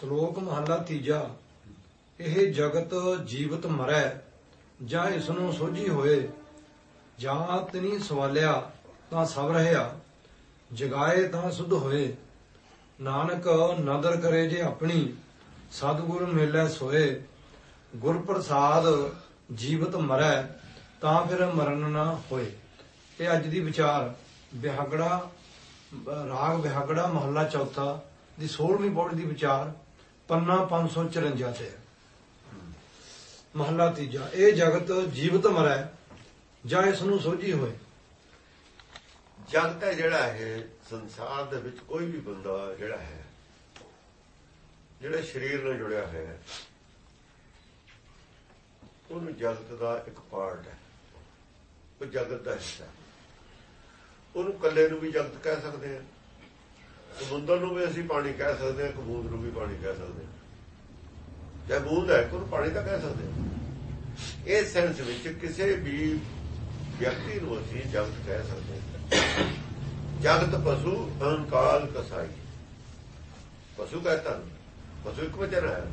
ਸ਼ਲੋਕ ਮਹਲਾ ਤੀਜਾ। ਇਹ ਜਗਤ ਜੀਵਤ ਮਰੈ, ਜਾਂ ਇਸ ਨੂੰ ਸੋਝੀ ਹੋਏ। ਜਾਂ ਤਨੀ ਸਵਾਲਿਆ, ਤਾਂ ਸਭ ਰਹਿਆ। ਜਗਾਏ ਤਾਂ ਸੁਧ ਹੋਏ। ਨਾਨਕ ਨਦਰ ਕਰੇ ਜੇ ਆਪਣੀ, ਸਤਿਗੁਰ ਮਿਲੈ ਸੋਏ। ਗੁਰ ਪ੍ਰਸਾਦ ਜੀਵਤ ਮਰੈ, ਤਾਂ ਫਿਰ ਮਰਨ ਨਾ ਹੋਏ। ਇਹ ਅੱਜ ਦੀ ਵਿਚਾਰ। ਬਿਹਾਗੜਾ, ਰਾਗ ਬਿਹਾਗੜਾ ਮਹੱਲਾ ਚੌਥਾ ਦੀ 16ਵੀਂ ਪੌੜੀ ਦੀ ਵਿਚਾਰ। ਪੰਨਾ 554 ਤੇ ਮਹੱਲਾ ਤੀਜਾ, ਇਹ ਜਗਤ ਜੀਵਤ ਮਰੈ, ਜਾਂ ਇਸ ਨੂੰ ਸੋਝੀ ਹੋਏ। ਜਗਤ ਹੈ ਜਿਹੜਾ ਹੈ ਸੰਸਾਰ ਦੇ ਵਿੱਚ ਕੋਈ ਵੀ ਬੰਦਾ ਜਿਹੜਾ ਹੈ, ਜਿਹੜਾ ਸਰੀਰ ਨਾਲ ਜੁੜਿਆ ਹੋਇਆ ਹੈ, ਉਹਨੂੰ ਜਗਤ ਦਾ ਇੱਕ ਪਾਰਟ ਹੈ। ਉਹ ਜਗਤ ਦਾ ਹਿੱਸਾ ਹੈ। ਉਹਨੂੰ ਕੱਲੇ ਨੂੰ ਵੀ ਜਗਤ ਕਹਿ ਸਕਦੇ ਹਾਂ। ਸਮੁੰਦਰ ਨੂੰ ਵੀ ਅਸੀਂ ਪਾਣੀ ਕਹਿ ਸਕਦੇ ਹਾਂ, ਕਬੂਤ ਨੂੰ ਵੀ ਪਾਣੀ ਕਹਿ ਸਕਦੇ ਹਾਂ। ਜੇ ਬੂੰਦ ਹੈ ਕੋਈ ਪਾਣੀ ਤਾਂ ਕਹਿ ਸਕਦੇ ਹਾਂ। ਇਸ ਸੈਂਸ ਵਿੱਚ ਕਿਸੇ ਵੀ ਵਿਅਕਤੀ ਨੂੰ ਅਸੀਂ ਜਗਤ ਕਹਿ ਸਕਦੇ ਹਾਂ। ਜਗਤ ਪਸ਼ੂ ਅਹੰਕਾਰ ਕਸਾਈ। ਪਸ਼ੂ ਕਹਤਾ ਪਸ਼ੂ ਇੱਕ ਵਚਨ ਹੈ।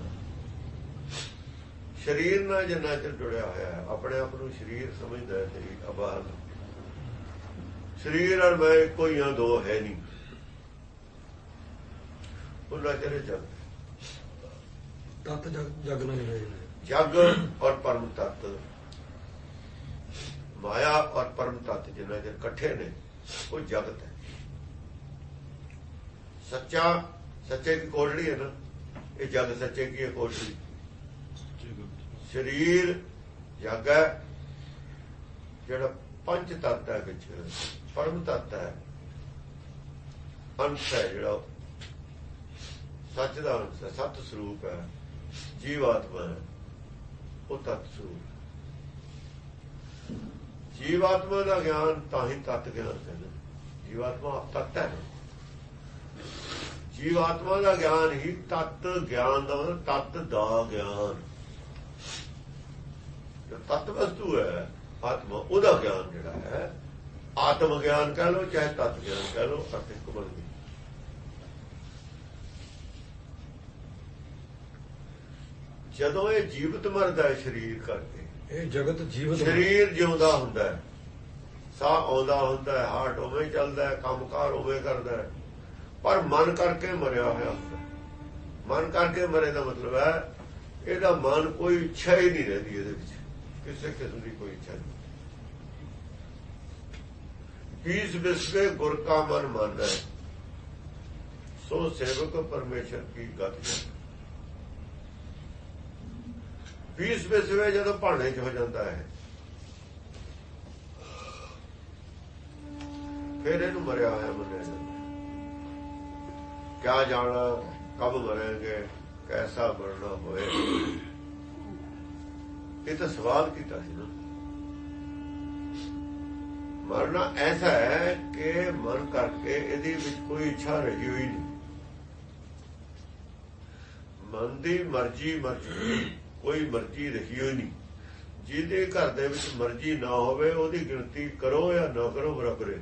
ਸਰੀਰ ਨਾਲ ਜਿੰਨਾ ਚਿਰ ਜੁੜਿਆ ਹੋਇਆ ਹੈ, ਆਪਣੇ ਆਪ ਨੂੰ ਸਰੀਰ ਸਮਝਦਾ ਹੈ, ਸਰੀਰ ਅਬਾਦ ਸਰੀਰ ਔਰ ਮੈਂ ਕੋਈ ਆ ਦੋ ਹੈ ਨਹੀਂ। ਉਹਨਾਂ ਚਿਰ ਜਗ ਤਤ ਜਗ ਜਗ ਨਾਲ ਜੁੜੇ ਨੇ। ਜਗ ਔਰ ਪਰਮ ਤਤ। ਮਾਇਆ ਔਰ ਪਰਮ ਤਤ ਜਿੰਨਾ ਚਿਰ ਇਕੱਠੇ ਨੇ ਉਹ ਜਗਤ ਹੈ। ਸੱਚਾ ਸੱਚੇ ਦੀ ਕੋਟੜੀ ਹੈ ਨਾ ਇਹ ਜਗ ਸੱਚੇ ਕੀ ਹੈ ਕੋਟੜੀ ਸਰੀਰ ਜਗ ਹੈ ਜਿਹੜਾ ਪੰਜ ਤੱਤ ਹੈ ਵਿੱਚ ਪਰਮ ਤੱਤ ਹੈ। ਅੰਸ਼ ਹੈ ਜਿਹੜਾ ਸੱਚ ਦਾ ਅੰਸ਼ ਹੈ, ਸਤ ਸਰੂਪ ਹੈ, ਜੀਵਾਤਮਾ ਹੈ, ਉਹ ਤਤ ਸਰੂਪ ਜੀਵਾਤਮਾ ਦਾ ਗਿਆਨ ਤਾਂ ਹੀ ਤਤ ਗਿਆਨ ਹੈ ਜੀਵਾਤਮਾ ਤਤ ਹੈ। ਜੀਵਾਤਮਾ ਦਾ ਗਿਆਨ ਹੀ ਤਤ ਗਿਆਨ ਦਾ ਮਤਲਬ ਤਤ ਦਾ ਗਿਆਨ। ਜੋ ਤਤ ਵਸਤੂ ਹੈ, ਆਤਮਾ, ਉਹਦਾ ਗਿਆਨ ਜਿਹੜਾ ਹੈ, ਆਤਮ ਗਿਆਨ ਕਹ ਲੋ ਚਾਹੇ ਤਤ ਗਿਆਨ ਕਹ ਲੋ ਅਰਥ ਇੱਕ ਬਣ ਗਈ ਜਦੋਂ ਇਹ ਜੀਵਤ ਮਰਦਾ ਹੈ ਸਰੀਰ ਕਰਕੇ। ਇਹ ਜਗਤ ਜੀਵਤ। ਸਰੀਰ ਜਿਉਂਦਾ ਹੁੰਦਾ ਹੈ। ਸਾਹ ਆਉਂਦਾ ਹੁੰਦਾ ਹੈ ਹਾਰਟ ਉਵੇਂ ਚੱਲਦਾ ਹੈ ਕੰਮਕਾਰ ਉਵੇਂ ਕਰਦਾ ਹੈ। ਪਰ ਮਨ ਕਰਕੇ ਮਰਿਆ ਹੋਇਆ ਹੁੰਦਾ। ਮਨ ਕਰਕੇ ਮਰੇ ਦਾ ਮਤਲਬ ਹੈ ਇਹਦਾ ਮਨ ਕੋਈ ਇੱਛਾ ਹੀ ਨਹੀਂ ਰਹਿੰਦੀ ਇਹਦੇ ਵਿੱਚ। ਕਿਸੇ ਕਿਸਮ ਦੀ ਕੋਈ ਇੱਛਾ ਨਹੀਂ। ਪੀਸ ਬਿਸਵੇ ਗੁਰ ਕਾ ਮਨ ਮੰਨਦਾ ਹੈ। ਸੋ ਸੇਵਕ ਪਰਮੇਸ਼ਰ ਕੀ ਗਤ ਹੈ। ਪੀਸ ਬਿਸਵੇ ਜਦੋਂ ਭਾਣੇ ਚ ਹੋ ਜਾਂਦਾ ਹੈ। ਫਿਰ ਇਹਨੂੰ ਮਰਿਆ ਹੋਇਆ ਮੰਨਿਆ ਜਾਂਦਾ ਕਿਆ ਜਾਣਾ, ਕਬ ਮਰਾਂਗੇ ਕੈਸਾ ਮਰਨਾ ਹੋਏ। ਇਹ ਤਾਂ ਸਵਾਲ ਕੀਤਾ ਸੀ ਨਾ। ਮਰਨਾ ਐਸਾ ਹੈ ਕਿ ਮਨ ਕਰਕੇ ਇਹਦੇ ਵਿੱਚ ਕੋਈ ਇੱਛਾ ਰਹੀ ਹੋਈ ਨਹੀਂ। ਮਨ ਦੀ ਮਰਜ਼ੀ ਮਰਜ਼ੀ ਕੋਈ ਮਰਜ਼ੀ ਰਹੀ ਹੋਈ ਨਹੀਂ। ਜਿਹਦੇ ਘਰ ਦੇ ਵਿੱਚ ਮਰਜ਼ੀ ਨਾ ਹੋਵੇ, ਉਹਦੀ ਗਿਣਤੀ ਕਰੋ ਜਾਂ ਨਾ ਕਰੋ ਬਰਾਬਰ ਹੈ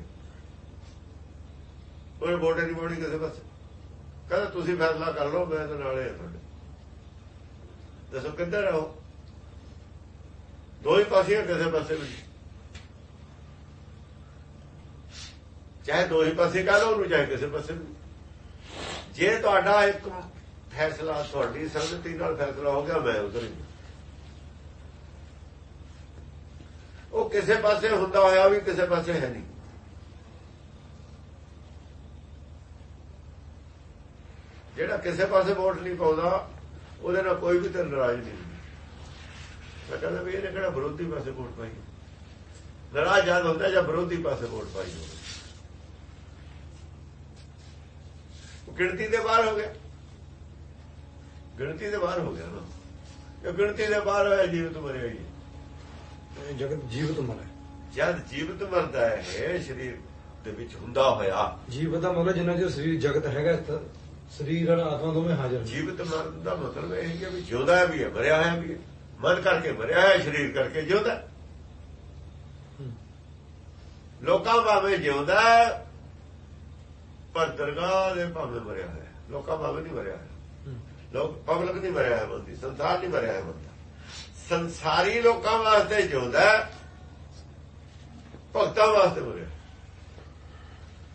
ਕੋਈ ਵੋਟ ਨਹੀਂ ਪਾਉਣੀ ਕਿਸੇ ਪਾਸੇ। ਕਹਿੰਦਾ, ਤੁਸੀਂ ਫੈਸਲਾ ਕਰ ਲਓ, ਮੈਂ ਤਾਂ ਨਾਲੇ ਆ ਤੁਹਾਡੇ। ਦੱਸੋ, ਕਿੱਧਰ ਰਹੋ? ਦੋ ਹੀ ਪਾਸੇ ਕਿਸੇ ਪਾਸੇ ਵੀ। ਚਾਹੇ ਦੋ ਹੀ ਪਾਸੇ ਕਹ ਲਓ, ਉਹਨੂੰ ਚਾਹੇ ਕਿਸੇ ਪਾਸੇ ਵੀ। ਜੇ ਤੁਹਾਡਾ ਇੱਕ ਫੈਸਲਾ ਤੁਹਾਡੀ ਸੰਗਤੀ ਨਾਲ ਫੈਸਲਾ ਹੋ ਗਿਆ, ਮੈਂ ਉਧਰ ਹੀ ਉਹ ਕਿਸੇ ਪਾਸੇ ਹੁੰਦਾ ਹੋਇਆ ਵੀ ਕਿਸੇ ਪਾਸੇ ਹੈ ਨਹੀਂ। ਜਿਹੜਾ ਕਿਸੇ ਪਾਸੇ ਵੋਟ ਨਹੀਂ ਪਾਉਂਦਾ, ਉਹਦੇ ਨਾਲ ਕੋਈ ਵੀ ਤਾਂ ਨਾਰਾਜ਼ ਨਹੀਂ ਮੈਂ ਕਹਿੰਦਾ ਵੀ ਇਹਨੇ ਕਿਹੜਾ ਵਿਰੋਧੀ ਪਾਸੇ ਵੋਟ ਪਾਈ ਨਾਰਾਜ਼ ਜਦ ਹੁੰਦਾ ਜਾਂ ਵਿਰੋਧੀ ਪਾਸੇ ਵੋਟ ਪਾਈ ਹੋਵੇ? ਗਿਣਤੀ ਦੇ ਬਾਹਰ ਹੋ ਗਿਆ। ਗਿਣਤੀ ਦੇ ਬਾਹਰ ਹੋ ਗਿਆ ਨਾ। ਇਹ ਗਿਣਤੀ ਦੇ ਬਾਹਰ ਹੋਇਆ ਜੀਵਤ ਮਰਿਆ ਹੀ ਜਗਤ ਜੀਵਤ ਮਰੈ ਜਦ ਜੀਵਤ ਮਰਦਾ ਹੈ ਸਰੀਰ ਦੇ ਵਿੱਚ ਹੁੰਦਾ ਹੋਇਆ। ਜੀਵਤ ਦਾ ਮਤਲਬ ਜਿੰਨਾ ਚਿਰ ਸਰੀਰ ਜਗਤ ਹੈਗਾ ਸਰੀਰ ਔਰ ਆਤਮਾ ਦੋਵੇਂ ਹਾਜ਼ਰ ਜੀਵਤ ਮਰਨ ਦਾ ਮਤਲਬ ਇਹ ਹੈ ਵੀ ਜਿਉਂਦਾ ਵੀ ਹੈ ਮਰਿਆ ਹੋਇਆ ਵੀ ਹੈ। ਮਨ ਕਰਕੇ ਮਰਿਆ ਹੈ ਸਰੀਰ ਕਰਕੇ ਜਿਉਂਦਾ। ਹੂੰ। ਲੋਕਾਂ ਭਾਵੇਂ ਜਿਉਂਦਾ ਹੈ, ਪਰ ਦਰਗਾਹ ਦੇ ਭਾਵੇਂ ਮਰਿਆ ਹੋਇਆ। ਲੋਕਾਂ ਭਾਵੇਂ ਨਹੀਂ ਮਰਿਆ ਹੋਇਆ। ਲੋਕ ਪਬਲਿਕ ਨਹੀਂ ਮਰਿਆ ਹੈ ਬੰਦੀ ਸੰਸਾਰ ਨਹੀਂ ਮਰਿਆ ਹੈ ਬੰਦਾ। ਸੰਸਾਰੀ ਲੋਕਾਂ ਵਾਸਤੇ ਜਿਉਂਦਾ ਹੈ, ਭਗਤਾਂ ਵਾਸਤੇ ਮਰਿਆ।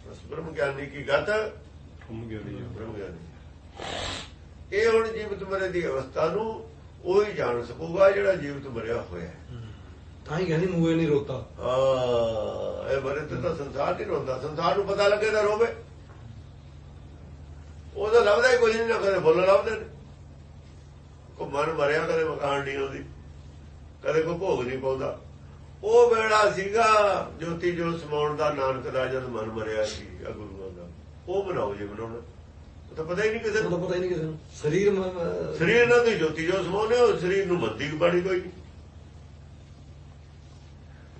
ਬਸ ਬ੍ਰਹਮ ਗਿਆਨੀ ਕੀ ਗੱਤ ਘੁੰਮ ਗਿਆ ਜੀ। ਬ੍ਰਹਮ ਗਿਆਨੀ। ਇਹ ਹੁਣ ਜੀਵਤ ਮਰੇ ਦੀ ਅਵਸਥਾ ਨੂੰ ਉਹੀ ਜਾਣ ਸਕੂਗਾ ਜਿਹੜਾ ਜੀਵਤ ਮਰਿਆ ਹੋਇਆ ਹੈ। ਤਾਂ ਹੀ ਕਹਿੰਦੀ ਮੂਏ ਨਹੀਂ ਰੋਤਾ। ਆ ਇਹ ਮਰੇ ਤੇ ਤਾਂ ਸੰਸਾਰ ਨਹੀਂ ਰੋਂਦਾ। ਸੰਸਾਰ ਨੂੰ ਪਤਾ ਲੱਗੇ ਤਾਂ ਰੋਵੇ। ਉਹਦਾ ਲੱਭਦਾ ਹੀ ਕੁਝ ਨਹੀਂ ਨਾ ਕਦੇ ਫੁੱਲ ਲੱਭਦੇ ਨੇ। ਕੋ ਮਨ ਮਰਿਆ ਕਦੇ ਮਕਾਨ ਨਹੀਂ ਆਉਂਦੀ ਕਦੇ ਕੋਈ ਭੋਗ ਨਹੀਂ ਪਾਉਂਦਾ। ਉਹ ਵੇੜਾ ਸੀਗਾ ਜੋਤੀ ਜੋ ਸਮਾਉਣ ਦਾ ਨਾਨਕ ਦਾ ਜਦ ਮਨ ਮਰਿਆ ਸੀ ਆ ਗੁਰੂਆਂ ਦਾ। ਉਹ ਬਣਾਓ ਜੇ ਬਣਾਉਣਾ। ਉਹ ਤਾਂ ਪਤਾ ਹੀ ਨਹੀਂ ਕਿਸੇ ਨੂੰ। ਪਤਾ ਹੀ ਨਹੀਂ ਕਿਸੇ ਨੂੰ। ਸਰੀਰ ਸਰੀਰ ਨਾਲ ਦੀ ਜੋਤੀ ਜੋ ਸਮਾਉਣੇ ਉਹ ਸਰੀਰ ਨੂੰ ਮੰਦੀ ਬਣੀ ਕੋਈ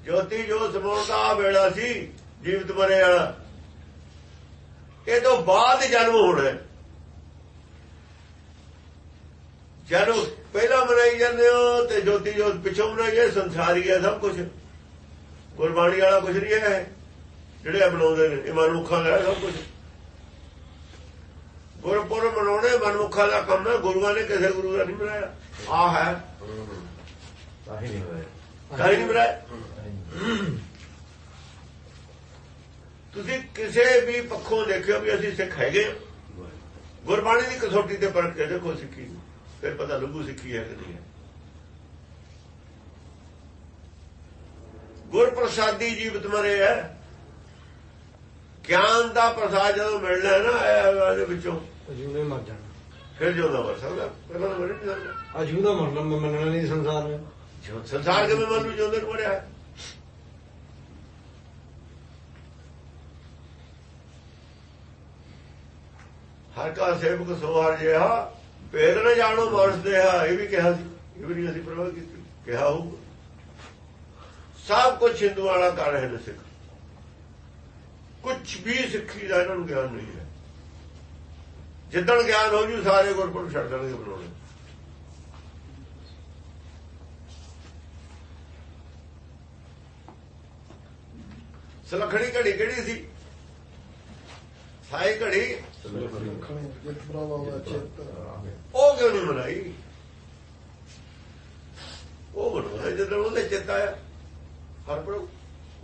ਜੋਤੀ ਜੋ ਸਮਾਉਣ ਦਾ ਵੇੜਾ ਸੀ ਜੀਵਤ ਮਰੇ ਵਾਲਾ। ਇਹ ਤੋਂ ਬਾਅਦ ਜਨਮ ਹੋਣਾ ਹੈ। ਜਨਮ ਪਹਿਲਾਂ ਮਨਾਈ ਜਾਂਦੇ ਹੋ ਤੇ ਜੋਤੀ ਜੋ ਪਿਛੋਂ ਮਨਾਈਏ ਸੰਸਾਰੀ ਹੈ ਸਭ ਕੁਝ ਗੁਰਬਾਣੀ ਵਾਲਾ ਕੁਝ ਨਹੀਂ ਹੈ। ਜਿਹੜੇ ਇਹ ਬਣਾਉਂਦੇ ਨੇ ਇਹ ਮਨੁੱਖਾਂ ਦਾ ਹੈ ਸਭ ਕੁਝ ਗੁਰਪੁਰਬ ਮਨਾਉਣੇ ਮਨੁੱਖਾਂ ਦਾ ਕੰਮ ਹੈ। ਗੁਰੂਆਂ ਨੇ ਕਿਸੇ ਗੁਰੂ ਦਾ ਨਹੀਂ ਬਣਾਇਆ ਆ ਹੈ। ਤਾਂ ਹੀ ਨਹੀਂ ਹੋਇਆ ਕਾਹੀ ਨਹੀਂ ਬਣਾਇਆ ਤੁਸੀਂ ਕਿਸੇ ਵੀ ਪੱਖੋਂ ਦੇਖਿਓ ਵੀ ਅਸੀਂ ਸਿੱਖ ਹੈਗੇ। ਗੁਰਬਾਣੀ ਦੀ ਕਸੌਟੀ ਤੇ ਪਰਖ ਕੇ ਦੇਖੋ ਸਿੱਖੀ। ਫਿਰ ਪਤਾ ਲੱਗੂ ਸਿੱਖੀ ਹੈ ਕਿ ਨਹੀਂ ਹੈ। ਗੁਰ ਪ੍ਰਸਾਦੀ ਜੀਵਤ ਮਰੇ ਹੈ। ਗਿਆਨ ਦਾ ਪ੍ਰਸਾਦ ਜਦੋਂ ਮਿਲਣਾ ਨਾ ਇਹ ਦੇ ਵਿੱਚੋਂ। ਅਜੂਨੇ ਮਰ ਜਾਣਾ। ਫਿਰ ਜਿਉਂਦਾ ਮਰ ਸਕਦਾ ਪਹਿਲਾਂ ਮਰ ਨਹੀਂ ਸਕਦਾ। ਅਜੂਦਾ ਮਰਨਾ ਮੰਨਣਾ ਨਹੀਂ ਸੰਸਾਰ ਨੇ ਸੰਸਾਰ ਕਿਵੇਂ ਮਨ ਜਿਉਂਦੇ ਨੂੰ ਮਰਿਆ ਹਰ ਕਾ ਸੇਵਕ ਸਵਾਰ ਜਿਹਾ, ਭੇਦ ਨਾ ਜਾਣੋ ਮਰਦੇ ਆ, ਇਹ ਵੀ ਕਿਹਾ ਸੀ, ਇਹ ਵੀ ਨਹੀਂ ਅਸੀਂ ਪ੍ਰਵਾਹ ਕੀਤੀ, ਕਿਹਾ ਹੋਊ ਸਭ ਕੁਝ ਹਿੰਦੂ ਵਾਲਾ ਕਰ ਰਹੇ ਨੇ ਸਿੱਖ। ਕੁਝ ਵੀ ਸਿੱਖੀ ਦਾ ਇਹਨਾਂ ਨੂੰ ਗਿਆਨ ਨਹੀਂ ਹੈ। ਜਿੱਦਣ ਗਿਆਨ ਹੋ ਜੂ, ਸਾਰੇ ਗੁਰਪੁਰਬ ਛੱਡ ਦੇਣਗੇ ਬਣਾਉਣੇ। ਸਲਖਣੀ ਘੜੀ ਕਿਹੜੀ ਸੀ? ਥਾਏ ਘੜੀ ਉਹ ਕਿਉਂ ਨਹੀਂ ਮਨਾਈ? ਉਹ ਬਣਾਇਆ ਜਦੋਂ ਉਹਦੇ ਚਿੱਤ ਆਇਆ, ਹਰ ਪ੍ਰਭੂ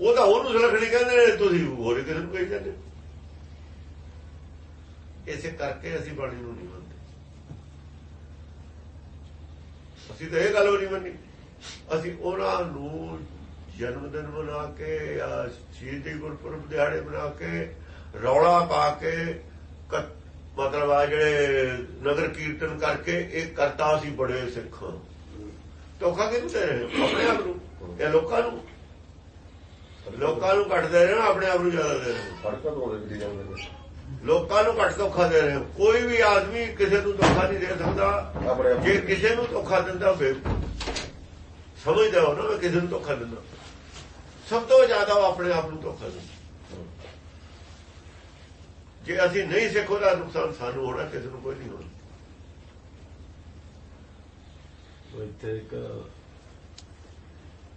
ਉਹ ਤਾਂ ਉਹਨੂੰ ਸਲਖਣੀ ਕਹਿੰਦੇ ਤੁਸੀਂ ਹੋਰ ਕਿਸੇ ਨੂੰ ਕਹੀ ਜਾਂਦੇ? ਇਸੇ ਕਰਕੇ ਅਸੀਂ ਬਾਣੀ ਨੂੰ ਨਹੀਂ ਮੰਨਦੇ। ਅਸੀਂ ਤਾਂ ਇਹ ਗੱਲ ਵੀ ਨਹੀਂ ਮੰਨੀ। ਅਸੀਂ ਉਹਨਾਂ ਨੂੰ ਜਨਮ ਦਿਨ ਮਨਾ ਕੇ, ਜਾਂ ਸ਼ਹੀਦੀ ਗੁਰਪੁਰਬ ਦਿਹਾੜੇ ਮਨਾ ਕੇ ਰੌਲਾ ਪਾ ਕੇ ਮਤਲਬ ਆ ਜਿਹੜੇ ਨਗਰ ਕੀਰਤਨ ਕਰਕੇ ਇਹ ਕਰਤਾ ਸੀ ਬੜੇ ਸਿੱਖ। ਧੋਖਾ ਦੇ ਹੋ? ਆਪਣੇ ਆਪ ਨੂੰ ਇਹ ਲੋਕਾਂ ਨੂੰ? ਲੋਕਾਂ ਨੂੰ ਘੱਟ ਦੇ ਰਹੇ ਹੋ ਆਪਣੇ ਆਪ ਨੂੰ ਜ਼ਿਆਦਾ ਦੇ ਰਹੇ ਹੋ ਸੜਕਾਂ ਤੋਂ ਵੀ ਜਾਂਦੇ ਨੇ। ਲੋਕਾਂ ਨੂੰ ਘੱਟ ਧੋਖਾ ਦੇ ਰਹੇ ਕੋਈ ਵੀ ਆਦਮੀ ਕਿਸੇ ਨੂੰ ਧੋਖਾ ਨਹੀਂ ਦੇ ਸਕਦਾ। ਜੇ ਕਿਸੇ ਨੂੰ ਧੋਖਾ ਦਿੰਦਾ ਹੋਵੇ ਸਮਝਦਾ ਹੋ ਨਾ ਕਿਸੇ ਨੂੰ ਧੋਖਾ ਦਿੰਦਾ। ਸਭ ਤੋਂ ਜ਼ਿਆਦਾ ਉਹ ਆਪਣੇ ਆਪ ਨੂੰ ਧੋਖਾ ਦਿੰਦਾ। ਜੇ ਅਸੀਂ ਨਹੀਂ ਸਿੱਖੋ ਦਾ ਨੁਕਸਾਨ ਸਾਨੂੰ ਹੋਣਾ ਕਿਸੇ ਨੂੰ ਕੋਈ ਨਹੀਂ ਹੋਣਾ। ਇੱਥੇ ਇੱਕ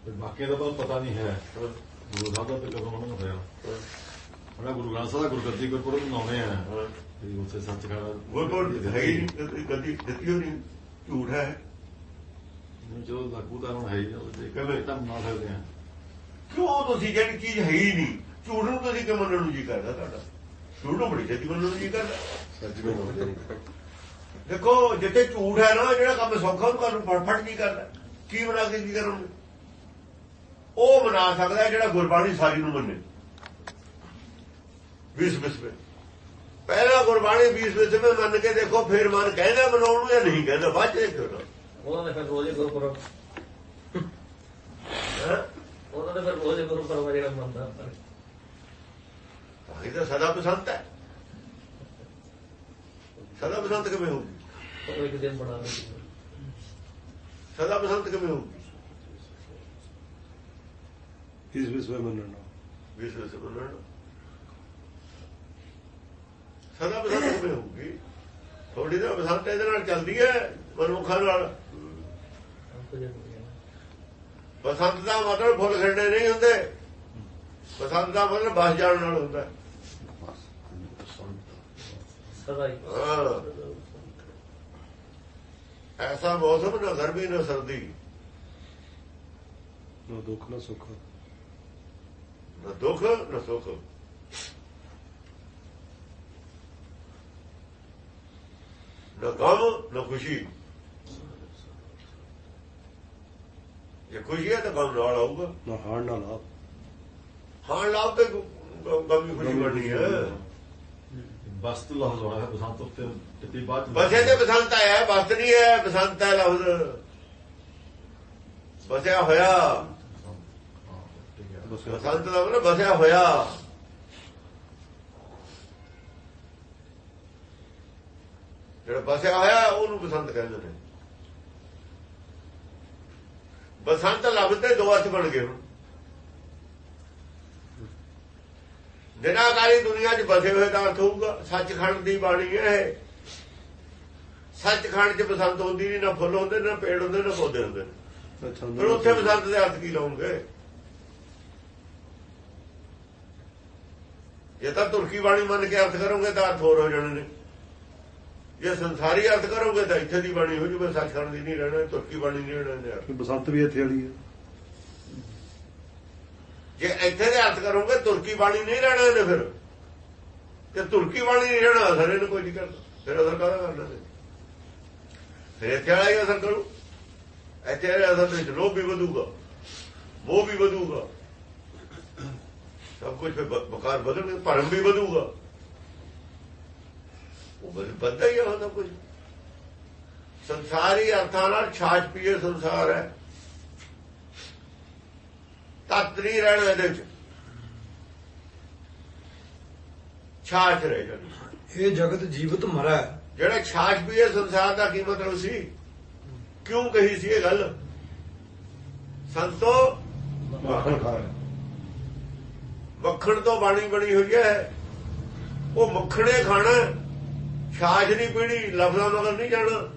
ਬਾਕੀ ਦਾ ਤਾਂ ਪਤਾ ਨਹੀਂ ਹੈ ਗੁਰੂ ਸਾਹਿਬ ਦਾ ਤੇ ਕਦੋਂ ਉਹਨਾਂ ਨੂੰ ਹੋਇਆ। ਉਹਨਾਂ ਗੁਰੂ ਗ੍ਰੰਥ ਸਾਹਿਬ ਦਾ ਗੁਰਗੱਦੀ ਗੁਰਪੁਰਬ ਮਨਾਉਣੇ ਆ। ਤੇ ਉੱਥੇ ਸੱਚਖੰਡ ਗੁਰਪੁਰ ਹੈ ਕਦੀ ਦਿੱਤੀ। ਹੋਣੀ ਝੂਠ ਹੈ। ਜੋ ਲਾਗੂ ਤਾਂ ਹੁਣ ਹੈ ਹੀ ਆ, ਉਹ ਜੇ ਕਿਵੇਂ? ਤਾਂ ਮਨਾ ਸਕਦੇ ਆ। ਕਿਉਂ ਤੁਸੀਂ ਜਿਹੜੀ ਚੀਜ਼ ਹੈ ਹੀ ਨਹੀਂ? ਝੂਠ ਨੂੰ ਤੁਸੀਂ ਕਿਉਂ ਮੰਨਣ ਨੂੰ ਜੀ ਕਰਦਾ ਤੁਹਾਡਾ? ਝੂਠ ਨੂੰ ਬੜੀ ਛੇਤੀ ਮੰਨਣ ਜੀ ਕਰਦਾ ਸੱਚ ਹੁੰਦੇ ਨਹੀਂ ਦੇਖੋ ਜਿੱਥੇ ਝੂਠ ਹੈ ਨਾ ਜਿਹੜਾ ਕੰਮ ਸੌਖਾ ਉਹਨੂੰ ਕਰਨ ਫਟਫਟ ਨਹੀਂ ਕਰਦਾ ਕੀ ਬਣਾ ਕੇ ਕੀ ਕਰੋਗੇ ਉਹ ਬਣਾ ਸਕਦਾ ਜਿਹੜਾ ਗੁਰਬਾਣੀ ਸਾਰੀ ਨੂੰ ਮੰਨੇ। 20 ਵਿਸਵੇ ਪਹਿਲਾਂ ਗੁਰਬਾਣੀ 20 ਵਿਸਵੇ ਮੰਨ ਕੇ ਦੇਖੋ ਫਿਰ ਮਨ ਕਹਿੰਦਾ ਬਣਾਉਣ ਨੂੰ ਜਾਂ ਨਹੀਂ ਕਹਿੰਦਾ ਬਾਅਦ ਚ ਦੇਖੋ ਨਾ ਉਹਨਾਂ ਨੇ ਫਿਰ ਰੋਜ਼ ਗੁਰਪੁਰਬ। ਹੈਂ? ਉਹਨਾਂ ਨੇ ਫਿਰ ਰੋਜ਼ ਗੁਰਪੁਰਬ ਜਿਹੜਾ ਮੰਨਦਾ। ਪਰ ਇਹ ਤਾਂ ਸਦਾ ਪਸੰਦ ਹੈ। ਸਦਾ ਪਸੰਦ ਕਿਵੇਂ ਹੋਊਗੀ? ਉਹ ਇੱਕ ਦਿਨ ਬਣਾ ਲਈ ਸਦਾ ਪਸੰਦ ਕਿਵੇਂ ਹੋਊਗੀ? ਇਸ ਵਿਸਵੇ ਮੰਨਣਾ? 20 ਵਿਸਵੇ ਮੰਨਣ। ਸਦਾ ਪਸੰਦ ਕਿਵੇਂ ਹੋਊਗੀ? ਥੋੜੀ ਦਾ ਪਸੰਦ ਇਹਦੇ ਨਾਲ ਚੱਲਦੀ ਹੈ ਮਨੁੱਖਾਂ ਨਾਲ। ਬਸੰਤ ਦਾ ਮਤਲਬ ਫੁੱਲ ਖਿੜਨੇ ਨਹੀਂ ਹੁੰਦੇ। ਬਸੰਤ ਦਾ ਮਤਲਬ ਬਸ ਜਾਣ ਨਾਲ ਹੁੰਦਾ। ਸਦਾ ਹੀ। ਹਾਂ। ਐਸਾ ਮੌਸਮ ਨਾ ਗਰਮੀ ਨਾ ਸਰਦੀ। ਨਾ ਦੁੱਖ ਨਾ ਸੁੱਖ। ਨਾ ਦੁੱਖ ਨਾ ਸੁੱਖ। ਨਾ ਗਮ ਨਾ ਖੁਸ਼ੀ। ਜੇ ਖੁਸ਼ੀ ਹੈ ਤਾਂ ਗਮ ਨਾਲ ਆਊਗਾ। ਨਾ ਹਾਰ ਨਾ ਲਾਭ। ਹਾਂ ਲਾਭ ਤੇ ਗਮ ਹੀ। ਖੁਸ਼ੀ ਬਣਨੀ ਹੈ। ਬਸਤ ਲਫ਼ਜ਼ ਹੋਣਾ ਹੈ ਬਸੰਤ ਉੱਤੇ ਕਿਤੇ ਬਾਅਦ ਬਸੇ ਤੇ ਬਸੰਤ ਆਇਆ ਬਸਤ ਨਹੀਂ ਹੈ ਬਸੰਤ ਹੈ ਲਫ਼ਜ਼ ਬਸਿਆ ਹੋਇਆ। ਬਸੰਤ ਦਾ ਮਤਲਬ ਬਸਿਆ ਹੋਇਆ। ਜਿਹੜਾ ਬਸਿਆ ਹੋਇਆ, ਉਹਨੂੰ ਬਸੰਤ ਕਹਿੰਦੇ ਨੇ। ਬਸੰਤ ਲਫ਼ਜ਼ ਤੇ ਦੋ ਅਰਥ ਬਣ ਗਏ ਹੁਣ। ਨਿਰਾਕਾਰੀ ਦੁਨੀਆ 'ਚ ਬਸੇ ਹੋਏ ਦਾ ਅਰਥ ਹੋਊਗਾ ਸੱਚਖੰਡ ਦੀ ਬਾਣੀ ਹੈ। ਇਹ ਸੱਚਖੰਡ 'ਚ ਬਸੰਤ ਹੁੰਦੀ ਨਹੀਂ ਨਾ ਫੁੱਲ ਹੁੰਦੇ ਨਾ ਪੇੜ ਹੁੰਦੇ ਨਾ ਪੌਦੇ ਹੁੰਦੇ ਫਿਰ ਉੱਥੇ ਬਸੰਤ ਦੇ ਅਰਥ ਕੀ ਲਾਉਂਗੇ? ਜੇ ਤਾਂ ਤੁਰਕੀ ਬਾਣੀ ਮੰਨ ਕੇ ਅਰਥ ਕਰੋਗੇ ਤਾਂ ਅਰਥ ਹੋਰ ਹੋ ਜਾਣੇ ਨੇ। ਜੇ ਸੰਸਾਰੀ ਅਰਥ ਕਰੋਗੇ ਤਾਂ ਇੱਥੇ ਦੀ ਬਾਣੀ ਹੋ ਜੂਵੇ ਸੱਚਖੰਡ ਦੀ ਨਹੀਂ ਰਹਿਣਾ ਤੁਰਕੀ ਬਾਣੀ ਨਹੀਂ ਰਹਿਣਾ। ਬਸੰਤ ਵੀ ਇੱਥੇ ਵਾਲੀ ਹੈ। ਜੇ ਇੱਥੇ ਦੇ ਅਰਥ ਕਰੋਗੇ, ਤੁਰਕੀ ਬਾਣੀ ਨਹੀਂ ਰਹਿਣਾ ਇਹਨੇ ਫਿਰ। ਤੇ ਤੁਰਕੀ ਬਾਣੀ ਨਹੀਂ ਰਹਿਣਾ ਅਸਰ ਇਹਨੂੰ ਕੋਈ ਨਹੀਂ ਕਰਦਾ। ਫਿਰ ਅਸਰ ਕਾਹਦਾ ਕਰਨਾ ਨੇ ਫਿਰ ਇੱਥੇ ਵਾਲਾ ਹੀ ਅਸਰ ਕਰੂ। ਇੱਥੇ ਵਾਲੇ ਅਸਰ ਵਿੱਚ ਲੋਭ ਵੀ ਵਧੂਗਾ, ਮੋਹ ਵੀ ਵਧੂਗਾ। ਸਭ ਕੁਝ ਫਿਰ ਬ- ਬਕਾਰ ਵਧਣਗੇ, ਭਰਮ ਵੀ ਵਧੂਗਾ। ਉਹ ਬਸ ਬੰਦਾ ਹੀ ਹੁੰਦਾ ਕੁਝ। ਸੰਸਾਰੀ ਅਰਥਾਂ ਨਾਲ ਛਾਛ ਪੀਏ ਸੰਸਾਰ ਹੈ। ਤਤ ਨਹੀਂ ਰਹਿਣਾ ਇਹਦੇ ਵਿੱਚ। ਛਾਛ ਰਹਿ ਜਾਣੀ ਇਹ ਜਗਤ ਜੀਵਤ ਮਰੈ। ਜਿਹੜਾ ਛਾਛ ਪੀਏ ਸੰਸਾਰ ਦਾ ਕੀ ਮਤਲਬ ਸੀ? ਕਿਉਂ ਕਹੀ ਸੀ ਇਹ ਗੱਲ? ਸੰਤੋ ਮੱਖਣ ਤੋਂ ਬਾਣੀ ਬਣੀ ਹੋਈ ਹੈ। ਉਹ ਮੱਖਣੇ ਖਾਣਾ ਛਾਛ ਨਹੀਂ ਪੀਣੀ ਲਫ਼ਜ਼ਾਂ ਮਗਰ ਨਹੀਂ ਜਾਣਾ।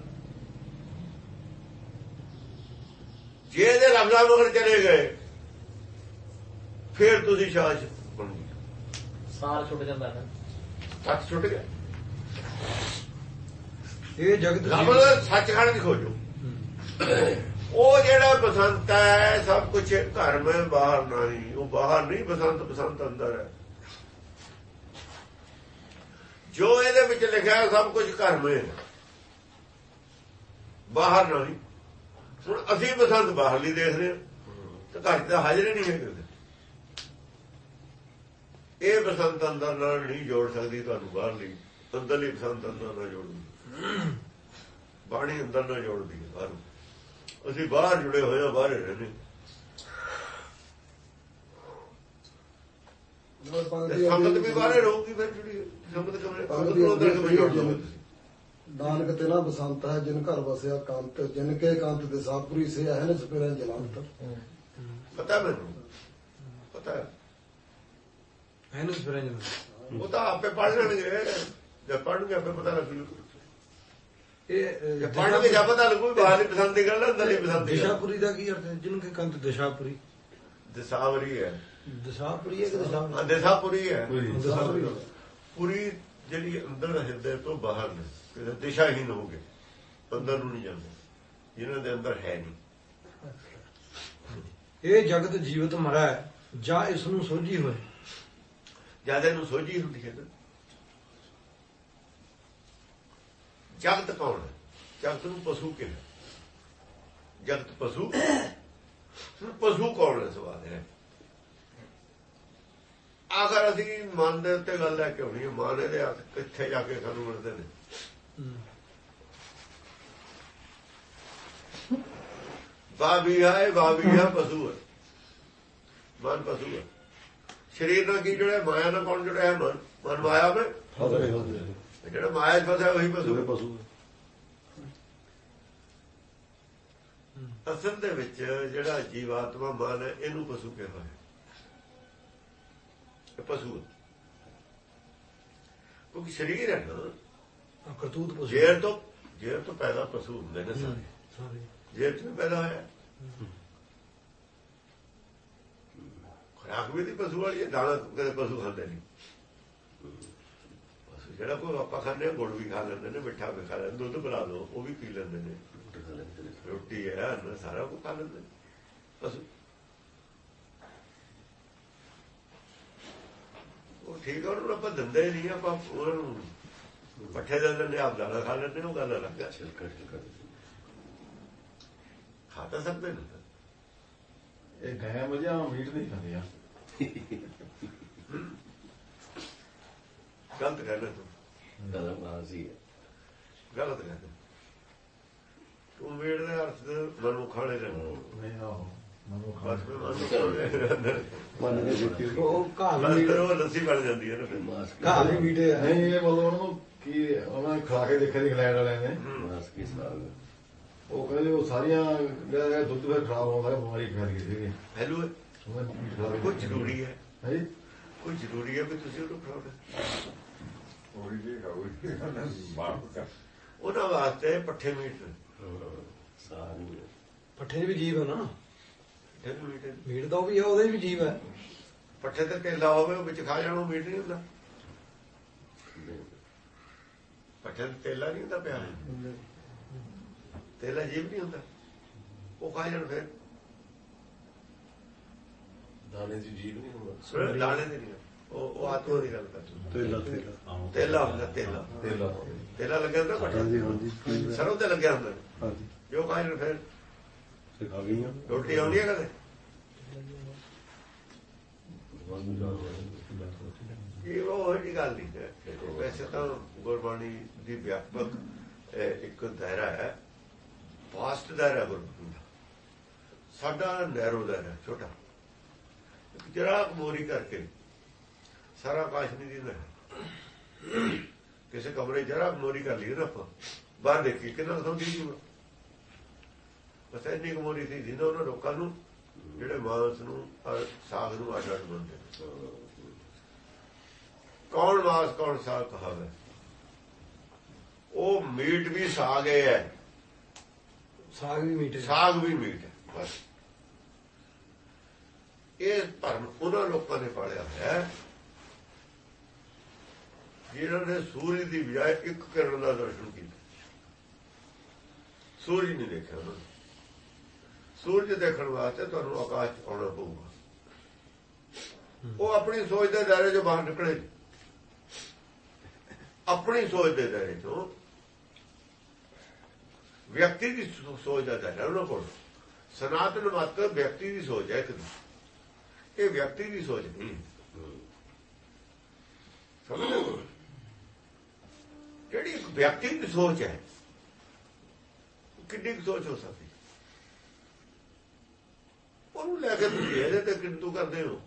ਜੇ ਇਹਦੇ ਲਫ਼ਜ਼ਾਂ ਮਗਰ ਚਲੇ ਗਏ ਫਿਰ ਤੁਸੀਂ ਛਾਛ ਬਣ ਗਏ ਸਾਰ ਛੁੱਟ ਜਾਂਦਾ ਹੈ ਸੱਚ ਛੁੱਟ ਗਿਆ। ਇਹ ਜਗਤ ਲਫ਼ਜ਼ ਸੱਚਖੰਡ ਦੀ ਖੋਜੋ। ਉਹ ਜਿਹੜਾ ਬਸੰਤ ਹੈ ਸਭ ਕੁਝ ਘਰ ਮੈਂ ਬਾਹਰ ਨਹੀਂ। ਉਹ ਬਾਹਰ ਨਹੀਂ ਬਸੰਤ ਬਸੰਤ ਅੰਦਰ ਹੈ। ਜੋ ਇਹਦੇ ਵਿੱਚ ਲਿਖਿਆ ਹੈ ਸਭ ਕੁਝ ਘਰ ਮੈਂ ਹੈ। ਬਾਹਰ ਨਹੀਂ। ਹੁਣ ਅਸੀਂ ਬਸੰਤ ਬਾਹਰਲੀ ਦੇਖ ਰਹੇ ਹਾਂ। ਤੇ ਘਰ ਤਾਂ ਹਾਜ਼ਰ ਹੀ ਨਹੀਂ ਹੈ ਕਿਤੇ ਇਹ ਬਸੰਤ ਅੰਦਰ ਨਾਲ ਨਹੀਂ ਜੋੜ ਸਕਦੀ ਤੁਹਾਨੂੰ ਬਾਹਰਲੀ। ਅੰਦਰਲੀ ਬਸੰਤ ਅੰਦਰ ਨਾਲ ਜੋੜਦੀ ਬਾਣੀ ਅੰਦਰ ਨਾਲ ਜੋੜਦੀ ਹੈ ਬਾਹਰ। ਅਸੀਂ ਬਾਹਰ ਜੁੜੇ ਹੋਏ ਆ ਬਾਹਰ ਰਹਿੰਦੇ ਸੰਗਤ ਵੀ ਬਾਹਰ ਹੀ ਰਹੂਗੀ ਫਿਰ ਜਿਹੜੀ ਸੰਗਤ ਕਮਰੇ ਸੰਗਤ ਦੀ ਅੰਦਰ ਕਿਵੇਂ ਜੋੜ ਲਓਗੇ ਤੁਸੀਂ ਨਾਨਕ ਤੇ ਨਾ ਬਸੰਤ ਹੈ ਜਿਨ ਘਰ ਵਸਿਆ ਕੰਤ ਜਿਨ ਕੇ ਕੰਤ ਦੇ ਸਾਪੁਰੀ ਸੇ ਹੈ ਸਪਿਰਾਂ ਜਲੰਤ। ਪਤਾ ਮੈਨੂੰ? ਪਤਾ ਹੈ। ਇਹਨੂੰ ਫਿਰ ਇੰਝ ਉਹ ਤਾਂ ਆਪੇ ਪੜ੍ਹ ਲੈਣਗੇ। ਜੇ ਪੜ੍ਹਨਗੇ ਆਪੇ ਪਤਾ ਲੱਗੂ। ਇਹ ਅਹ, ਜੇ ਪੜ੍ਹਨਗੇ ਜਾਂ ਪਤਾ ਲੱਗੂ ਵੀ ਬਾਹਰਲੀ ਪਸੰਦ ਦੀ ਗੱਲ ਹੈ ਅੰਦਰਲੀ ਪਸੰਦ ਦੀ ਦਿਸ਼ਾਪੁਰੀ ਦਾ ਕੀ ਅਰਥ ਹੈ? ਜਿਨ ਕੇ ਕੰਤ ਦਿਸ਼ਾਪੁਰੀ। ਦਿਸਾਵਰੀ ਹੈ। ਦਿਸ਼ਾਪੁਰੀ ਹੈ ਕਿ ਦਿਸ਼ਾਪੁਰੀ? ਦਿਸਾਪੁਰੀ ਹੈ। ਨਹੀਂ। ਦਿਸ਼ਾਪੁਰੀ। ਪੂਰੀ ਜਿਹੜੀ ਅੰਦਰ ਹਿਰਦੇ ਤੋਂ ਬਾਹਰ ਨੇ ਕਿਤੇ ਦਿਸ਼ਾਹੀਨ ਹੋ ਗਏ। ਅੰਦਰ ਨੂੰ ਨਹੀਂ ਜਾਂਦੇ। ਜਿਨ੍ਹਾਂ ਦੇ ਅੰਦਰ ਹੈ ਨਹੀਂ। ਇਹ ਜਗਤ ਜੀਵਤ ਮਰੈ ਜਾਂ ਇਸ ਨੂੰ ਸੋਝੀ ਹੋਏ। ਜ਼ਿਆਦਾ ਨੂੰ ਸੋਝੀ ਹੁੰਦੀ ਹੈ ਨਾ। ਜਗਤ ਕੌਣ ਹੈ? ਜਗਤ ਨੂੰ ਪਸ਼ੂ ਕਿਹਾ ਜਗਤ ਪਸ਼ੂ? ਪਸ਼ੂ ਕੌਣ ਹੈ ਸਵਾਲ ਹੈ। ਆਖਰ ਅਸੀਂ ਮਨ ਦੇ ਉੱਤੇ ਗੱਲ ਲੈ ਕੇ ਹੋਣੀ ਹੈ ਮਨ ਇਹਦੇ ਹੱਥ ਕਿੱਥੇ ਜਾ ਕੇ ਸਾਨੂੰ ਮਿਲਦੇ ਨੇ? ਬਾਬੀ ਹੈ ਬਾਬੀ ਹੈ ਪਸ਼ੂ ਹੈ ਮਨ ਪਸ਼ੂ ਹੈ ਸਰੀਰ ਨਾਲ ਕੀ ਜੁੜਿਆ ਮਾਇਆ ਨਾਲ ਕੌਣ ਜੁੜਿਆ ਹੈ ਮਨ ਮਨ ਮਾਇਆ ਵਿੱਚ ਜਿਹੜਾ ਮਾਇਆ 'ਚ ਫਸਿਆ ਉਹੀ ਪਸ਼ੂ ਹੈ। ਪਸ਼ੂ ਅਸਲ ਦੇ ਵਿੱਚ ਜਿਹੜਾ ਜੀਵਾਤਮਾ ਮਨ ਹੈ ਇਹਨੂੰ ਪਸ਼ੂ ਕਿਹਾ ਹੋਇਆ ਇਹ ਪਸ਼ੂ ਹੈ। ਕਿਉਂਕਿ ਸਰੀਰ ਹੈ ਨਾ। ਕਰਤੂਤ ਪਸ਼ੂ ਜੇਰ ਤੋਂ ਜੇਰ ਤੋਂ ਪੈਦਾ ਪਸ਼ੂ ਹੁੰਦੇ ਨੇ ਸਾਰੇ। ਸਾਰੇ। ਜੇਰ ਤੋਂ ਪੈਦਾ ਹੋਇਆ। ਖਰਾਕ ਵੀ ਦੀ ਪਸ਼ੂ ਵਾਲੀ ਹੈ ਦਾਣਾ ਕਦੇ ਪਸ਼ੂ ਖਾਂਦੇ ਨਹੀਂ ਪਸ਼ੂ ਜਿਹੜਾ ਕੋਈ ਆਪਾਂ ਖਾਂਦੇ ਹਾਂ ਗੁੜ ਵੀ ਖਾ ਲੈਂਦੇ ਨੇ ਮਿੱਠਾ ਵੀ ਖਾ ਲੈਂਦੇ ਦੁੱਧ ਬਣਾ ਦਿਓ ਉਹ ਵੀ ਪੀ ਲੈਂਦੇ ਨੇ ਰੋਟੀ ਹੈ ਅੰਨ ਸਾਰਾ ਕੁਝ ਖਾ ਲੈਂਦੇ ਪਸ਼ੂ ਉਹ ਠੀਕ ਆ ਨੂੰ ਆਪਾਂ ਦਿੰਦੇ ਨਹੀਂ ਆਪਾਂ ਉਹਨਾਂ ਨੂੰ ਪੱਠੇ ਦੇ ਦਿੰਦੇ ਆਪ ਦਾਣਾ ਖਾ ਲੈਂਦੇ ਉਹ ਗੱਲ ਅਲੱਗ ਹੈ ਖਾ ਤਾਂ ਸਕਦੇ ਨੇ ਇਹ ਗਾਇਆ ਮਜਾ ਮੀਟ ਨਹੀਂ ਖਾਂਦੀਆਂ ਗਲਤ ਕਹਿਣਾ ਤੂੰ ਗਲਤ ਕਹਿਣਾ ਤੂੰ ਮੇੜ ਦੇ ਅਰਥ ਮਨੂ ਖਾਣੇ ਰਹਿਣਾ ਨਹੀਂ ਆਹੋ ਮਨੂ ਬਸ ਖਾਂਦੇ ਫਿਰ ਮਨੂ ਦਿੱਤੀ ਉਹ ਫਿਰ ਉਹ ਲੱਸੀ ਬਣ ਜਾਂਦੀ ਹੈ ਨਾ ਵੀ ਮੀਟੇ ਨਹੀਂ ਇਹ ਮਤਲਬ ਉਹਨੂੰ ਕੀ ਉਹਨਾਂ ਨੇ ਖਾ ਕੇ ਦੇਖਿਆ ਇੰਗਲੈਂਡ ਵਾਲਿਆਂ ਨੇ ਉਹ ਕਹਿੰਦੇ ਉਹ ਸਾਰੀਆਂ ਦੁੱਧ ਫਿਰ ਖਰਾਬ ਹੋਣ ਲੱਗਾ ਬਿਮਾਰੀ ਫੈਲ ਗਈ ਸੀਗੀ ਹੈਲੋ ਕੇ ਕੋਈ ਜ਼ਰੂਰੀ ਹੈ। ਹੈ ਜੀ ਕੋਈ ਜ਼ਰੂਰੀ ਹੈ ਕਿ ਤੁਸੀਂ ਉਹਨੂੰ ਖਾਓ ਉਹਨਾਂ ਵਾਸਤੇ ਪੱਠੇ ਮੀਟ। ਪੱਠੇ ਵੀ ਜੀਵ ਹੈ ਨਾ। ਮੀਟ ਦਾ ਵੀ ਹੈ ਉਹਦੇ ਵੀ ਜੀਵ ਹੈ। ਪੱਠੇ ਤੇ ਕੇਲਾ ਹੋਵੇ ਉਹ ਵਿੱਚ ਖਾ ਜਾਣਾ ਉਹ ਮੀਟ ਨਹੀਂ ਹੁੰਦਾ। ਪੱਠੇ ਤੇ ਤੇਲਾ ਨਹੀਂ ਹੁੰਦਾ ਪਿਆ। ਤੇਲਾ ਜੀਵ ਨਹੀਂ ਹੁੰਦਾ। ਉਹ ਖਾ ਜਾਣ ਫਿਰ। ਦਾਣੇ ਦੀ ਜੀਵ ਨਹੀਂ ਹੁੰਦਾ। ਸਵੇਰੇ ਦਾਣੇ ਦੇ ਨਹੀਂ ਉਹ ਉਹ ਆਤਮਾ ਦੀ ਗੱਲ ਕਰ ਤੇਲਾ ਤੇਲਾ ਤੇਲਾ ਹੁੰਦਾ ਤੇਲਾ ਤੇਲਾ ਤੇਲਾ ਲੱਗਿਆ ਹੁੰਦਾ ਹਾਂਜੀ ਪੱਠੇ ਹਾਂਜੀ ਸਰੋਂ ਤੇ ਲੱਗਿਆ ਹੁੰਦਾ। ਹਾਂਜੀ। ਜੋ ਫਿਰ। ਸਿਖਾ ਗਈਆਂ। ਰੋਟੀ ਆਉਂਦੀ ਹੈ ਕਦੇ? ਇਹ ਉਹ ਜਿਹੀ ਗੱਲ ਨਹੀਂ ਹੈ। ਵੈਸੇ ਤਾਂ ਗੁਰਬਾਣੀ ਦੀ ਵਿਆਪਕ ਇੱਕ ਦਾਇਰਾ ਹੈ। ਵਾਸਟ ਦਾਇਰਾ ਗੁਰਬਾਣੀ ਦਾ। ਸਾਡਾ ਨੈਰੋ ਦਾਇਰਾ ਹੈ, ਛੋਟਾ। ਜਰਾ ਮੋਰੀ ਕਰਕੇ। ਸਾਰਾ ਆਕਾਸ਼ ਨਹੀਂ ਦਿੰਦਾ ਕਿਸੇ ਕਮਰੇ ਜਰਾ ਮੋਰੀ ਕਰ ਲਈ ਨਾ ਆਪਾਂ। ਬਾਹਰ ਦੇਖੀ ਕਿੰਨਾ ਸੌਂਦੀ ਜੂਗਾ ਬਸ ਇੰਨੀ ਕੁ ਮੋਰੀ ਸੀ ਜਿਹਨਾਂ ਉਹਨਾਂ ਲੋਕਾਂ ਨੂੰ ਜਿਹੜੇ ਮਾਂਸ ਨੂੰ ਔਰ ਸਾਗ ਨੂੰ ਅੱਡ ਅੱਡ ਨੇ। ਕੌਣ ਮਾਸ ਕੌਣ ਸਾਗ ਕਹਾਵੇ? ਉਹ ਮੀਟ ਵੀ ਸਾਗ ਹੀ ਸਾਗ ਵੀ ਮੀਟ ਸਾਗ ਵੀ ਮੀਟ ਹੈ ਬਸ। ਇਹ ਭਰਮ ਉਹਨਾਂ ਲੋਕਾਂ ਨੇ ਪਾਲਿਆ ਹੋਇਆ ਹੈ। ਜਿਨ੍ਹਾਂ ਨੇ ਸੂਰਜ ਦੀ ਬਜਾਏ ਇੱਕ ਕਿਰਨ ਦਾ ਦਰਸ਼ਨ ਕੀਤਾ। ਸੂਰਜ ਨਹੀਂ ਦੇਖਿਆ ਉਹਨਾਂ ਨੇ। ਸੂਰਜ ਦੇਖਣ ਵਾਸਤੇ ਤੁਹਾਨੂੰ ਆਕਾਸ਼ 'ਚ ਆਉਣਾ ਪਊਗਾ। ਉਹ ਆਪਣੀ ਸੋਚ ਦੇ ਦਾਇਰੇ 'ਚੋਂ ਬਾਹਰ ਨਿਕਲੇ ਆਪਣੀ ਸੋਚ ਦੇ ਦਾਇਰੇ 'ਚੋਂ ਵਿਅਕਤੀ ਦੀ ਸੋਚ ਦਾ ਦਾਇਰਾ ਉਹਨਾਂ ਕੋਲ। ਸਨਾਤਨ ਮਤ ਵਿਅਕਤੀ ਦੀ ਸੋਚ ਹੈ ਇੱਕ ਦੀ। ਇਹ ਵਿਅਕਤੀ ਦੀ ਸੋਚ ਨਹੀਂ। ਸਮਝਦੇ ਹੋ? ਜਿਹੜੀ ਇੱਕ ਵਿਅਕਤੀ ਦੀ ਸੋਚ ਹੈ? ਕਿੰਨੀ ਸੋਚ ਹੋ ਸਕਦੀ? ਉਹਨੂੰ ਲੈ ਕੇ ਤੁਸੀਂ ਇਹਦੇ ਤੇ ਕਿੰਤੂ ਕਰਦੇ ਹੋ।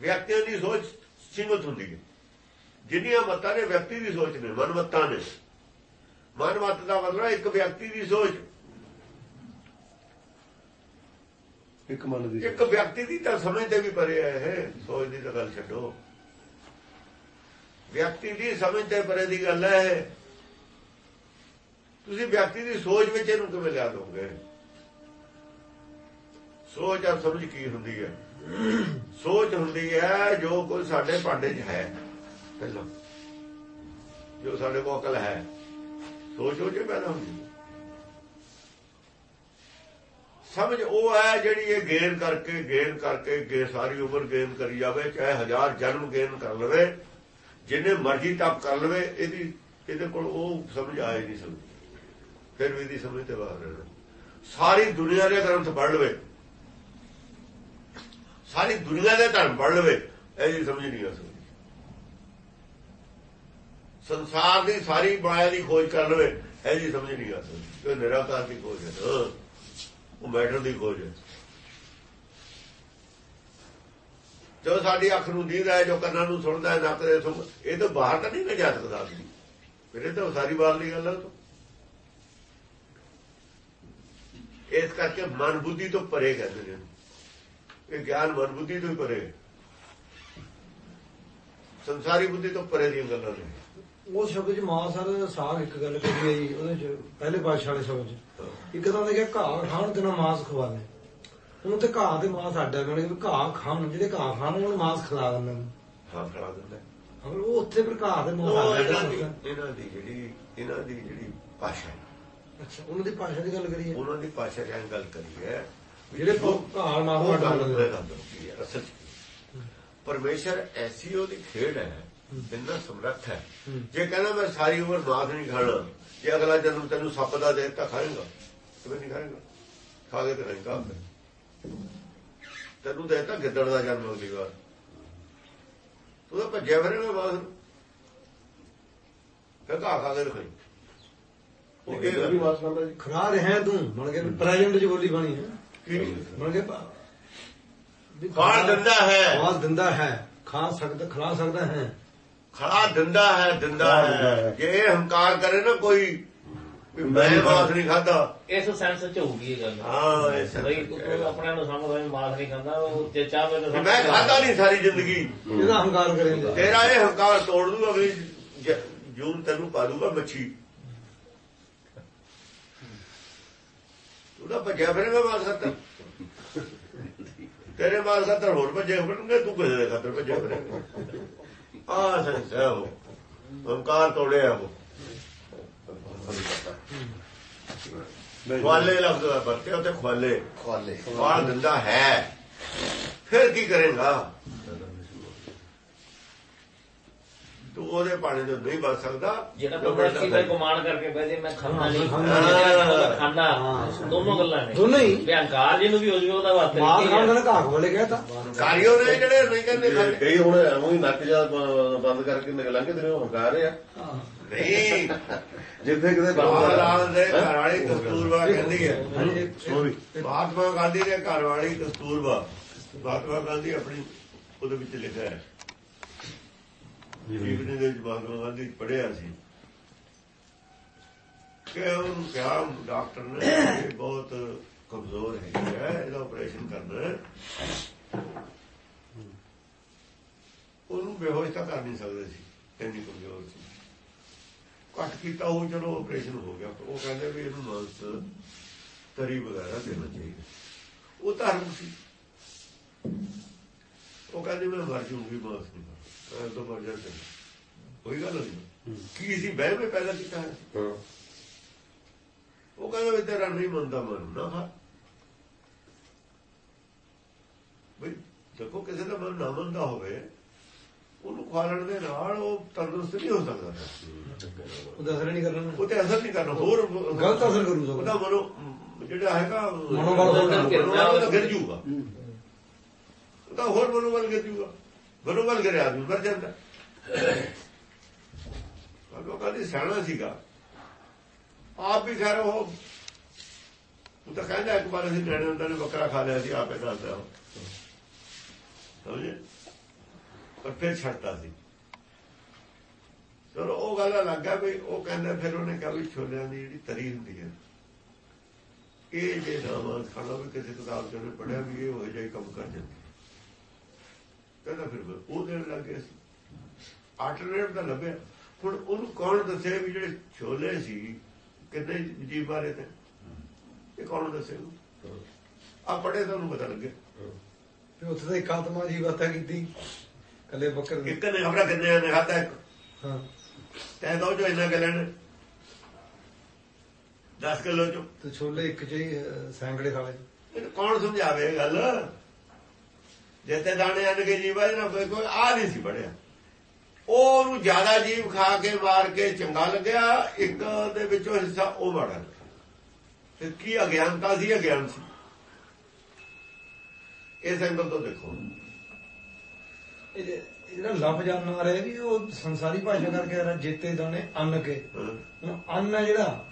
ਵਿਅਕਤੀਆਂ ਦੀ ਸੋਚ ਸੀਮਤ ਹੁੰਦੀ ਹੈ। ਜਿੰਨੀਆਂ ਮਤਾਂ ਨੇ ਵਿਅਕਤੀ ਦੀ ਸੋਚ ਨੇ ਮਨਮਤਾਂ ਨੇ। ਮਨਮਤ ਦਾ ਮਤਲਬ ਇੱਕ ਵਿਅਕਤੀ ਦੀ ਸੋਚ। ਇੱਕ ਮਨ ਦੀ ਇੱਕ ਵਿਅਕਤੀ ਦੀ ਤਾਂ ਸਮਝ ਤੇ ਵੀ ਪਰੇ ਹੈ ਇਹ ਸੋਚ ਦੀ ਤਾਂ ਗੱਲ ਛੱਡੋ। ਵਿਅਕਤੀ ਦੀ ਸਮਝ ਤੇ ਪਰੇ ਦੀ ਗੱਲ ਹੈ। ਤੁਸੀਂ ਵਿਅਕਤੀ ਦੀ ਸੋਚ ਵਿੱਚ ਇਹਨੂੰ ਕਿਵੇਂ ਲਿਆ ਦੋਗੇ? ਸੋਚ ਆ ਸਮਝ ਕੀ ਹੁੰਦੀ ਹੈ? ਸੋਚ ਹੁੰਦੀ ਹੈ ਜੋ ਕੋਈ ਸਾਡੇ ਭਾਂਡੇ 'ਚ ਹੈ ਪਹਿਲਾਂ। ਜੋ ਸਾਡੇ ਕੋਲ ਅਕਲ ਹੈ ਸੋਚ ਉਹ 'ਚ ਪੈਦਾ ਹੁੰਦੀ ਹੈ। ਸਮਝ, ਉਹ ਹੈ ਜਿਹੜੀ ਇਹ ਗੇਨ ਕਰਕੇ ਗੇਨ ਕਰਕੇ ਗੇ ਸਾਰੀ ਉਮਰ ਗੇਨ ਕਰੀ ਜਾਵੇ, ਚਾਹੇ ਹਜ਼ਾਰ ਜਨਮ ਗੇਨ ਕਰ ਲਵੇ, ਜਿੰਨੇ ਮਰਜ਼ੀ ਤਪ ਕਰ ਲਵੇ, ਇਹਦੀ, ਇਹਦੇ ਕੋਲ ਉਹ ਸਮਝ ਆਏ ਨਹੀਂ ਸਮਝ ਫਿਰ ਵੀ ਇਹਦੀ ਸਮਝ ਤੇ ਬਾਹਰ ਰਹਿਣਾ। ਸਾਰੀ ਦੁਨੀਆ ਦੇ ਗ੍ਰੰਥ ਪੜ੍ਹ ਲਵੇ। ਸਾਰੀ ਦੁਨੀਆ ਦੇ ਧਰਮ ਪੜ੍ਹ ਲਵੇ, ਇਹਦੀ ਸਮਝ ਨਹੀਂ ਆ ਸਕਦੀ। ਸੰਸਾਰ ਦੀ ਸਾਰੀ ਮਾਇਆ ਦੀ ਖੋਜ ਕਰ ਲਵੇ, ਇਹਦੀ ਸਮਝ ਨਹੀਂ ਆ ਸਕਦੀ। ਇਹ ਨਿਰਾਕਾਰ ਦੀ ਖੋਜ ਹੈ। ਉਹ ਮੈਟਰ ਦੀ ਖੋਜ ਹੈ। ਜੋ ਸਾਡੀ ਅੱਖ ਨੂੰ ਦੀਦਾ ਹੈ ਜੋ ਕੰਨਾਂ ਨੂੰ ਸੁਣਦਾ ਹੈ, ਨੱਕ ਦੇ ਸੁਣ, ਇਹ ਤਾਂ ਬਾਹਰ ਤਾਂ ਨਹੀਂ ਨਾ ਜਾ ਸਕਦਾ ਆਦਮੀ ਫਿਰ ਇਹ ਤਾਂ ਸਾਰੀ ਬਾਹਰ ਦੀ ਗੱਲ ਹੈ ਉਹ ਇਸ ਕਰਕੇ ਮਨ ਬੁੱਧੀ ਤੋਂ ਪਰੇ ਕਹਿੰਦੇ ਨੇ। ਇਹ ਗਿਆਨ ਮਨ ਬੁੱਧੀ ਤੋਂ ਹੀ ਪਰੇ ਸੰਸਾਰੀ ਬੁੱਧੀ ਤੋਂ ਪਰੇ ਦੀਆਂ ਗੱਲਾਂ ਨੇ। ਉਹ ਸ਼ਬਦ ਚ ਮਾਂ ਸਰ ਸਾਗ ਇੱਕ ਗੱਲ ਕਰੀ ਹੈ ਜੀ ਉਹਦੇ ਚ ਪਹਿਲੇ ਪਾਤਸ਼ਾਹ ਵਾਲੇ ਸ਼ਬਦ ਚ। ਇੱਕ ਤਾਂ ਉਹਨੇ ਕਿਹਾ ਘਾਹ ਖਾਣ ਤੇ ਨਾ ਖਵਾ ਲੈ ਉਹਨੂੰ ਤੇ ਘਾਹ ਤੇ ਮਾਸ ਆਡਾ ਕਰਨੇ ਘਾਹ ਖਾਣ ਜਿਹੜੇ ਘਾਹ ਖਾਣ ਉਹਨਾਂ ਨੂੰ ਮਾਸ ਖਵਾ ਦਿੰਦੇ ਹਾਂ ਖਵਾ ਦਿੰਦੇ ਹੁਣ ਉਹ ਉੱਥੇ ਫਿਰ ਘਾਹ ਦੇ ਮਾਸ ਆਡਾ ਇਹਨਾਂ ਦੀ ਜਿਹੜੀ ਇਹਨਾਂ ਦੀ ਜਿਹੜੀ ਭਾਸ਼ਾ ਅੱਛਾ ਉਹਨਾਂ ਦੀ ਭਾਸ਼ਾ ਦੀ ਗੱਲ ਕਰੀਏ। ਉਹਨਾਂ ਦੀ ਭਾਸ਼ਾ ਦੀ ਗੱਲ ਕਰੀਏ ਜਿਹੜੇ ਘਾਹ ਮਾਸ ਆਡਾ ਕਰਦੇ ਅਸਲ ਪਰਮੇਸ਼ਰ ਐਸੀ ਉਹਦੀ ਖੇਡ ਹੈ ਬਿੰਨਾ ਸਮਰੱਥ ਹੈ। ਜੇ ਕਹਿੰਦਾ ਮੈਂ ਸਾਰੀ ਉਮਰ ਮਾਸ ਨਹੀਂ ਖਾਣਾ ਜੇ ਅਗਲਾ ਜਨਮ ਤੈਨੂੰ ਸੱਪ ਦਾ ਦੇ ਤਾਂ ਖਾਏਗਾ ਕਿਵੇਂ ਨਹੀਂ ਖਾਏਗਾ। ਖਾ ਕੇ ਤੇ ਰਹਿਗਾ ਤੈਨੂੰ ਦੇ ਤਾਂ ਗਿੱਦੜ ਦਾ ਜਨਮ ਅਗਲੀ ਵਾਰ। ਤੂੰ ਤਾਂ ਭੱਜਿਆ ਫਿਰੇਗਾ ਫਿਰ ਘਾ ਖਾ ਕੇ ਰਖਾਈ ਉਹ ਇਹ ਵੀ ਖਾਂਦਾ ਜੀ। ਖਰਾ ਰਿਹਾ ਤੂੰ ਮਨ ਕੇ ਪ੍ਰੈਜ਼ੈਂਟ ਚ ਬੋਲੀ ਬਣੀ ਹੈ। ਕੀ? ਮਨ ਕੇ ਖਾਣ ਦਿੰਦਾ ਹੈ। ਖਾਣ ਦਿੰਦਾ ਹੈ। ਖਾ ਸਕਦਾ ਖਿਲਾ ਸਕਦਾ ਹੈ। ਖੜਾ ਦਿੰਦਾ ਹੈ ਦਿੰਦਾ ਹੈ। ਜੇ ਇਹ ਹੰਕਾਰ ਕਰੇ ਨਾ ਕੋਈ ਮੈਂ ਮਾਸ ਨਹੀਂ ਖਾਦਾ ਇਸ ਸੈਂਸ ਚ ਹੋਊਗੀ ਇਹ ਗੱਲ। ਹਾਂ ਇਸ ਬਈ ਤੂੰ ਆਪਣੇ ਨੂੰ ਸਮਝਦਾ ਵੀ ਮਾਸ ਨਹੀਂ ਖਾਂਦਾ ਉਹ ਜੇ ਚਾਹਵੇ ਤਾਂ ਮੈਂ ਖਾਦਾ ਨਹੀਂ ਸਾਰੀ ਜ਼ਿੰਦਗੀ। ਇਹਦਾ ਹੰਕਾਰ ਕਰੇਂਗੇ ਤੇਰਾ ਇਹ ਹੰਕਾਰ ਤੋੜ ਦੂ ਅਗਲੀ ਜੂਨ ਤੈਨੂੰ ਪਾ ਦੂਗਾ ਮੱਛੀ। ਤੂੰ ਤਾਂ ਭੱਜਿਆ ਫਿਰੇਗਾ ਮਾਸ ਖਾਤਰ। ਤੇਰੇ ਮਾਸ ਖਾਤਰ ਹੋਰ ਭੱਜੇ ਫਿਰਨਗੇ ਤੂੰ ਕਿਸੇ ਦੇ ਖਾਤਰ ਭੱਜਿਆ ਫਿਰੇਗਾ ਆ ਸੰਸ ਹੈ ਉਹ। ਹੰਕਾਰ ਤੋੜਿਆ ਉਹ। ਖਵਾਲੇ ਲਫ਼ਜ਼ ਦਾ ਵਰਤਿਆ ਉੱਥੇ ਖਵਾਲੇ ਖਵਾਲੇ ਖਵਾਲ ਦਿੰਦਾ ਹੈ। ਫਿਰ ਕੀ ਕਰੇਗਾ? ਤੂੰ ਉਹਦੇ ਪਾਣੀ ਤੋਂ ਨਹੀਂ ਬਚ ਸਕਦਾ ਜਿਹੜਾ ਬੰਦਾ ਬਚਦਾ ਕੀ ਕਰਕੇ ਕਹਦੇ ਮੈਂ ਖਾਂਦਾ ਨਹੀਂ। ਹਾਂ। ਦੋਨੋਂ ਗੱਲਾਂ ਨੇ। ਦੋਨੋਂ ਹੀ। ਹੰਕਾਰ ਜਿਹਨੂੰ ਵੀ ਹੋ ਜਵੇ ਉਹਦਾ ਵਾਸਤੇ ਕੀ ਖਾਣ। ਦਾ ਘਾਕ ਵਾਲੇ ਕਹਿਤਾ। ਕਾਰੀਓ ਨੇ ਜਿਹੜੇ ਨਹੀਂ ਕਹਿੰਦੇ ਕਈ ਹੁਣ ਐਵੇਂ ਹੀ ਨੱਕ ਜਾ ਬੰਦ ਕਰਕੇ ਨਿਕਲਾਂ ਕੇ ਤੇਰੇ ਹੰਕਾਰ ਆ। ਨਹੀਂ। ਜਿੱਥੇ ਕਿਤੇ ਬੰਦ ਲਾਲ ਦੇ ਘਰ ਵਾਲੀ ਕਸਤੂਰਬਾ ਕਹਿੰਦੀ ਹੈ। ਸੋਰੀ ਮਹਾਤਮਾ ਗਾਂਧੀ ਦੇ ਘਰ ਵਾਲੀ ਕਸਤੂਰਬਾ। ਮਹਾਤਮਾ ਗਾਂਧੀ ਆਪਣੀ ਉਹਦੇ ਵਿੱਚ ਲਿਖਿਆ ਹੈ। ਜੀਵਨੀ ਦੇ ਮਹਾਤਮਾ ਗਾਂਧੀ ਪੜਿਆ ਸੀ। ਕਿ ਉਹਨੂੰ ਕਿਹਾ ਡਾਕਟਰ ਨੇ ਇਹ ਬਹੁਤ ਕਮਜ਼ੋਰ ਹੈਗੀ ਹੈ, ਇਹਦਾ ਆਪਰੇਸ਼ਨ ਕਰਨਾ ਹੈ। ਉਹਨੂੰ ਬੇਹੋਸ਼ ਤਾਂ ਕਰ ਨਹੀਂ ਸਕਦੇ ਸੀ, ਇੰਨੀ ਕਮਜ਼ੋਰ ਸੀ। ਘੱਟ ਕੀਤਾ ਉਹ ਚਲੋ ਆਪਰੇਸ਼ਨ ਹੋ ਗਿਆ ਉਹ ਕਹਿੰਦੇ ਵੀ ਇਹਨੂੰ ਮਾਨਸ ਤਰੀ ਵਗੈਰਾ ਦੇਣਾ ਚਾਹੀਦਾ। ਉਹ ਧਰਮ ਸੀ। ਉਹ ਕਹਿੰਦੇ ਮੈਂ ਮਰ ਜੂਗੀ ਮਾਸ ਨਹੀਂ ਤਾਂ ਮਰ ਜਾਂਦਾ ਕੋਈ ਗੱਲ ਨਹੀਂ ਕੀ ਸੀ? ਬਹਿ ਮੈਂ ਪੈਦਾ ਕੀਤਾ। ਹੈ। ਉਹ ਕਹਿੰਦਾ ਵੀ ਤੇਰਾ ਨਹੀਂ ਮੰਨਦਾ ਮਨ ਨਾ ਵੀ ਦੇਖੋ ਕਿਸੇ ਦਾ ਮਨ ਨਾ ਮੰਨਦਾ ਹੋਵੇ ਉਹਨੂੰ ਖਾਣ ਦੇ ਨਾਲ ਉਹ ਤੰਦਰੁਸਤ ਨਹੀਂ ਹੋ ਸਕਦਾ। ਉਹਦਾ ਅਸਰ ਨਹੀਂ ਕਰਨਾ। ਉਹ ਤੇ ਅਸਰ ਨਹੀਂ ਕਰਨਾ ਹੋਰ ਗਲਤ ਅਸਰ ਕਰੂ ਸਗੋਂ। ਉਹਦਾ ਮਨੋ ਜਿਹੜਾ ਹੈਗਾ ਮਨੋਬਲ ਗਿਰ ਜੂਗਾ ਉਹਦਾ ਹੋਰ ਮਨੋਬਲ ਗਿਰ ਜੂਗਾ ਮਨੋਬਲ ਗਿਰਿਆ ਆਦਮੀ ਮਰ ਜਾਂਦਾ। ਲੋਕਾਂ ਦੀ ਸਹਿਣਾ ਸੀਗਾ। ਆਪ ਵੀ ਖੈਰ ਉਹ ਉਹ ਤਾਂ ਕਹਿੰਦਾ ਇੱਕ ਵਾਰ ਅਸੀਂ ਨੈਣੇ ਹੁੰਦਾ ਨੇ, ਬੱਕਰਾ ਖਾ ਲਿਆ ਸੀ, ਆਪੇ ਦੱਸਦਾ ਉਹ। ਸਮਝੇ? ਪਰ ਫਿਰ ਛੱਡਤਾ ਸੀ। ਚਲੋ, ਉਹ ਗੱਲ ਲੱਗਾ ਵੀ ਉਹ ਕਹਿੰਦਾ, ਫਿਰ ਉਹਨੇ ਕਿਹਾ ਵੀ ਛੋਲਿਆਂ ਦੀ ਜਿਹੜੀ ਤਰੀ ਹੁੰਦੀ ਹੈ, ਇਹ ਜੇ ਨਾਮ ਖਾਣਾ, ਵੀ ਕਿਸੇ ਕਿਤਾਬ ਚ ਉਹਨੇ ਪੜਿਆ ਵੀ ਇਹ ਹੋ ਜਾਈ ਕੰਮ ਕਰ ਜਾਂਦੀ। ਕਹਿੰਦਾ ਫਿਰ ਮੈਂ ਉਹ ਦੇਣ ਲੱਗ ਗਿਆ ਸੀ। ਆਲਟਰਨੇਟ ਤਾਂ ਲੱਭਿਆ। ਹੁਣ ਉਹਨੂੰ ਕੌਣ ਦੱਸੇ ਵੀ ਜਿਹੜੇ ਛੋਲੇ ਸੀ ਕਿੰਨੇ ਜੀ ਬਾਰੇ ਤੇ? ਇਹ ਕੌਣ ਦੱਸੇ ਆ ਪੜੇ ਤਾਂ ਉਹਨੂੰ ਪਤਾ ਲੱਗਿਆ। ਤੇ ਉੱਥੇ ਤਾਂ ਇੱਕ ਆਤਮਾ ਜੀ ਵਰਤਾ ਕੀਤੀ। ਕੱਲੇ ਬੱਕਰ ਦੀ ਇੱਕ ਨੇ ਖਬਰਾਂ ਕਿੰਨੇ ਨੇ ਖਾਦਾ ਹਾਂ। ਤੈ ਦੋ ਜੋ ਕਿ ਲੈਣ 10 ਕਿਲੋ ਚੋਂ। ਤੇ ਛੋਲੇ ਇੱਕ ਚ ਹੀ ਸੈਂਕੜੇ ਖਾ ਲਏ ਇਹਨੂੰ ਕੌਣ ਸਮਝਾਵੇ ਗੱਲ? ਜਿੱਤੇ ਦਾਣੇ ਅੰਨ ਕੇ ਜੀਵਾ ਨਾ ਕੋਈ ਕੋਈ ਆ ਨਹੀਂ ਸੀ ਪੜਿਆ ਉਹ ਉਹਨੂੰ ਜ਼ਿਆਦਾ ਜੀਵ ਖਾ ਕੇ ਮਾਰ ਕੇ ਚੰਗਾ ਲੱਗਿਆ ਇੱਕ ਦੇ ਵਿੱਚੋਂ ਹਿੱਸਾ ਉਹ ਲੱਗਿਆ। ਤੇ ਕੀ ਅਗਿਆਨਤਾ ਸੀ ਅਗਿਆਨ ਸੀ। ਇਸ ਐਂਗਲ ਤੋਂ ਦੇਖੋ। ਇਹ ਜਿਹੜਾ ਲਫ਼ਜ਼ ਅੰਨ ਆ ਰਿਹਾ ਵੀ ਉਹ ਸੰਸਾਰੀ ਭਾਸ਼ਾ ਕਰਕੇ ਆ ਰਿਹਾ ਜੇਤੇ ਦਾਣੇ ਅੰਨ ਕੇ। ਅੰਨ ਹੈ ਜਿਹੜਾ।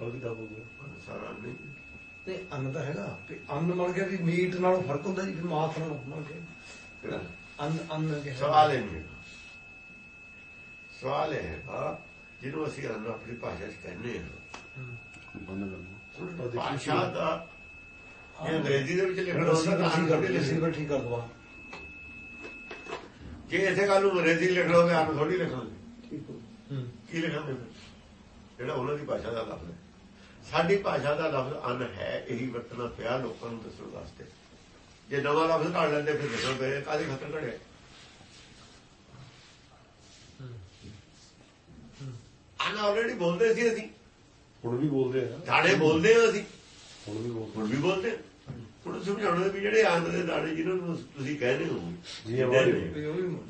ਉਹ ਵੀ ਤਾਂ ਹੋ ਗਿਆ ਸਾਰਾ ਨਹੀਂ। ਤੇ ਅੰਨ ਤਾਂ ਹੈਗਾ ਵੀ ਅੰਨ ਮਨ ਕੇ ਵੀ ਮੀਟ ਨਾਲੋਂ ਫ਼ਰਕ ਹੁੰਦਾ ਜੀ ਫਿਰ ਮਾਸ ਨਾਲੋਂ ਮਨ ਕੇ ਅੰਨ ਅੰਨ ਕੇ ਸਵਾਲ ਇਹ ਨਹੀਂ ਹੈਗਾ। ਸਵਾਲ ਇਹ ਹੈ ਜਿਹਨੂੰ ਅਸੀਂ ਅੰਨ ਆਪਣੀ ਭਾਸ਼ਾ 'ਚ ਕਹਿੰਦੇ ਹਾਂ। ਭਾਸ਼ਾ ਦਾ ਇਹ ਅੰਗਰੇਜ਼ੀ ਦੇ ਵਿੱਚ ਲਿਖਣਾ ਹੁੰਦਾ ਤਾਂ ਅੰਨ ਕਰ ਥੋੜ੍ਹੀ ਲਿਖਣਾ। ਠੀਕ ਕਰ ਦਵਾ ਜੇ ਇਸੇ ਗੱਲ ਨੂੰ ਅੰਗਰੇਜ਼ੀ ਲਿਖਣਾ ਹੋਵੇ ਅੰਨ ਥੋੜੀ ਲਿਖਾਂਗੇ। ਹੂੰ। ਕੀ ਲਿਖਾਂਗੇ? ਜਿਹੜਾ ਉਹਨਾਂ ਦੀ ਭਾਸ਼ਾ ਦਾ ਲਫ਼ਜ਼ ਹੈ। ਸਾਡੀ ਭਾਸ਼ਾ ਦਾ ਲਫ਼ਜ਼ ਅੰਨ ਹੈ ਇਹੀ ਵਰਤਣਾ ਪਿਆ ਲੋਕਾਂ ਨੂੰ ਦੱਸਣ ਵਾਸਤੇ। ਜੇ ਨਵਾਂ ਲਫ਼ਜ਼ ਘੜ ਲੈਂਦੇ ਫਿਰ ਦੱਸੋ ਪਏ ਕਾਹਦੀ ਖਤਰ ਘੜਿਆ? ਆਨ ਆਲਰੇਡੀ ਬੋਲਦੇ ਸੀ ਅਸੀਂ। ਹੁਣ ਵੀ ਬੋਲਦੇ ਆ। ਦਾਣੇ ਬੋਲਦੇ ਆ ਅਸੀਂ। ਹੁਣ ਵੀ ਬੋਲਦੇ ਹੁਣ ਵੀ ਬੋਲਦੇ। ਹੁਣ ਸਮਝਾਉਣਾ ਵੀ ਜਿਹੜੇ ਆਨ ਦੇ ਦਾਣੇ ਜਿਹਨਾਂ ਨੂੰ ਤੁਸੀਂ ਕਹਿੰਦੇ ਹੋ ਜੀ ਆਵਾਜ਼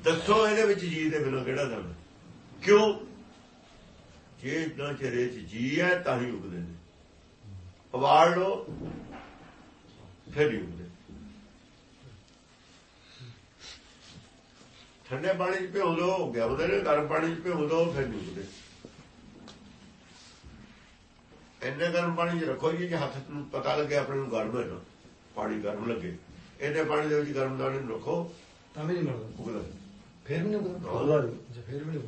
ਦੱਸੋ ਇਹਦੇ ਵਿੱਚ ਜੀ ਦੇ ਬਿਨਾਂ ਕਿਹੜਾ ਦਾਣਾ ਕਿਉਂ? ਜੇ ਨਾ ਚਿਹਰੇ ਚ ਜੀ ਹੈ ਤਾਂ ਹੀ ਉਗਦੇ ਨੇ। ਅਵਾੜ ਲੋ ਫਿਰ ਹੀ ਉਗਦੇ ਠੰਡੇ ਪਾਣੀ ਚ ਭਿਓ ਲੋ ਉੱਗਿਆ ਉਹਦੇ ਨੇ ਗਰਮ ਪਾਣੀ ਚ ਭਿਓ ਲੋ ਫਿਰ ਨਹੀਂ ਉਗਦੇ ਇੰਨੇ ਗਰਮ ਪਾਣੀ ਚ ਰੱਖੋ ਜੀ ਜੇ ਹੱਥ ਨੂੰ ਪਤਾ ਲੱਗੇ ਆਪਣੇ ਨੂੰ ਗਰਮ ਹੈ ਨਾ ਪਾਣੀ ਗਰਮ ਲੱਗੇ। ਇਹਨੇ ਪਾਣੀ ਦੇ ਵਿੱਚ ਗਰਮ ਦਾਣੇ ਨੂੰ ਰੱਖੋ। ਤਾਂ ਵੀ ਨਹੀਂ ਉਗਦਾ ਫੇਰ ਵੀ ਨਹੀਂ। ਅੱਛਾ ਫੇਰ ਵੀ ਨਹੀਂ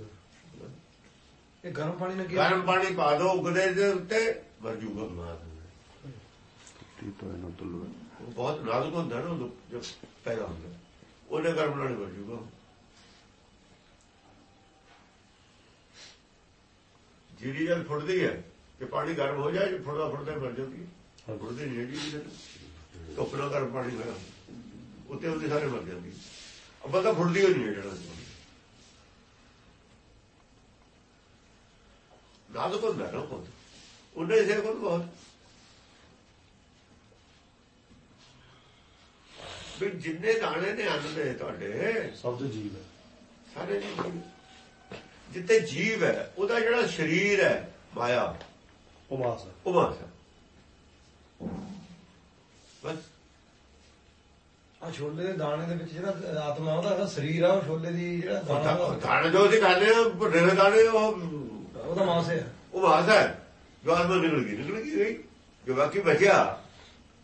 ਇਹ ਗਰਮ ਪਾਣੀ ਨਾਲ ਗਰਮ ਪਾਣੀ ਪਾ ਦੋ ਉਗਦੇ ਦੇ ਉੱਤੇ ਮਰ ਜੂਗਾ ਉਹ ਬਹੁਤ ਨਾਜ਼ੁਕ ਹੁੰਦਾ ਨਾ ਉਦੋਂ ਜਦ ਪੈਦਾ ਹੁੰਦਾ। ਉਹਨੇ ਗਰਮ ਨਾਲ ਮਰ ਜੂਗਾ ਜੀਰੀ ਜਦ ਫੁੱਟਦੀ ਹੈ ਕਿ ਪਾਣੀ ਗਰਮ ਹੋ ਜਾਏ ਫੁੱਟਦਾ ਫੁੱਟਦਾ ਮਰ ਜਾਂਦੀ ਹੈ। ਫੁੱਟਦੀ ਨਹੀਂ ਹੈਗੀ ਜੀ ਧੁੱਪ ਨਾਲ ਗਰਮ ਪਾਣੀ ਹੋਇਆ ਉੱਤੇ ਉਹਦੇ ਸਾਰੇ ਮਰ ਜਾਂਦੀ ਅੱਬਾ ਤਾਂ ਫੁੱਟਦੀ ਹੋਈ ਨਹੀਂ ਜਿਹੜਾ। ਨਾਜ਼ੁਕ ਹੁੰਦਾ ਨਾ ਪੁੱਤ ਉਹਨੇ ਸੇ ਕੋਲ ਬਹੁਤ। ਵੀ ਜਿੰਨੇ ਦਾਣੇ ਨੇ ਅੰਨ ਦੇ ਤੁਹਾਡੇ ਸਭ ਤੋਂ ਜੀਵ ਹੈ। ਸਾਰੇ ਜੀਵ। ਜਿੱਤੇ ਜੀਵ ਹੈ ਉਹਦਾ ਜਿਹੜਾ ਸਰੀਰ ਹੈ ਮਾਇਆ ਉਹ ਮਾਸ ਹੈ। ਉਹ ਮਾਸ ਹੈ। ਬਸ। ਆ ਛੋਲੇ ਦੇ ਦਾਣੇ ਦੇ ਵਿੱਚ ਜਿਹੜਾ ਆਤਮਾ ਉਹਦਾ ਸਰੀਰ ਆ ਉਹ ਛੋਲੇ ਦੀ ਜਿਹੜਾ ਦਾਣਾ ਜੋ ਅਸੀਂ ਖਾਂਦੇ ਆ ਭੁੱਲੇ ਦੇ ਦਾਣੇ ਉਹ ਉਹਦਾ ਮਾਸ ਹੈ। ਉਹ ਮਾਸ ਹੈ। ਜੋ ਆਤਮਾ ਨਿਕਲ ਗਈ ਨਿਕਲ ਗਈ। ਗਈ ਜੋ ਬਾਕੀ ਬਚਿਆ।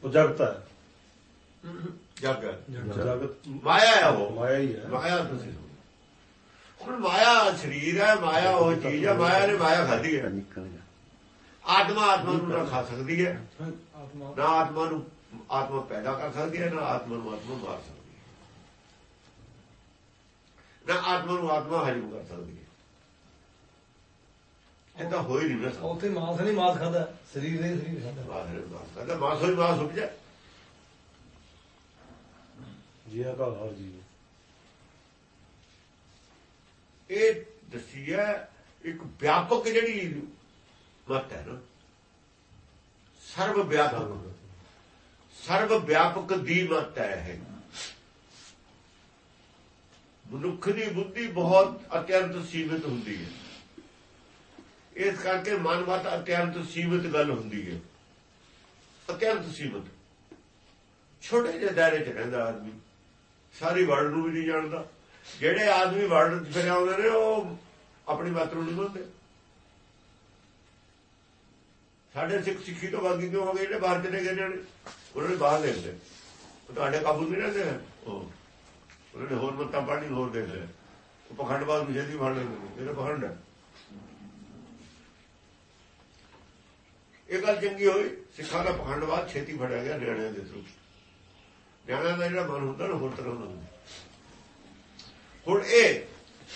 ਉਹ ਜਗਤ ਹੈ। ਜਗ ਜਗਤ ਮਾਇਆ ਹੈ ਉਹ ਮਾਇਆ ਹੀ ਹੈ ਮਾਇਆ ਤੁਸੀਂ ਹੁਣ ਮਾਇਆ ਸਰੀਰ ਹੈ ਮਾਇਆ ਉਹ ਚੀਜ਼ ਹੈ ਮਾਇਆ ਨੇ ਮਾਇਆ ਖਾਧੀ ਹੈ ਆਤਮਾ ਆਤਮਾ ਨੂੰ ਨਾ ਖਾ ਸਕਦੀ ਹੈ ਆਤਮਾ ਨਾ ਆਤਮਾ ਨੂੰ ਆਤਮਾ ਪੈਦਾ ਕਰ ਸਕਦੀ ਹੈ ਨਾ ਆਤਮਾ ਨੂੰ ਆਤਮਾ ਮਾਰ ਸਕਦੀ ਹੈ ਨਾ ਆਤਮਾ ਨੂੰ ਆਤਮਾ ਹਜਮ ਕਰ ਸਕਦੀ ਹੈ ਇਹ ਤਾਂ ਹੋ ਹੀ ਨਹੀਂ ਨਾ ਉੱਥੇ ਮਾਸ ਨਹੀਂ ਮਾਸ ਖਾਦਾ ਸਰੀਰ ਦੇ ਸਰੀਰ ਖਾਦਾ ਬਾਹਰ ਮਾਸ ਕਹਿੰਦਾ ਮਾਸ ਹੋਈ ਮਾਸ ਉੱਪ ਜਾ ਜੀਆ ਕਾ ਹਰ ਜੀਵ ਇਹ ਦੱਸੀ ਹੈ ਇੱਕ ਵਿਆਪਕ ਜਿਹੜੀ ਮਤ ਹੈ ਨਾ ਸਰਵ ਵਿਆਪਕ। ਸਰਵ ਵਿਆਪਕ ਦੀ ਮਤ ਹੈ ਮਨੁੱਖ ਦੀ ਬੁੱਧੀ ਬਹੁਤ ਅਤਿਅੰਤ ਸੀਮਿਤ ਹੁੰਦੀ ਹੈ। ਇਸ ਕਰਕੇ ਮਨਮਤ ਅਤਿਅੰਤ ਸੀਮਿਤ ਗੱਲ ਹੁੰਦੀ ਹੈ। ਅਤਿਅੰਤ ਸੀਮਿਤ। ਛੋਟੇ ਜਿਹੇ ਦਾਇਰੇ 'ਚ ਰਹਿੰਦਾ ਆਦਮੀ। ਸਾਰੀ ਵਰਲਡ ਨੂੰ ਵੀ ਨਹੀਂ ਜਾਣਦਾ। ਜਿਹੜੇ ਆਦਮੀ ਵਰਲਡ 'ਚ ਫਿਰ ਆਉਂਦੇ ਨੇ ਉਹ ਆਪਣੀ ਮਤ ਨੂੰ ਨਹੀਂ ਮੰਨਦੇ। ਸਾਡੇ ਸਿੱਖ ਸਿੱਖੀ ਤੋਂ ਬਾਗੀ ਕਿਉਂ ਹੋ ਗਏ? ਜਿਹੜੇ ਬਾਹਰ ਚਲੇ ਗਏ ਨੇ ਉਹਨਾਂ ਨੇ ਬਾਹਰ ਦੇਖਦੇ ਉਹ ਤੁਹਾਡੇ ਕਾਬੂ ਨਹੀਂ ਰਹਿੰਦੇ ਉਹ ਉਹਨਾਂ ਨੇ ਹੋਰ ਮਤਾਂ ਪੜ੍ਹਨੀ ਹੋਰ ਦੇਖ ਲਿਆ ਉਹ ਪਖੰਡਬਾਜ਼ ਨੂੰ ਛੇਤੀ ਫੜ ਲੈਂਦੇ ਇਹਦਾ ਪਖੰਡ ਹੈ। ਇਹ ਗੱਲ ਚੰਗੀ ਹੋਈ। ਸਿੱਖਾਂ ਦਾ ਪਖੰਡਬਾਜ਼ ਛੇਤੀ ਫੜਿਆ ਗਿਆ ਨਿਆਣਿਆਂ ਦੇ ਥਰੂ ਨਿਆਣਿਆਂ ਦਾ ਜਿਹੜਾ ਮਨ ਹੁੰਦਾ ਨਾ ਹੋਰ ਤਰ੍ਹਾਂ ਦਾ ਹੁੰਦਾ। ਹੁਣ ਇਹ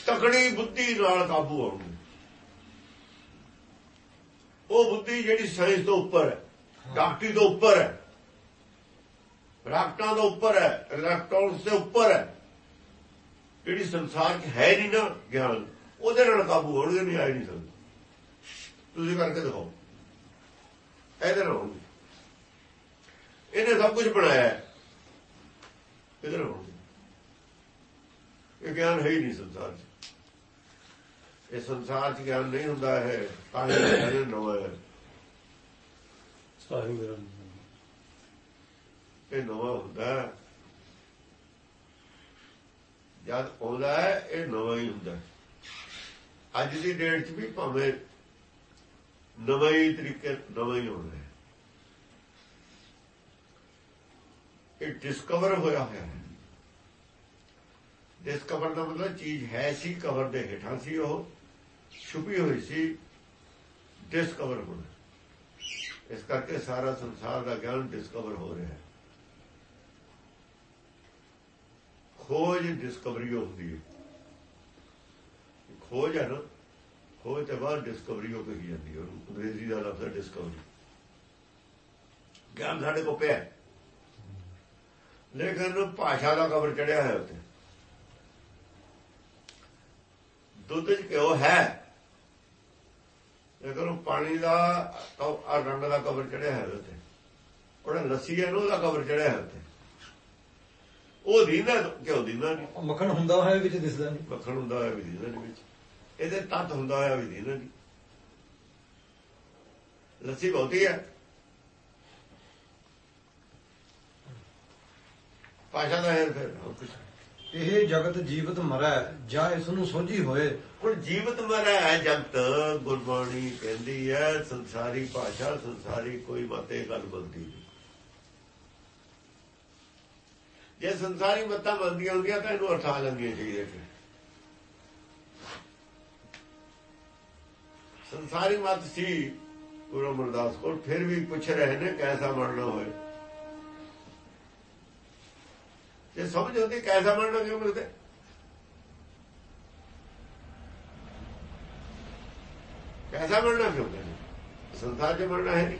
ਤਕੜੀ ਬੁੱਧੀ ਨਾਲ ਕਾਬੂ ਆਉਣਗੇ। ਉਹ ਬੁੱਧੀ ਜਿਹੜੀ ਸਾਇੰਸ ਤੋਂ ਉੱਪਰ ਹੈ ਡਾਕਟਰੀ ਤੋਂ ਉੱਪਰ ਹੈ ਰਾਕਟਾਂ ਤੋਂ ਉੱਪਰ ਹੈ ਇਲੈਕਟ੍ਰੋਨਸ ਦੇ ਉੱਪਰ ਹੈ, ਜਿਹੜੀ ਸੰਸਾਰ 'ਚ ਹੈ ਨਹੀਂ ਨਾ ਗਿਆਨ, ਉਹਦੇ ਨਾਲ ਕਾਬੂ ਹੋਣਗੇ ਨਹੀਂ ਆਈ ਨਹੀਂ ਸਕਦੇ। ਤੁਸੀਂ ਕਰਕੇ ਦਿਖਾਓ। ਇਹਦੇ ਨਾਲ ਹੋਣਗੇ। ਇਹਨੇ ਸਭ ਕੁਝ ਬਣਾਇਆ ਨਾਲ ਹੋਣਗੇ ਇਹ ਗਿਆਨ ਹੈ ਹੀ ਨਹੀਂ ਸੰਸਾਰ 'ਚ। ਇਹ ਸੰਸਾਰ 'ਚ ਗਿਆਨ ਨਹੀਂ ਹੁੰਦਾ ਹੈ ਤਾਂ ਹੀ ਕਹਿੰਦੇ ਨਵਾਂ ਹੈ। ਸਾਹਿਬ ਮੇਰਾ ਇਹ ਨਵਾਂ ਹੁੰਦਾ। ਜਦ ਆਉਂਦਾ ਹੈ ਇਹ ਨਵਾਂ ਹੀ ਹੁੰਦਾ। ਅੱਜ ਦੀ ਡੇਟ 'ਚ ਵੀ ਭਾਵੇਂ ਨਵਾਂ ਹੀ ਤਰੀਕੇ ਨਵਾਂ ਹੀ ਹੋਣਾ ਹੈ ਇਹ ਡਿਸਕਵਰ ਹੋਇਆ ਹੋਇਆ ਹੈ। ਡਿਸਕਵਰ ਦਾ ਮਤਲਬ ਚੀਜ਼ ਹੈ ਸੀ ਕਵਰ ਦੇ ਹੇਠਾਂ ਸੀ ਉਹ, ਛੁਪੀ ਹੋਈ ਸੀ ਡਿਸਕਵਰ ਹੋਣਾ। ਇਸ ਕਰਕੇ ਸਾਰਾ ਸੰਸਾਰ ਦਾ ਗਿਆਨ ਡਿਸਕਵਰ ਹੋ ਰਿਹਾ ਹੈ। ਖੋਜ ਡਿਸਕਵਰੀ ਹੁੰਦੀ ਹੈ। ਖੋਜ ਹੈ ਨਾ, ਖੋਜ ਤੇ ਬਾਅਦ ਡਿਸਕਵਰੀ ਹੋ ਕਹੀ ਜਾਂਦੀ ਹੈ। ਉਹਨੂੰ ਅੰਗਰੇਜ਼ੀ ਦਾ ਲਫ਼ਜ਼ ਡਿਸਕਵਰੀ ਗਿਆਨ ਸਾਡੇ ਕੋਲ ਪਿਆ ਲੇਕਿਨ ਭਾਸ਼ਾ ਦਾ ਕਵਰ ਚੜਿਆ ਹੈ ਉੱਤੇ ਦੁੱਧ ਚ ਘਿਓ ਹੈ। ਲੇਕਿਨ ਪਾਣੀ ਦਾ ਆ ਰੰਗ ਦਾ ਕਵਰ ਚੜਿਆ ਹੈ ਉਹਦੇ ਤੇ ਉਹਦਾ ਲੱਸੀ ਹੈ ਉਹਦਾ ਕਵਰ ਚੜਿਆ ਹੈ ਉੱਤੇ ਉਹ ਦੀਨਾ ਕਿਉਂ ਦੀਨਾ ਨਹੀਂ ਮੱਖਣ ਹੁੰਦਾ ਹੋਇਆ ਵਿੱਚ ਦਿਸਦਾ ਨਹੀਂ। ਮੱਖਣ ਹੁੰਦਾ ਹੋਇਆ ਵੀ ਦੀਨਾ ਨਹੀਂ ਵਿੱਚ। ਇਹਦੇ ਤੱਤ ਹੁੰਦਾ ਹੋਇਆ ਵੀ ਦੀਨਾ ਨਹੀਂ ਲੱਸੀ ਬਹੁਤੀ ਹੈ। ਭਾਸ਼ਾ ਦਾ ਹੈ ਫਿਰ ਹੋਰ ਇਹ ਜਗਤ ਜੀਵਤ ਮਰੈ, ਜਾਂ ਇਸ ਨੂੰ ਸੋਝੀ ਹੋਏ। ਹੁਣ ਜੀਵਤ ਮਰੈ ਹੈ ਜਗਤ, ਗੁਰਬਾਣੀ ਕਹਿੰਦੀ ਹੈ, ਸੰਸਾਰੀ ਭਾਸ਼ਾ, ਸੰਸਾਰੀ ਕੋਈ ਮਤੇ ਗੱਲ ਬੋਲਦੀ ਨਹੀਂ। ਜੇ ਸੰਸਾਰੀ ਮਤਾਂ ਬੰਦੀਆਂ ਹੁੰਦੀਆਂ ਤਾਂ ਇਹਨੂੰ ਅਰਥਾ ਲੰਗੀਆਂ ਚਾਹੀਦੀਆਂ ਸੀ ਸੰਸਾਰੀ ਮਤ ਸੀ ਗੁਰੂ ਅਮਰਦਾਸ ਕੋਲ, ਫਿਰ ਵੀ ਪੁੱਛ ਰਹੇ ਨੇ ਕੈਸਾ ਮਰਨਾ ਹੋਏ। ਜੇ ਸਮਝ ਹੁੰਦੀ, ਕੈਸਾ ਮਰਨਾ ਕਿਉਂ ਮਿਲਦੇ। ਕੈਸਾ ਮਰਨਾ ਕਿਉਂ ਕਹਿੰਦੇ? ਸੰਸਾਰ 'ਚ ਮਰਨਾ ਹੈ ਨਹੀਂ।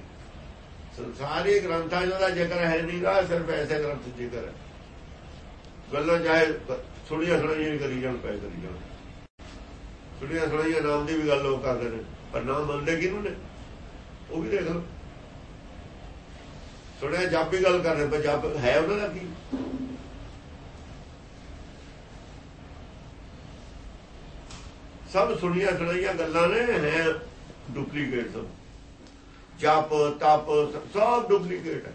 ਸੰਸਾਰੀ ਗ੍ਰੰਥਾਂ 'ਚ ਉਹਦਾ ਜ਼ਿਕਰ ਹੈ ਨਹੀਂਗਾ ਸਿਰਫ ਐਸੇ ਗ੍ਰੰਥ ਜ਼ਿਕਰ ਹੈ। ਗੱਲਾਂ ਚਾਹੇ ਸੁਣੀਆਂ ਸੁਣਾਈਆਂ ਹੀ ਕਰੀ ਜਾਣ ਪੈ ਕਰੀ ਜਾਣ। ਸੁਣੀਆਂ ਸੁਣਾਈਆਂ ਨਾਮ ਦੀ ਵੀ ਗੱਲ ਲੋਕ ਕਰਦੇ ਨੇ, ਪਰ ਨਾਮ ਮੰਨਦੇ ਕਿਹਨੂੰ ਨੇ? ਉਹ ਵੀ ਦੇਖ ਲਓ। ਸੁਣਿਆ ਜੱਬ ਵੀ ਗੱਲ ਕਰਦੇ ਰਹੇ ਪਰ ਜੱਬ ਹੈ ਉਹਨਾਂ ਦਾ ਕੀ? ਸਭ ਸੁਣੀਆਂ ਸੁਣਾਈਆਂ ਗੱਲਾਂ ਨੇ ਹੈ ਡੁਪਲੀਕੇਟ ਸਭ ਜਪ ਤਪ ਸਭ ਡੁਪਲੀਕੇਟ ਹੈ।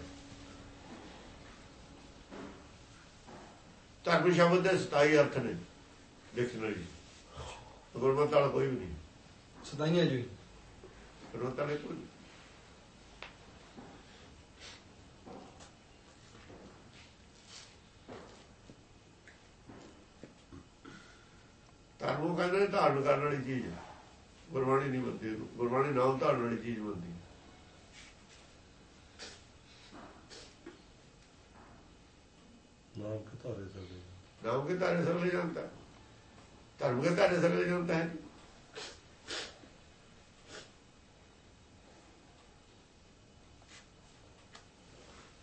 ਧਰਮ ਸ਼ਬਦ ਦੇ 27 ਅਰਥ ਨੇ ਡਿਕਸ਼ਨਰੀ ਗੁਰਮਤਿ ਵਾਲਾ ਕੋਈ ਵੀ ਨਹੀਂ। ਸਦਾਈਆਂ ਜੀ। ਗੁਰਮਤਿ ਵਾਲੇ ਕੋਈ ਧਰਮ ਨੂੰ ਕਹਿੰਦੇ ਨੇ ਧਾਰਨ ਕਰਨ ਵਾਲੀ ਚੀਜ਼ ਹੈ ਗੁਰਬਾਣੀ ਨਹੀਂ ਬੰਦੀ ਗੁਰਬਾਣੀ ਨਾਮ ਧਾਰਨ ਵਾਲੀ ਚੀਜ਼ ਬੰਦੀ ਨਾਮ ਕੇ ਧਾਰੇ ਸਕਦੇ ਨਾਮ ਕੇ ਧਾਰੇ ਸਕਦੇ ਜਾਂਦਾ ਧਰਮ ਕੇ ਧਾਰੇ ਸਕਦੇ ਜਾਣਦਾ ਹੈ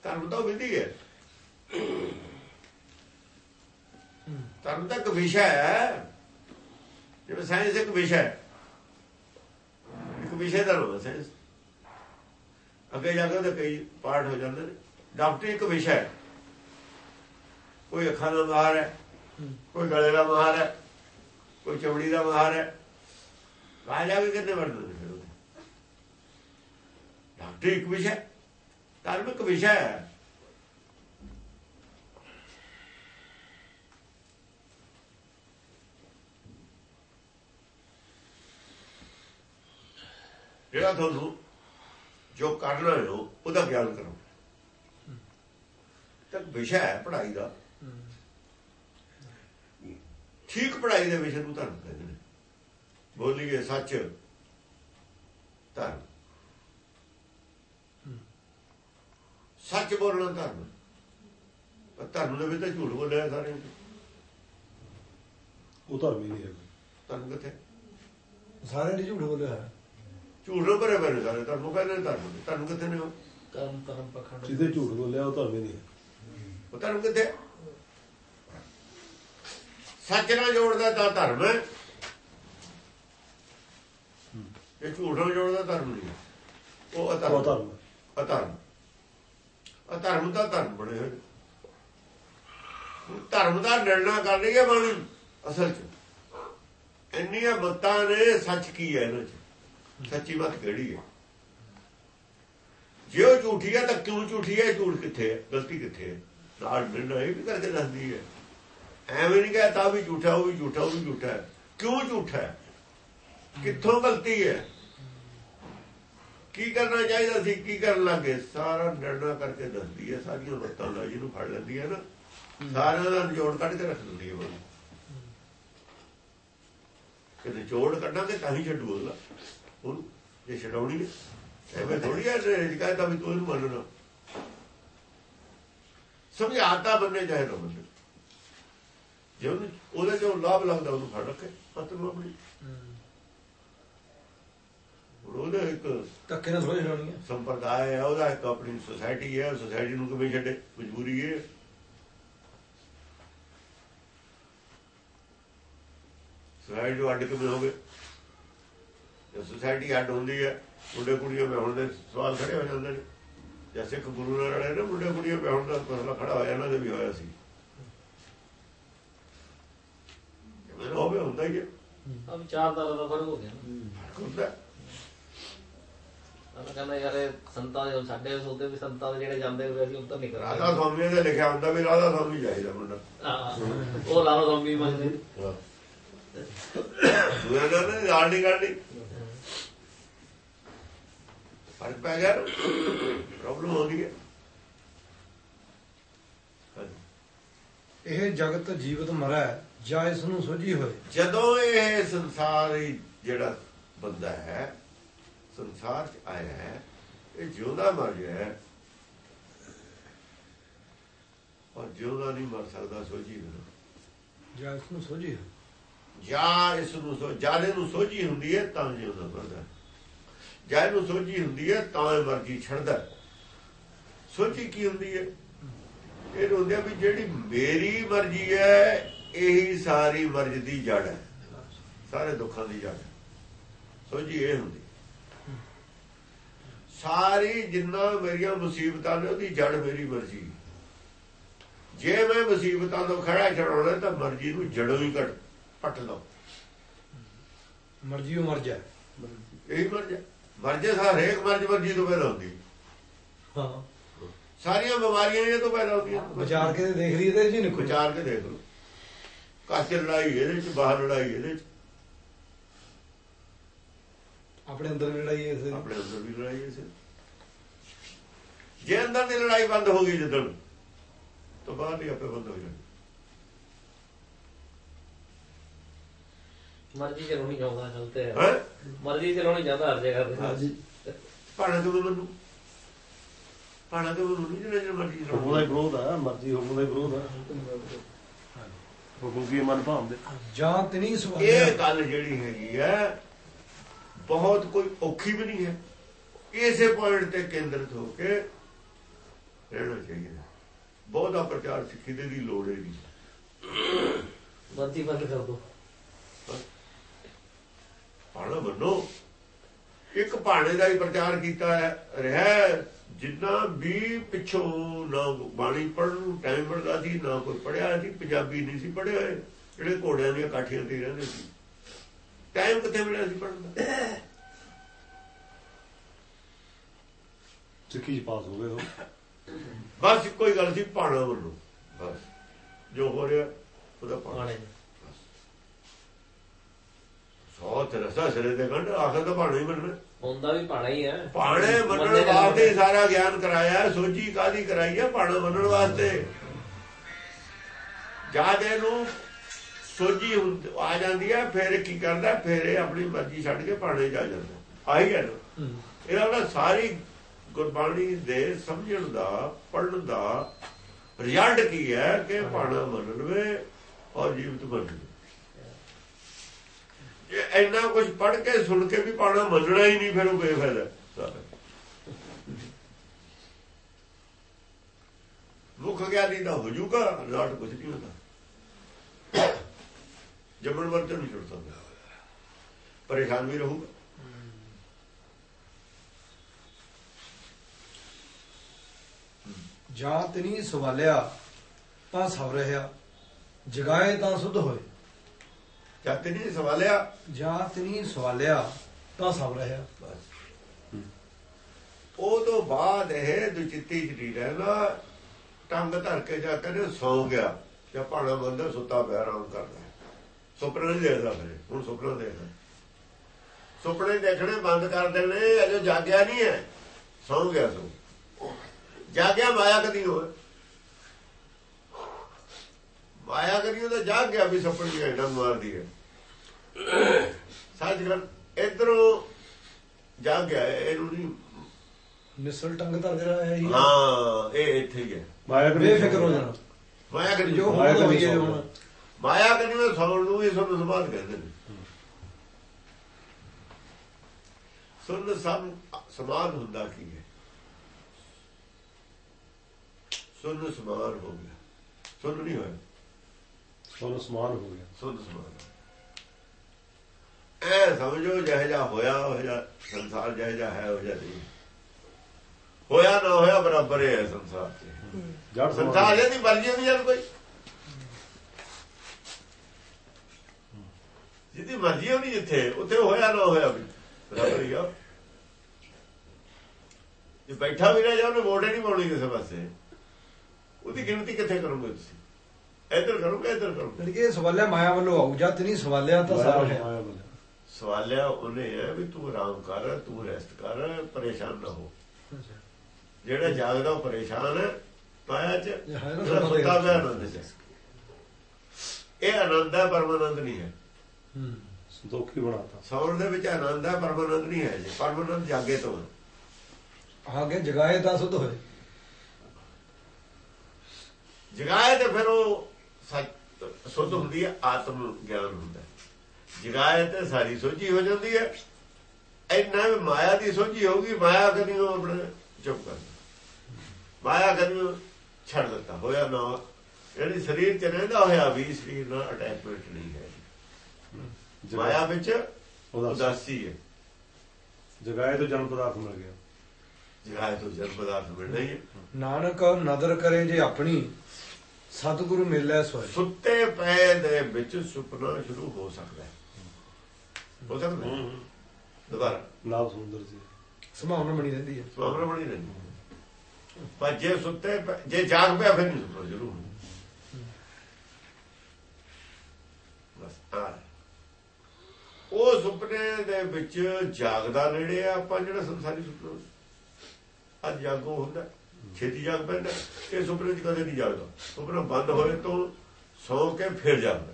ਧਰਮ ਤਾਂ ਵਿਧੀ ਹੈ। ਧਰਮ ਤਾਂ ਇੱਕ ਵਿਸ਼ਾ ਹੈ। ਜਿਵੇਂ ਸਾਇੰਸ ਇੱਕ ਵਿਸ਼ਾ ਹੈ। ਇੱਕ ਵਿਸ਼ੇ ਦਾ ਨਾਮ ਹੈ ਅੱਗੇ ਜਾ ਕੇ ਉਹਦੇ ਕਈ ਪਾਰਟ ਹੋ ਜਾਂਦੇ ਨੇ। ਡਾਕਟਰੀ ਇੱਕ ਵਿਸ਼ਾ ਹੈ। ਕੋਈ ਅੱਖਾਂ ਦਾ ਮਾਹਰ ਹੈ, ਕੋਈ ਗਲੇ ਦਾ ਮਾਹਰ ਹੈ, ਕੋਈ ਚਮੜੀ ਦਾ ਮਾਹਰ ਹੈ। ਰਾਜਾ ਵੀ ਕਿੰਨੇ ਵਰਤਦੇ ਫਿਰ ਉਹਦੇ? ਡਾਕਟਰੀ ਇੱਕ ਵਿਸ਼ਾ ਧਾਰਮਿਕ ਵਿਸ਼ਾ ਹੈ। ਜਿਹੜਾ ਤੁਹਾਨੂੰ ਜੋ ਕਰਨਾ ਹੈ ਉਹ- ਉਹਦਾ ਗਿਆਨ ਕਰੋ। ਤੱਕ ਵਿਸ਼ਾ ਹੈ ਪੜ੍ਹਾਈ ਦਾ। ਠੀਕ ਪੜ੍ਹਾਈ ਦੇ ਵਿਸ਼ੇ ਨੂੰ ਧਰਮ ਕਹਿੰਦੇ ਨੇ। ਬੋਲੀਏ ਸੱਚ ਧਰਮ। ਸੱਚ ਬੋਲਣਾ ਧਰਮ। ਪਰ ਧਰਮ ਦੇ ਵਿੱਚ ਤਾਂ ਝੂਠ ਬੋਲਿਆ ਸਾਰੇ ਉਹ ਧਰਮ ਹੀ ਨਹੀਂ ਹੈ ਧਰਮ ਕਿੱਥੇ? ਸਾਰਿਆਂ ਨੇ ਝੂਠ ਬੋਲਿਆ ਹੈ। ਝੂਠ ਨੂੰ ਭਰੇ ਭਰੇ ਸਾਰੇ ਧਰਮ ਕਹਿੰਦੇ ਨੇ ਧਰਮ ਨੇ। ਧਰਮ ਕਿੱਥੇ ਨੇ ਉਹ? ਕਰਮ ਕਰਮ ਪਖੰਡ ਜਿਹਦੇ ਝੂਠ ਬੋਲਿਆ ਉਹ ਧਰਮ ਹੀ ਨਹੀਂ ਉਹ ਧਰਮ ਕਿੱਥੇ ਸੱਚ ਨਾਲ ਜੋੜਦਾ ਤਾਂ ਧਰਮ ਹੈ ਇਹ ਝੂਠ ਨਾਲ ਜੋੜਦਾ ਧਰਮ ਨਹੀਂ ਹੈ। ਉਹ ਅਧਰਮ। ਅਧਰਮ ਅਧਰਮ ਦਾ ਧਰਮ ਬਣੇ ਹੋਏ। ਧਰਮ ਦਾ ਨਿਰਣਾ ਕਰ ਰਹੀ ਹੈ ਬਾਣੀ ਅਸਲ ਚ ਇੰਨੀਆਂ ਮਤਾਂ ਨੇ ਸੱਚ ਕੀ ਹੈ ਇਹਨਾਂ ਚ ਸੱਚੀ ਬਾਤ ਕਿਹੜੀ ਹੈ? ਜੇ ਉਹ ਝੂਠੀ ਹੈ ਤਾਂ ਕਿਉਂ ਝੂਠੀ ਹੈ? ਝੂਠ ਕਿੱਥੇ ਹੈ? ਗਲਤੀ ਕਿੱਥੇ ਹੈ? ਨਾਲ ਨਿਰਣਾ ਇਹ ਵੀ ਕਰਕੇ ਦੱਸਦੀ ਹੈ। ਐਵੇਂ ਨਹੀਂ ਕਹਤਾ ਵੀ ਝੂਠਾ, ਉਹ ਵੀ ਝੂਠਾ, ਉਹ ਵੀ ਝੂਠਾ ਹੈ। ਕਿਉਂ ਝੂਠਾ ਹੈ? ਕਿੱਥੋਂ ਗਲਤੀ ਹੈ? ਕੀ ਕਰਨਾ ਚਾਹੀਦਾ ਸੀ? ਕੀ ਕਰਨ ਲੱਗੇ? ਸਾਰਾ ਨਿਰਣਾ ਕਰਕੇ ਦੱਸਦੀ ਹੈ। ਸਾਰੀਆਂ ਮਤਾਂ ਦਾ ਜਿਹਨੂੰ ਫੜ ਲੈਂਦੀ ਹੈ ਨਾ, ਸਾਰਿਆਂ ਦਾ ਨਿਚੋੜ ਕੱਢ ਕੇ ਰੱਖ ਦਿੰਦੀ ਹੈ ਉਹ ਕਿ ਨਿਚੋੜ ਕੱਢਾਂਗੇ ਤਾਂ ਹੀ ਛੱਡੂ ਉਹਦਾ ਉਹਨੂੰ ਜੇ ਛਡਾਉਣੀ ਹੈ ਐਵੇਂ ਥੋੜੀ ਹੈ ਜਿਹਾ ਤਾਂ ਵੀ ਤੂੰ ਇਹਨੂੰ ਮੰਨਣਾ। ਸਮਝਾਤਾ ਬੰਨੇ ਜਾਏ ਨਾ ਬੰਨੇ। ਜੇ ਉਹਨੂੰ ਉਹਦੇ ਚੋਂ ਲਾਭ ਲੱਗਦਾ ਉਹਨੂੰ ਫੜ ਰੱਖੇ ਨੂੰ ਆਪਣੀ। ਉਹਦਾ ਇੱਕ ਧੱਕੇ ਨਾਲ ਥੋੜੀ ਛਡਾਉਣੀ ਹੈ। ਸੰਪਰਦਾਇ ਹੈ ਉਹਦਾ ਇੱਕ ਆਪਣੀ ਸੁਸਾਇਟੀ ਹੈ ਸੁਸਾਇਟੀ ਨੂੰ ਕਿਵੇਂ ਛੱਡੇ? ਮਜਬੂਰੀ ਹੈ। ਸੁਸਾਇਟੀ ਅੱਡ ਕਿਵੇਂ ਹੋਵੇ? ਜੇ ਸੁਸਾਇਟੀ ਅੱਡ ਹੁੰਦੀ ਹੈ ਮੁੰਡੇ ਕੁੜੀਆਂ ਵਿਆਹਣ ਦੇ ਸਵਾਲ ਖੜੇ ਹੋ ਜਾਂਦੇ ਨੇ। ਜੇ ਸਿੱਖ ਗੁਰੂ ਨਾਲ ਰਲੇ ਨਾ ਮੁੰਡੇ ਕੁੜੀਆਂ ਵਿਆਹਣ ਦਾ ਮਸਲਾ ਖੜਾ ਹੋਇਆ ਇਹਨਾਂ ਦੇ ਵੀ ਹੋਇਆ ਸੀ। ਜਿਵੇਂ ਹੋਵੇ ਹੁੰਦਾ ਹੀ ਹੈ। ਆ ਵਿਚਾਰਧਾਰਾ ਦਾ ਫ਼ਰਕ ਹੋ ਗਿਆ ਨਾ। ਫ਼ਰਕ ਹੁੰਦਾ ਹੈ। ਮੈਂ ਕਹਿੰਦਾ ਯਾਰ ਸੰਤਾਂ ਦੇ ਸਾਡੇ ਸੋਚਦੇ ਵੀ ਸੰਤਾਂ ਦੇ ਜਿਹੜੇ ਜਾਂਦੇ ਹੋਏ ਅਸੀਂ ਉੱਤਰ ਨਹੀਂ ਰਾਧਾ ਕਰਾਂਗੇ ਸਵਾਮੀ ਦੇ ਲਿਖਿਆ ਹੁੰਦਾ ਵੀ ਰਾਧਾ ਸਵਾਮੀ ਚਾਹੀਦਾ ਮੁੰਡਾ। ਉਹ ਨਾ ਨਹੀਂ ਕਰਨੀ ਫ਼ਰਕ ਪੈ ਗਿਆ ਪ੍ਰੋਬਲਮ ਹੋ ਗਈ ਹੈ। ਇਹ ਜਗਤ ਜੀਵਤ ਮਰੈ ਜਾਂ ਇਸ ਨੂੰ ਸੋਝੀ ਹੋਏ। ਜਦੋਂ ਇਹ ਸੰਸਾਰ ਹੀ ਜਿਹੜਾ ਬੰਦਾ ਹੈ ਸੰਸਾਰ ਚ ਆਇਆ ਹੈ ਇਹ ਜਿਉਂਦਾ ਮਰ ਗਿਆ ਹੈ। ਔਰ ਜਿਉਂਦਾ ਨਹੀਂ ਮਰ ਸਕਦਾ ਸੋਝੀ ਬਿਨਾਂ ਜਾਂ ਇਸ ਨੂੰ ਸੋਝੀ ਜਾਂ ਇਸ ਨੂੰ ਸੋ ਜਾਲੇ ਨੂੰ ਸੋਝੀ ਹੁੰਦੀ ਹੈ ਤਾਂ ਜਿਉਂਦਾ ਮਰਦਾ ਜਾਂ ਇਹਨੂੰ ਸੋਝੀ ਹੁੰਦੀ ਹੈ ਤਾਂ ਇਹ ਮਰਜ਼ੀ ਛੱਡਦਾ ਸੋਝੀ ਕੀ ਹੁੰਦੀ ਹੈ? ਇਹ ਹੁੰਦੀ ਹੈ ਵੀ ਜਿਹੜੀ ਮੇਰੀ ਮਰਜ਼ੀ ਹੈ ਇਹੀ ਸਾਰੀ ਮਰਜ਼ ਦੀ ਜੜ ਹੈ। ਸਾਰੇ ਦੁੱਖਾਂ ਦੀ ਜੜ ਹੈ। ਸੋਝੀ ਇਹ ਹੁੰਦੀ ਸਾਰੀ ਜਿੰਨਾ ਮੇਰੀਆਂ ਮੁਸੀਬਤਾਂ ਨੇ ਉਹਦੀ ਜੜ ਮੇਰੀ ਮਰਜ਼ੀ ਜੇ ਮੈਂ ਮੁਸੀਬਤਾਂ ਤੋਂ ਖੜਾ ਛਡਾਉਣਾ ਤਾਂ ਮਰਜ਼ੀ ਨੂੰ ਜੜੋਂ ਹੀ ਕੱਟ ਪੱਟ ਲਓ। ਮਰਜ਼ੀ ਉਹ ਮਰ ਜਾਏ ਇਹੀ ਮਰਜ਼ ਹੈ। ਮਰਜ਼ੇ ਸਾਰ ਹਰੇਕ ਮਰਜ਼ ਮਰਜ਼ੀ ਤੋਂ ਪੈਦਾ ਹੁੰਦੀ ਹਾਂ। ਸਾਰੀਆਂ ਬਿਮਾਰੀਆਂ ਇਹ ਤੋਂ ਪੈਦਾ ਹੁੰਦੀਆਂ। ਵਿਚਾਰ ਕੇ ਦੇਖ ਲਈ ਤੇ ਜੀ ਨਿਕਲ। ਵਿਚਾਰ ਕੇ ਦੇਖ ਲਓ। ਕਾਸੇ ਲੜਾਈ ਇਹਦੇ ਚ ਬਾਹਰ ਲੜਾਈ ਇਹਦੇ ਚ। ਆਪਣੇ ਅੰਦਰ ਵੀ ਲੜਾਈ ਇਸ। ਆਪਣੇ ਅੰਦਰ ਵੀ ਲੜਾਈ ਹੈ ਜੇ ਅੰਦਰ ਦੀ ਲੜਾਈ ਬੰਦ ਹੋ ਗਈ ਜਦੋਂ ਤਾਂ ਬਾਹਰ ਦੀ ਆਪੇ ਬੰਦ ਹੋ ਜਾਣੀ। ਮਰਜ਼ੀ ਚਲਾਉਣੀ ਚਾਹੁੰਦਾ ਚਲਤੇ ਹੈ? ਮਰਜ਼ੀ ਚਲਾਉਣੀ ਚਾਹੁੰਦਾ ਹਰ ਜਗ੍ਹਾ ਤੇ। ਹਾਂਜੀ। ਪਾਣਾ ਕਿਵੇਂ ਮੈਨੂੰ ਪਾਣਾ ਮੈਨੂੰ ਨਹੀਂ ਜਿਹੜਾ ਮਰਜ਼ੀ ਹੁਕਮ ਦਾ ਹੀ ਵਿਰੋਧ ਆ ਮਰਜ਼ੀ ਹੁਕਮ ਦਾ ਹੀ ਵਿਰੋਧ ਆ। ਕੀ ਮਨ ਭਾਉਂਦੇ ਜਾਂ ਤਿਨੀ ਇਹ ਸਵਾਲਿਆ ਗੱਲ ਜਿਹੜੀ ਹੈਗੀ ਹੈ ਬਹੁਤ ਕੋਈ ਔਖੀ ਵੀ ਨਹੀਂ ਹੈ। ਇਸੇ ਪੁਆਇੰਟ ਤੇ ਕੇਂਦਰਿਤ ਹੋ ਕੇ ਰਹਿਣਾ ਚਾਹੀਦਾ ਬਹੁਤਾ ਪ੍ਰਚਾਰ ਸਿੱਖੀ ਦੇ ਦੀ ਲੋੜ ਹੈ ਨਹੀਂ। ਮਰਜ਼ੀ ਬੰਦ ਕਰ ਦੋ। ਪਾਣਾ ਮੰਨੋ ਇੱਕ ਭਾਣੇ ਦਾ ਹੀ ਪ੍ਰਚਾਰ ਕੀਤਾ ਹੈ ਰਿਹਾ ਹੈ। ਜਿੰਨਾ ਵੀ ਪਿੱਛੋਂ ਨਾ ਬਾਣੀ ਪੜ੍ਹਨ ਨੂੰ ਟਾਈਮ ਮਿਲਦਾ ਸੀ ਨਾ ਕੋਈ ਪੜਿਆ ਸੀ ਪੰਜਾਬੀ ਨਹੀਂ ਸੀ ਪੜਿਆ ਹੋਏ ਜਿਹੜੇ ਘੋੜਿਆਂ ਦੀਆਂ ਕਾਠੀਆਂ ਤੇ ਹੀ ਰਹਿੰਦੇ ਸੀ। ਟਾਈਮ ਕਿੱਥੇ ਮਿਲਿਆ ਸੀ ਪੜਨ ਦਾ? ਸਿੱਖੀ ਚ ਪਾਸ ਹੋ ਗਏ ਉਹ। ਬਸ ਇੱਕੋ ਹੀ ਗੱਲ ਸੀ ਪਾਣਾ ਵੱਲੋਂ ਬਸ ਜੋ ਹੋ ਰਿਹਾ ਉਹਦਾ ਪਾਣਾ ਪਾਣੇ ਸੌ ਤੇ ਰਸਾ ਸਿਰੇ ਦੇ ਗੰਢ ਆਖਰ ਤਾਂ ਪਾਣਾ ਹੀ ਮੰਨਣਾ। ਹੁੰਦਾ ਵੀ ਪਾਣਾ ਹੀ ਹੈ ਪਾਣੇ ਮੰਨਣ ਵਾਸਤੇ ਸਾਰਾ ਗਿਆਨ ਕਰਾਇਆ ਹੈ, ਸੋਝੀ ਕਾਦੀ ਕਰਾਈ ਹੈ ਪਾਣਾ ਮੰਨਣ ਵਾਸਤੇ। ਜਦ ਇਹਨੂੰ ਸੋਝੀ ਆ ਜਾਂਦੀ ਹੈ ਫਿਰ ਕੀ ਕਰਦਾ? ਫਿਰ ਇਹ ਆਪਣੀ ਮਰਜ਼ੀ ਛੱਡ ਕੇ ਪਾਣੇ ਜਾ ਜਾਂਦਾ। ਆਹੀ ਹੈ ਨਾ। ਇਹਦਾ ਨਾ ਸਾਰੀ ਗੁਰਬਾਣੀ ਦੇ ਸਮਝਣ ਦਾ ਪੜਨ ਦਾ ਰਿਜ਼ਲਟ ਕੀ ਹੈ? ਕਿ ਪਾਣਾ ਮੰਨ ਲਵੇ ਔਰ ਜੀਵਤ ਬਣ ਜੇ ਇੰਨਾ ਕੁਝ ਪੜ ਕੇ ਸੁਣ ਕੇ ਵੀ ਪਾਣਾ ਮੰਨਣਾ ਹੀ ਨਹੀਂ, ਫਿਰ ਉਹ ਬੇਫਾਇਦਾ। ਸਾਰਾ ਮੁੱਖ ਗਿਆਨੀ ਦਾ ਹੋ ਜੂਗਾ ਰਾਟ ਕੁਝ ਨਹੀਂ ਹੁੰਦਾ। ਜੰਮਣ ਵਰਤ ਨਹੀਂ ਛੁੱਟ ਸਕਦਾ ਪਰੇਸ਼ਾਨ ਵੀ ਰਹੂਗਾ। ਜਾਂ ਤਿਨੀ ਸਵਾਲਿਆ, ਤਾਂ ਸਵ ਰਹਾ ਜਗਾਏ ਤਾਂ ਸੁਧ ਹੋਏ। ਜਦ ਨਹੀਂ ਸਵਾਲਿਆ ਜਾਂ ਤਿਨੀ ਸਵਾਲਿਆ ਤਾਂ ਸਵ ਰਹਾ ਬਸ। ਉਹ ਤੋਂ ਬਾਅਦ ਇਹ ਦੁਚਿੱਤੀ ਨਹੀਂ ਰਹਿੰਦਾ ਟੰਗ ਧਰ ਕੇ ਜਾ ਕੇ ਸੌ ਗਿਆ। ਜਾਂ ਭਾਣਾ ਬੰਦਾ ਸੁੱਤਾ ਪਿਆ ਆਰਾਮ ਕਰਦਾ। ਸੁਪਨਾ ਨਹੀਂ ਦੇਖਦਾ ਫਿਰ। ਹੁਣ ਸੁਪਨਾ ਦੇਖਦਾ। ਸੁਪਨੇ ਦੇਖਣੇ ਬੰਦ ਕਰ ਦੇਣੇ ਅਜੇ ਜਾਗਿਆ ਨਹੀਂ ਹੈ। ਸੌ ਗਿਆ ਸੋ ਜਾਗਿਆ ਮਾਇਆ ਕਦੀ ਹੋਏ ਮਾਇਆ ਕਦੀ ਉਹਦਾ ਜਾਗ ਗਿਆ ਵੀ ਸੁਪਨੇ ਐਡਾ ਮਾਰਦੀ ਹੈ। ਸੱਚ ਗੱਲ ਇਧਰੋਂ ਜਾਗ ਗਿਆ ਇਹਨੂੰ ਨਹੀਂ ਨਿਸਲ ਟੰਗ ਧਰ ਰਿਹਾ ਹੈ ਹੀ ਹਾਂ ਇਹ ਇੱਥੇ ਹੀ ਹੈ ਮਾਇਆ ਕਰੀ ਬੇਫਿਕਰ ਹੋ ਜਾਣਾ। ਮਾਇਆ ਕਦੀ ਜੋ ਮਾਇਆ ਸੌ ਹੁਣ ਮਾਇਆ ਕਦੀ ਉਹ ਸੌਣ ਨੂੰ ਹੀ ਸੁਣ ਸਮਾਧ ਕਹਿੰਦੇ ਨੇ। ਸੁਣ ਸਮ ਸਮਾਧ ਹੁੰਦਾ ਕੀ ਹੈ? ਸੁਣ ਸਮਾਨ ਹੋ ਗਿਆ। ਸੁਣ ਨਹੀਂ ਹੋਇਆ। ਤੁਹਾਨੂੰ ਸਮਾਨ ਹੋ ਗਿਆ। ਸੁਣ ਸਮਾਨ ਐ ਸਮਝੋ ਜਿਹੋ ਜਿਹਾ ਹੋਇਆ ਉਹ ਜਿਹਾ ਸੰਸਾਰ ਜਿਹੋ ਜਿਹਾ ਹੈ ਉਹ ਜਿਹਾ ਨਹੀਂ ਹੋਇਆ ਨਾ ਹੋਇਆ ਬਰਾਬਰ ਹੈ ਸੰਸਾਰ 'ਚ ਜੜ ਸੰਸਾਰ ਇਹਦੀ ਮਰਜ਼ੀ ਨਹੀਂ ਜਦ ਕੋਈ ਜਿਹਦੀ ਮਰਜ਼ੀ ਹੋਣੀ ਜਿੱਥੇ ਉੱਥੇ ਹੋਇਆ ਨਾ ਹੋਇਆ ਬਰਾਬਰ ਹੀ ਆ ਜੇ ਬੈਠਾ ਵੀ ਰਹਿ ਜਾ ਉਹਨੇ ਵੋਟ ਹੀ ਨਹੀਂ ਪਾਉਣੀ ਕਿਸੇ ਪਾਸੇ ਉਹਦੀ ਗਿਣਤੀ ਕਿੱਥੇ ਕਰੋਗੇ ਤੁਸੀਂ ਇੱਧਰ ਕਰੋਗੇ ਇੱਧਰ ਕਰੋਗੇ ਯਾਨੀ ਇਹ ਸਵਾਲਿਆ ਮਾਇਆ ਵੱਲੋਂ ਆਊ, ਜਦ ਨਹੀਂ ਸਵਾਲਿਆ ਤਾਂ ਸਭ ਹੈ। ਸਵਾਲਿਆ ਉਹਨੇ ਹੈ ਵੀ ਤੂੰ ਆਰਾਮ ਕਰ ਤੂੰ ਰੈਸਟ ਕਰ ਪਰੇਸ਼ਾਨ ਨਾ ਹੋ। ਜਿਹੜਾ ਜਾਗਦਾ ਉਹ ਪਰੇਸ਼ਾਨ ਹੈ ਮਾਇਆ ਚ ਸੁੱਤਾ ਪਿਆ ਆਨੰਦ ਚ। ਇਹ ਆਨੰਦ ਹੈ ਪਰਮਾਨੰਦ ਨਹੀਂ ਹੈ। ਹੂੰ। ਸੰਤੋਖੀ ਬਣਾਤਾ। ਸੌਣ ਦੇ ਵਿੱਚ ਆਨੰਦ ਹੈ ਪਰਮਾਨੰਦ ਨਹੀਂ ਹੈ ਜੀ। ਪਰਮਾਨੰਦ ਜਾਗੇ ਤੋਂ। ਆਗੇ ਜਗਾਏ ਤਾਂ ਸੁਧ ਹੋਏ। ਜਗਾਏ ਤੇ ਫਿਰ ਉਹ ਸੱਚ ਸੁੱਧ ਹੁੰਦੀ ਹੈ ਆਤਮ ਗਿਆਨ ਹੁੰਦਾ ਹੈ। ਜਗਾਏ ਤੇ ਸਾਰੀ ਸੋਝੀ ਹੋ ਜਾਂਦੀ ਹੈ। ਇੰਨਾ ਵੀ ਮਾਇਆ ਦੀ ਸੋਝੀ ਹੋਊਗੀ ਮਾਇਆ ਕਦੀ ਉਹ ਆਪਣੇ ਚੁੱਪ ਕਰ ਮਾਇਆ ਕਦੀ ਛੱਡ ਦਿੱਤਾ ਹੋਇਆ ਨਾ ਜਿਹੜੀ ਸਰੀਰ ਚ ਰਹਿੰਦਾ ਹੋਇਆ ਵੀ ਸਰੀਰ ਨਾਲ ਅਟੈਚਮੈਂਟ ਨਹੀਂ ਹੈ। ਮਾਇਆ ਵਿੱਚ ਉਦਾਸੀ। ਹੈ। ਜਗਾਏ ਤੋਂ ਜਨਮ ਪਦਾਰਥ ਮਿਲ ਗਿਆ। ਜਗਾਏ ਤੋਂ ਜਨਮ ਪਦਾਰਥ ਮਿਲਦਾ ਹੀ ਹੈ। ਨਾਨਕ ਨਦਰ ਕਰੇ ਜੇ ਆਪਣੀ ਸਤਿਗੁਰੂ ਮਿਲੈ ਸੋਏ ਸੁੱਤੇ ਪਏ ਦੇ ਵਿੱਚ ਸੁਪਨਾ ਸ਼ੁਰੂ ਹੋ ਸਕਦਾ ਹੈ। ਹੋ। ਸਕਦਾ ਹੈ? ਦੁਬਾਰਾ। ਨਾਮ ਸੁੰਦਰ ਜੀ। ਸੰਭਾਵਨਾ ਬਣੀ ਰਹਿੰਦੀ ਹੈ। ਸੁਪਨਾ ਬਣੀ ਰਹਿੰਦੀ ਪਰ ਜੇ ਸੁੱਤੇ ਜੇ ਜਾਗ ਪਿਆ ਫਿਰ ਨਹੀਂ ਸ਼ੁਰੂ ਹੋਣਾ ਬਸ ਆ। ਉਹ ਸੁਪਨੇ ਦੇ ਵਿੱਚ ਜਾਗਦਾ ਨੇੜੇ ਆ ਆਪਾਂ ਜਿਹੜਾ ਸੰਸਾਰੀ ਸੁਪਨਾ। ਅੱਜ ਜਾਗੋ ਹੁੰਦਾ ਛੇਤੀ ਜਾਗ ਪੈਂਦਾ। ਇਹ ਸੁਪਨੇ 'ਚ ਕਦੇ ਨਹੀਂ ਜਾਗਦਾ। ਸੁਪਨਾ ਬੰਦ ਹੋਏ ਤੋਂ ਸੌ ਕੇ ਫਿਰ ਜਾਗਦਾ।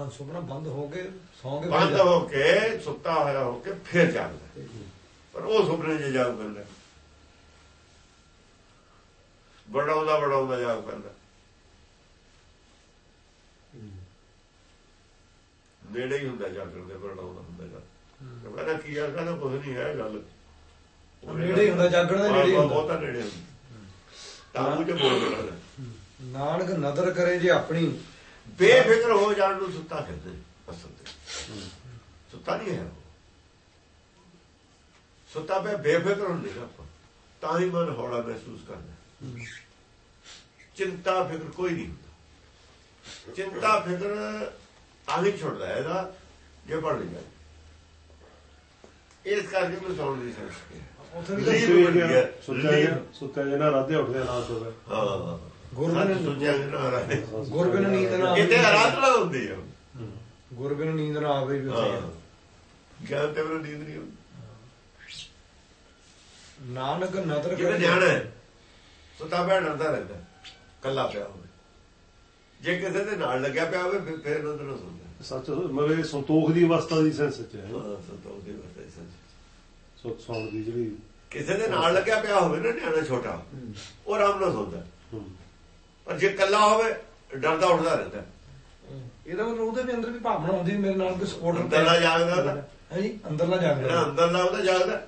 ਹਾਂ ਸੁਪਨਾ ਬੰਦ ਹੋ ਕੇ ਸੌਂ ਕੇ ਬੰਦ ਹੋ ਕੇ ਸੁੱਤਾ ਹੋਇਆ ਹੋ ਕੇ ਫਿਰ ਜਾਗਦਾ। ਪਰ ਉਹ ਸੁਪਨੇ 'ਚ ਜਾਗ ਪੈਂਦਾ। ਬੜਾਉਂਦਾ ਬੜਾਉਂਦਾ ਜਾਗ ਪੈਂਦਾ। ਨੇੜੇ ਹੀ ਹੁੰਦਾ ਜਾਗਣ ਦੇ ਬੜਾਉਂਦਾ ਹੁੰਦਾ ਜਾ ਉਹ ਕਹਿੰਦਾ ਕੀ ਆ ਕਹਿੰਦਾ ਕੁਝ ਨਹੀਂ ਹੈ ਗੱਲ। ਉਹ ਨੇੜੇ ਹੀ ਹੁੰਦਾ, ਜਾਗਣ ਦੇ ਨੇੜੇ। ਬਹੁਤਾ ਨੇੜੇ ਹੁੰਦਾ। ਤਾਬੂ ਚ ਬੋਲ ਰਿਹਾ ਨਾਨਕ ਨਦਰ ਕਰੇ ਜੇ ਆਪਣੀ। ਬੇਫਿਕਰ ਹੋ ਜਾਣ ਨੂੰ ਸੁੱਤਾ ਕਹਿੰਦੇ ਅਸਲ ਤੇ। ਸੁੱਤਾ ਨਹੀਂ ਹੈ। ਸੁੱਤਾ ਪਿਆ ਬੇਫਿਕਰ ਹੁੰਦੇ ਆਪਾਂ। ਤਾਂ ਹੀ ਮਨ ਹੌਲਾ ਮਹਿਸੂਸ ਕਰਦਾ। ਚਿੰਤਾ ਫਿਕਰ ਕੋਈ ਨਹੀਂ ਹੁੰਦਾ। ਚਿੰਤਾ ਫਿਕਰ ਆਹੀ ਛੁੱਟਦਾ ਇਹਦਾ ਜੇ ਪੜ ਨਹੀਂ ਜਾਏ। ਇਸ ਕਰਕੇ ਮੈਂ ਸੌਣ ਦੀ ਸਮਝ ਉੱਥੇ ਵੀ ਨਾ ਰਾਧੇ ਉੱਠਦੇ ਨਾ ਸੋਵੇ ਹਾਂ। ਗੁਰਬਿਨ ਨੀਂਦ ਨਾ ਆਵੇ ਕਿਤੇ ਆਰਾਧਨਾ ਹੁੰਦੀ ਹੈ। ਗੁਰਬਿਨ ਨੀਂਦ ਨਾ ਆਵੇ ਵੀ ਉੱਥੇ ਗਿਆਨ ਤੇ ਮੈਨੂੰ ਨੀਂਦ ਨਹੀਂ ਆਉਂਦੀ? ਨਾਨਕ ਨਦਰ ਕਰੇ। ਨਿਆਣਾ ਹੈ? ਸੁੱਤਾ ਪਿਆ ਡਰਦਾ ਰਹਿੰਦਾ ਕੱਲਾ ਪਿਆ ਹੋਵੇ। ਜੇ ਕਿਸੇ ਦੇ ਨਾਲ ਲੱਗਿਆ ਪਿਆ ਹੋਵੇ ਫਿਰ- ਫਿਰ ਨੰਦਰ ਨਾ ਸੁਣਦਾ ਸੱਚ ਮਰੇ ਸੰਤੋਖ ਦੀ ਅਵਸਥਾ ਦੀ ਸੈਂਸ ਚ ਹੈ। ਸੰਤੋਖ ਦੀ ਵਰਤਾ ਇਸ ਵਿੱਚ। ਸੁੱਤ ਸੌਣ ਦੀ ਜਿਹੜੀ ਕਿਸੇ ਦੇ ਨਾਲ ਲੱਗਿਆ ਪਿਆ ਹੋਵੇ ਨਾ ਨਿਆਣਾ ਛੋਟਾ ਉਹ ਆਰਾਮ ਨਾਲ ਸੌਂਦਾ ਹੂੰ। ਪਰ ਜੇ ਕੱਲਾ ਹੋਵੇ ਡਰਦਾ ਉੱਠਦਾ ਰਹਿੰਦਾ ਇਹਦਾ ਮਤਲਬ ਉਹਦੇ ਵੀ ਅੰਦਰ ਵੀ ਭਾਵਨਾ ਹੁੰਦੀ ਵੀ ਮੇਰੇ ਨਾਲ ਕੋਈ ਸਪੋਰਟਰ ਅੰਦਰਲਾ ਜਾਗਦਾ ਤਾਂ। ਹੈ ਜੀ? ਅੰਦਰਲਾ ਜਾਗਦਾ। ਅੰਦਰਲਾ ਉਹਦਾ ਜਾਗਦਾ।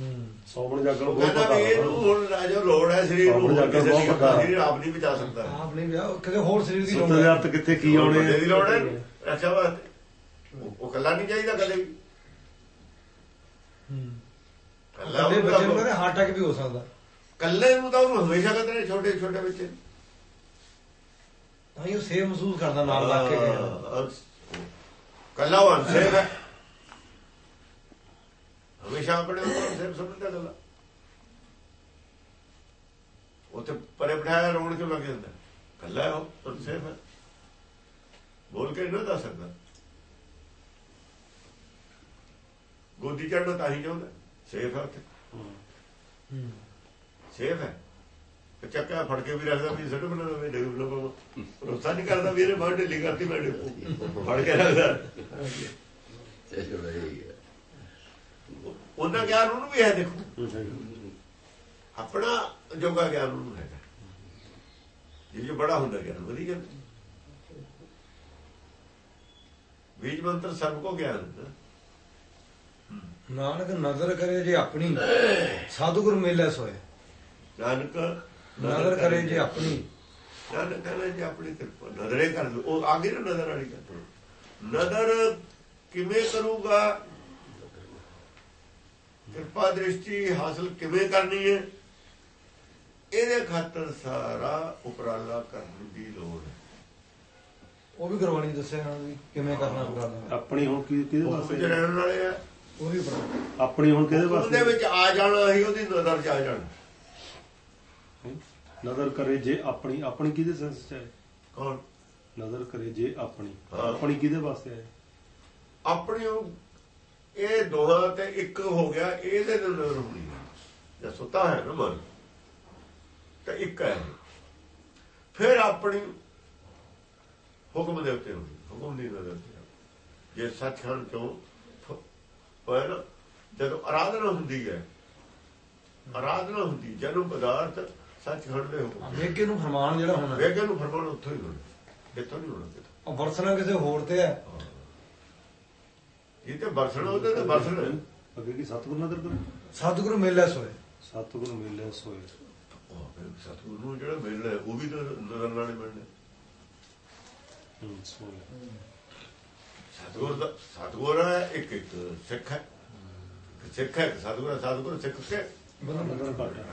ਹੂੰ। ਸੌਣ ਜਾਗਣ ਉਹ ਕਹਿੰਦਾ ਪਤਾ ਵੀ ਇਹਨੂੰ ਹੁਣ ਰਾਜੋ ਲੋੜ ਹੈ ਸਰੀਰ ਨੂੰ ਆਪਣੀ ਹੋਰ ਕਿਸੇ ਜਾਗਣ ਦੀ ਬਹੁਤ ਪਤਾ। ਸਰੀਰ ਆਪ ਨਹੀਂ ਬਚਾ ਸਕਦਾ। ਆਪ ਨਹੀਂ ਵਿਆਹ ਕਿਸੇ ਹੋਰ ਸਰੀਰ ਦੀ ਲੋੜ ਹੈ। ਅਰਥ ਕਿੱਥੇ ਕੀ ਆਉਣੇ ਦੀ ਲੋੜ ਹੈ। ਰੱਖਿਆ ਵਾਸਤੇ ਉਹ- ਉਹ ਕੱਲਾ ਨਹੀਂ ਚਾਹੀਦਾ ਕਦੇ ਵੀ ਹੂੰ। ਕੱਲਾ ਕੱਲੇ ਉਹਨੂੰ ਬੱਚੇ ਨੂੰ ਤਾਂ- ਕਹਿੰਦੇ ਹਾਰਟ ਅਟੈਕ ਵੀ ਹੋ ਸਕਦਾ। ਕੱਲੇ ਨੂੰ ਤਾਂ ਉਹਨੂੰ ਹਮੇਸ਼ਾ ਕਹਿੰਦੇ ਨੇ ਛੋਟੇ ਛੋਟੇ ਬੱਚੇ ਤਾਂ ਹੀ ਉਹ ਸੇਫ ਮਹਿਸੂਸ ਕਰਦਾ ਨਾਲ ਲੱਗ ਕੇ ਕੱਲਾ ਉਹ ਅਨਸੇਫ ਹੈ। ਹਮੇਸ਼ਾ ਆਪਣੇ ਉੱਤੇ ਸਿਰ ਸਮਝਦਾ ਕੱਲਾ। ਉੱਥੇ ਪਰੇ ਬਿਠਾਇਆ ਰੋਣ ਕਿਉਂ ਲੱਗ ਜਾਂਦਾ? ਕੱਲਾ ਹੈ ਉਹ ਅਨਸੇਫ ਹੈ। ਬੋਲ ਕੇ ਨਹੀਂ ਦੱਸ ਸਕਦਾ। ਗੋਦੀ ਚੜਨਾ ਤਾਂ ਹੀ ਚਾਹੁੰਦਾ। ਸੇਫ ਹੈ ਉੱਥੇ। ਹੂੰ। ਸੇਫ ਹੈ। ਤੇ ਚੱਕਾ ਫੜ ਕੇ ਵੀ ਰੱਖਦਾ ਵੀ ਸੱਟ ਬਣਾ ਦੇ ਡੇਗ ਲੋ ਰੋਸਾ ਨਹੀਂ ਕਰਦਾ ਵੀ ਇਹਨੇ ਬਾਹਰ ਢਿੱਲੀ ਕਰਤੀ ਮੈਂ ਡਿੱਗੂ। ਫੜ ਕੇ ਰੱਖਦਾ। ਉਹਨਾਂ ਗਿਆਨ ਉਹਨੂੰ ਵੀ ਹੈ ਦੇਖੋ। ਆਪਣਾ ਜੋਗਾ ਗਿਆਨ ਉਹਨੂੰ ਹੈਗਾ। ਜੇ ਜੋ ਬੜਾ ਹੁੰਦਾ ਗਿਆਨ ਵਧੀਆ ਬੀਜ ਮੰਤਰ ਸਭ ਕੋ ਗਿਆਨ ਹੁੰਦਾ ਨਾਨਕ ਨਜ਼ਰ ਕਰੇ ਜੇ ਆਪਣੀ। ਸਤਿਗੁਰ ਮਿਲੈ ਸੋਏ। ਨਾਨਕ ਨਜ਼ਰ ਕਰੇ ਜੇ ਆਪਣੀ। ਨਾਨਕ ਕਹਿੰਦਾ ਜੀ ਆਪਣੀ ਕਿਰਪਾ ਨਜ਼ਰੇ ਕਰ ਉਹ ਆਗੇ ਨਾ ਨਜ਼ਰ ਵਾਲੀ ਗੱਲ ਨਜ਼ਰ ਕਿਵੇਂ ਕਰੂਗਾ? ਕਿਰਪਾ ਦ੍ਰਿਸ਼ਟੀ ਹਾਸਲ ਕਿਵੇਂ ਕਰਨੀ ਹੈ? ਇਹਦੇ ਖਾਤਰ ਸਾਰਾ ਉਪਰਾਲਾ ਕਰਨ ਦੀ ਲੋੜ ਹੈ। ਉਹ ਵੀ 'ਚ ਦੱਸਿਆ ਨਾ ਵੀ ਕਿਵੇਂ ਕਰਨਾ ਪੂਰਾ ਆਪਣੀ ਹੁਣ ਕੀ ਕਿਹਦੇ ਵਾਸਤੇ? ਰਹਿਣ ਵਾਲੇ ਆ। ਉਹ ਵੀ ਆਪਣੀ ਹੁਣ ਕਿਹਦੇ ਉਹਦੇ ਵਾਸਤੇ? ਵਿੱਚ ਆ ਜਾਣਾ ਹੀ ਉਹਦੀ ਨਜ਼ਰ ਚ ਆ ਜਾਣਾ। ਨਜ਼ਰ ਕਰੇ ਜੇ ਆਪਣੀ ਆਪਣੀ ਕਿਹਦੇ ਸੈਂਸ ਚ ਹੈ? ਕੌਣ? ਨਜ਼ਰ ਕਰੇ ਜੇ ਆਪਣੀ। ਆਪਣੀ ਕਿਹਦੇ ਵਾਸਤੇ ਹੈ? ਆਪਣੀ ਇਹ ਦੋਹਾਂ ਤੇ ਇੱਕ ਹੋ ਗਿਆ ਇਹਦੇ ਨਾਲ ਨਜ਼ਰ ਹੋਣੀ ਹੈ। ਜੇ ਸੁੱਤਾ ਹੈ ਨਾ ਮਨ ਤੇ ਇੱਕ ਹੈ। ਫਿਰ ਆਪਣੀ ਹੁਕਮ ਦੇ ਉੱਤੇ ਹੋਣੀ ਹੁਕਮ ਦੀ ਨਜ਼ਰ ਤੇ ਜੇ ਸੱਚਖੰਡ ਫ- ਹੋਇਆ ਨਾ ਜਦੋਂ ਆਰਾਧਨਾ ਹੁੰਦੀ ਹੈ ਆਰਾਧਨਾ ਹੁੰਦੀ ਜਨਮ ਪਦਾਰਥ ਸੱਚਖੰਡ ਦੇ ਹੁਕਮ ਵੇਗੇ ਨੂੰ ਫਰਮਾਨ ਜਿਹੜਾ ਹੋਣਾ। ਵੇਗੇ ਨੂੰ ਫਰਮਾਨ ਉੱਥੋਂ ਹੀ ਹੋਣਾ ਇੱਥੋਂ ਨਹੀਂ ਹੋਣਾ ਕਿਤੇ। ਉਹ ਵਰਸਣਾ ਕਿਸੇ ਹੋਰ ਤੇ ਹੈ। ਇਹ ਤੇ ਬਰਸਣਾ ਉਹਦੇ ਤੇ ਬਰਸਣਾ ਅੱਗੇ ਕੀ ਸਤਿਗੁਰ ਨਜ਼ਰ ਕਰੋ ਸਤਿਗੁਰੂ ਮੇਲੇ ਸੋਏ ਸਤਿਗੁਰ ਮਿਲਿਆ ਸੋਏ ਸਤਿਗੁਰੂ ਨੂੰ ਜਿਹੜਾ ਮਿਲਣਾ ਹੈ, ਉਹ ਵੀ ਤਾਂ ਨਜ਼ਰ ਨਾਲ ਹੀ ਮਿਲਣਾ ਹੂੰ, ਸਤਿਗੁਰ ਦਾ ਸਤਿਗੁਰ ਹੈ ਇੱਕ ਇੱਕ ਸਿੱਖ ਹੈ। ਸਿੱਖ ਹੈ ਸਤਿਗੁਰ ਹੈ, ਸਤਿਗੁਰ ਸਿੱਖ ਕੇ। ਘੱਟ ਹੈ।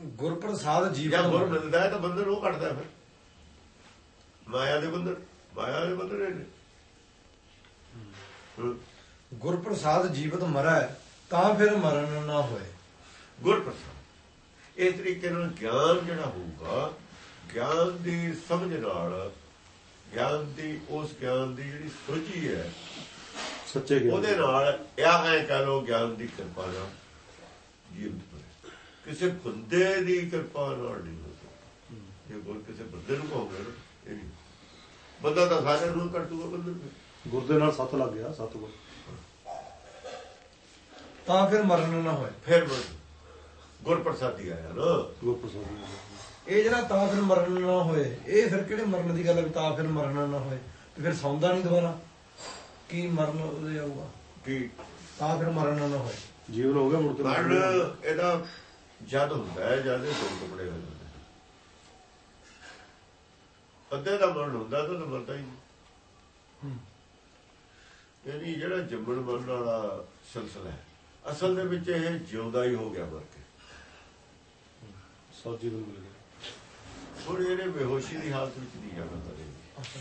ਗੁਰਪ੍ਰਸਾਦ ਜਾਂ ਜੀਵਨ ਗੁਰ ਮਿਲਦਾ ਹੈ ਤਾਂ ਬੰਧਨ ਉਹ ਕੱਟਦਾ ਫਿਰ। ਮਾਇਆ ਦੇ ਬੰਧਨ ਮਾਇਆ ਦੇ ਬੰਧਨ ਨੇ। ਗੁਰਪ੍ਰਸਾਦ ਜੀਵਤ ਮਰੈ ਤਾਂ ਫਿਰ ਮਰਨ ਨਾ ਹੋਏ। ਗੁਰ ਪ੍ਰਸਾਦ ਇਸ ਤਰੀਕੇ ਨਾਲ ਗਿਆਨ ਜਿਹੜਾ ਹੋਊਗਾ ਗਿਆਨ ਦੀ ਸਮਝ ਨਾਲ ਗਿਆਨ ਦੀ ਉਸ ਗਿਆਨ ਦੀ ਜਿਹੜੀ ਸੋਝੀ ਹੈ ਸੱਚੇ ਗਿਆਨ ਉਹਦੇ ਨਾਲ ਇਹ ਐ ਕਹ ਲੋ ਗਿਆਨ ਦੀ ਕਿਰਪਾ ਨਾਲ ਬਣੇ। ਕਿਸੇ ਬੰਦੇ ਦੀ ਕਿਰਪਾ ਨਾਲ ਨਹੀਂ ਹੋ ਸਕਦਾ। ਜੇ ਕੋਈ ਕਿਸੇ ਬੰਦੇ ਨੂੰ ਕਹੋਗੇ ਨਾ ਇਹ ਨਹੀਂ। ਬੰਦਾ ਤਾਂ ਸਾਰੇ ਨੂੰ ਕਰ ਦੂਗਾ ਬੰਦੇ ਨੂੰ। ਗੁਰ ਦੇ ਨਾਲ ਸੱਤ ਲੱਗ ਗਿਆ ਸਤਿਗੁਰ ਤਾਂ ਫਿਰ ਮਰਨ ਨਾ ਹੋਏ। ਫਿਰ ਗੁਰ ਪ੍ਰਸਾਦੀ ਆਇਆ ਨਾ ਗੁਰ ਪ੍ਰਸਾਦ ਇਹ ਜਿਹੜਾ ਤਾਂ ਫਿਰ ਮਰਨ ਨਾ ਹੋਏ ਇਹ ਫਿਰ ਕਿਹੜੇ ਮਰਨ ਦੀ ਗੱਲ ਹੈ ਤਾਂ ਫਿਰ ਮਰਨ ਨਾ ਹੋਏ? ਤੇ ਫਿਰ ਸੌਂਦਾ ਨਹੀਂ ਦੁਬਾਰਾ? ਕੀ ਮਰਨ ਉਹਦੇ ਆਊਗਾ? ਕਿ? ਤਾਂ ਫਿਰ ਮਰਨ ਨਾ ਹੋਏ। ਜੀਵਨ ਹੋ ਗਿਆ ਮੁੜ ਕੇ ਮਰਨ। ਇਹਦਾ ਜਦ ਹੁੰਦਾ ਹੈ ਜਦ ਇਹ ਦੋ ਟੁਕੜੇ ਹੋ ਜਾਂਦੇ ਨੇ। ਅੱਧੇ ਦਾ ਮਰਨ ਹੁੰਦਾ ਤਾਂ ਤਾਂ ਮਰਦਾ ਹੀ ਨਹੀਂ। ਯਾਨੀ ਜਿਹੜਾ ਜੰਮਣ ਮਰਨ ਵਾਲਾ ਸਿਲਸਿਲਾ ਹੈ ਅਸਲ ਦੇ ਵਿੱਚ ਇਹ ਜਿਉਂਦਾ ਹੀ ਹੋ ਗਿਆ ਮਰ ਕੇ। ਸਭ ਜੀਵਨ ਮਿਲ ਗਿਆ। ਹੁਣ ਇਹਨੇ ਬੇਹੋਸ਼ੀ ਦੀ ਹਾਲਤ ਵਿੱਚ ਨਹੀਂ ਜਾਣਾ ਕਦੇ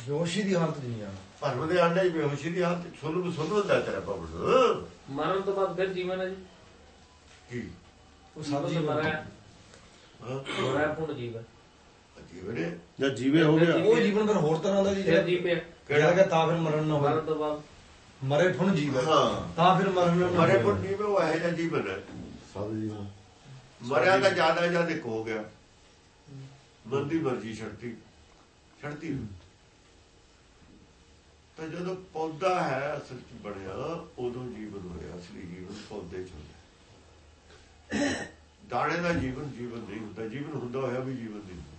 ਬੇਹੋਸ਼ੀ ਦੀ ਹਾਲਤ ਨਹੀਂ ਆਣਾ ਭਰਮ ਦੇ ਆਂਡੇ ਬੇਹੋਸ਼ੀ ਦੀ ਹਾਲਤ ਸੁਣ ਸੁਣ ਹੁੰਦਾ ਤੇਰਾ ਪਵਨ ਮਰਨ ਤੋਂ ਬਾਅਦ ਫਿਰ ਜੀਵਨ ਹੈ ਜੀ। ਕੀ? ਉਹ ਸਭ ਹਾਂ। ਪੁਣ ਜੀਵਨ। ਜਾਂ ਜੀਵੇ ਹੋ ਗਿਆ। ਉਹ ਜੀਵਨ ਫਿਰ ਹੋਰ ਤਰ੍ਹਾਂ ਦਾ ਜੀ ਜੀ ਪਿਆ ਜਿਹੜਾ ਕਿ ਤਾਂ ਫਿਰ ਮਰਨ ਨਾ ਮਰਨ ਹੋਏ ਤੋਂ ਬਾਅਦ। ਮਰੇ ਫੁਣ ਜੀਵਨ। ਹਾਂ। ਤਾਂ ਫਿਰ ਮਰਨ ਨਾ ਮਰੇ ਪੁੱਤ ਜੀਵਨ ਉਹ ਇਹੋ ਜਿਹਾ ਜੀਵਨ ਹੈ। ਸਾਧ ਜੀਵਨ ਮਰਿਆ ਤਾਂ ਜ਼ਿਆਦਾ ਜਦ ਇੱਕ ਹੋ ਗਿਆ। ਮਨ ਦੀ ਮਰਜ਼ੀ ਛੱਡਤੀ। ਛੱਡਤੀ ਤਾਂ ਜਦੋਂ ਪੌਦਾ ਹੈ ਅਸਲ ਚ ਬਣਿਆ ਉਦੋਂ ਜੀਵਨ ਹੋਇਆ ਅਸਲੀ ਜੀਵਨ ਪੌਦੇ ਚ। ਦਾਣੇ ਦਾ ਜੀਵਨ ਜੀਵਨ ਨਹੀਂ ਹੁੰਦਾ। ਜੀਵਨ ਹੁੰਦਾ ਹੋਇਆ ਵੀ ਜੀਵਨ ਨਹੀਂ ਹੁੰਦਾ।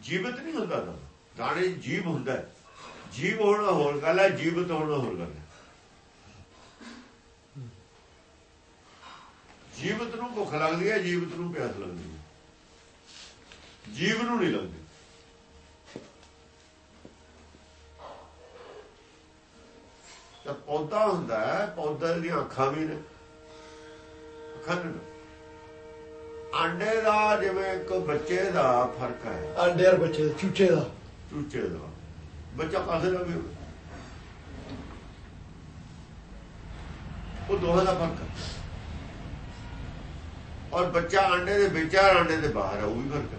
ਜੀਵਤ ਨਹੀਂ ਹੁੰਦਾ ਦਾਣਾ। ਦਾਣੇ ਜੀਵ ਹੁੰਦਾ। ਜੀਵ ਹੋਣਾ ਹੋਰ ਗੱਲ ਹੈ, ਜੀਵਤ ਹੋਣਾ ਹੋਰ ਗੱਲ ਹੈ। ਜੀਵਤ ਨੂੰ ਭੁੱਖ ਲੱਗਦੀ ਹੈ, ਜੀਵਤ ਨੂੰ ਪਿਆਸ ਲੱਗਦੀ ਹੈ। ਜੀਵ ਨੂੰ ਨਹੀਂ ਲੱਗਦੀ। ਤਾਂ ਪੌਦਾ ਹੁੰਦਾ ਹੈ ਪੌਦੇ ਦੀਆਂ ਅੱਖਾਂ ਵੀ ਨੇ। ਅੱਖਾਂ ਨੇ। ਆਂਡੇ ਦਾ ਜਿਵੇਂ ਇੱਕ ਬੱਚੇ ਦਾ ਫ਼ਰਕ ਹੈ। ਆਂਡੇ ਔਰ ਬੱਚੇ ਦੇ, ਚੂਚੇ ਦਾ। ਚੂਚੇ ਦਾ। ਬੱਚਾ ਕਾਸੇ ਦਾ ਵੀ। ਉਹ ਦੋਹਾਂ ਦਾ ਫ਼ਰਕ ਹੈ। ਔਰ ਬੱਚਾ ਆਂਡੇ ਦੇ ਵਿੱਚ ਆ ਆਂਡੇ ਦੇ ਬਾਹਰ ਹੈ ਉਹ ਵੀ ਫ਼ਰਕ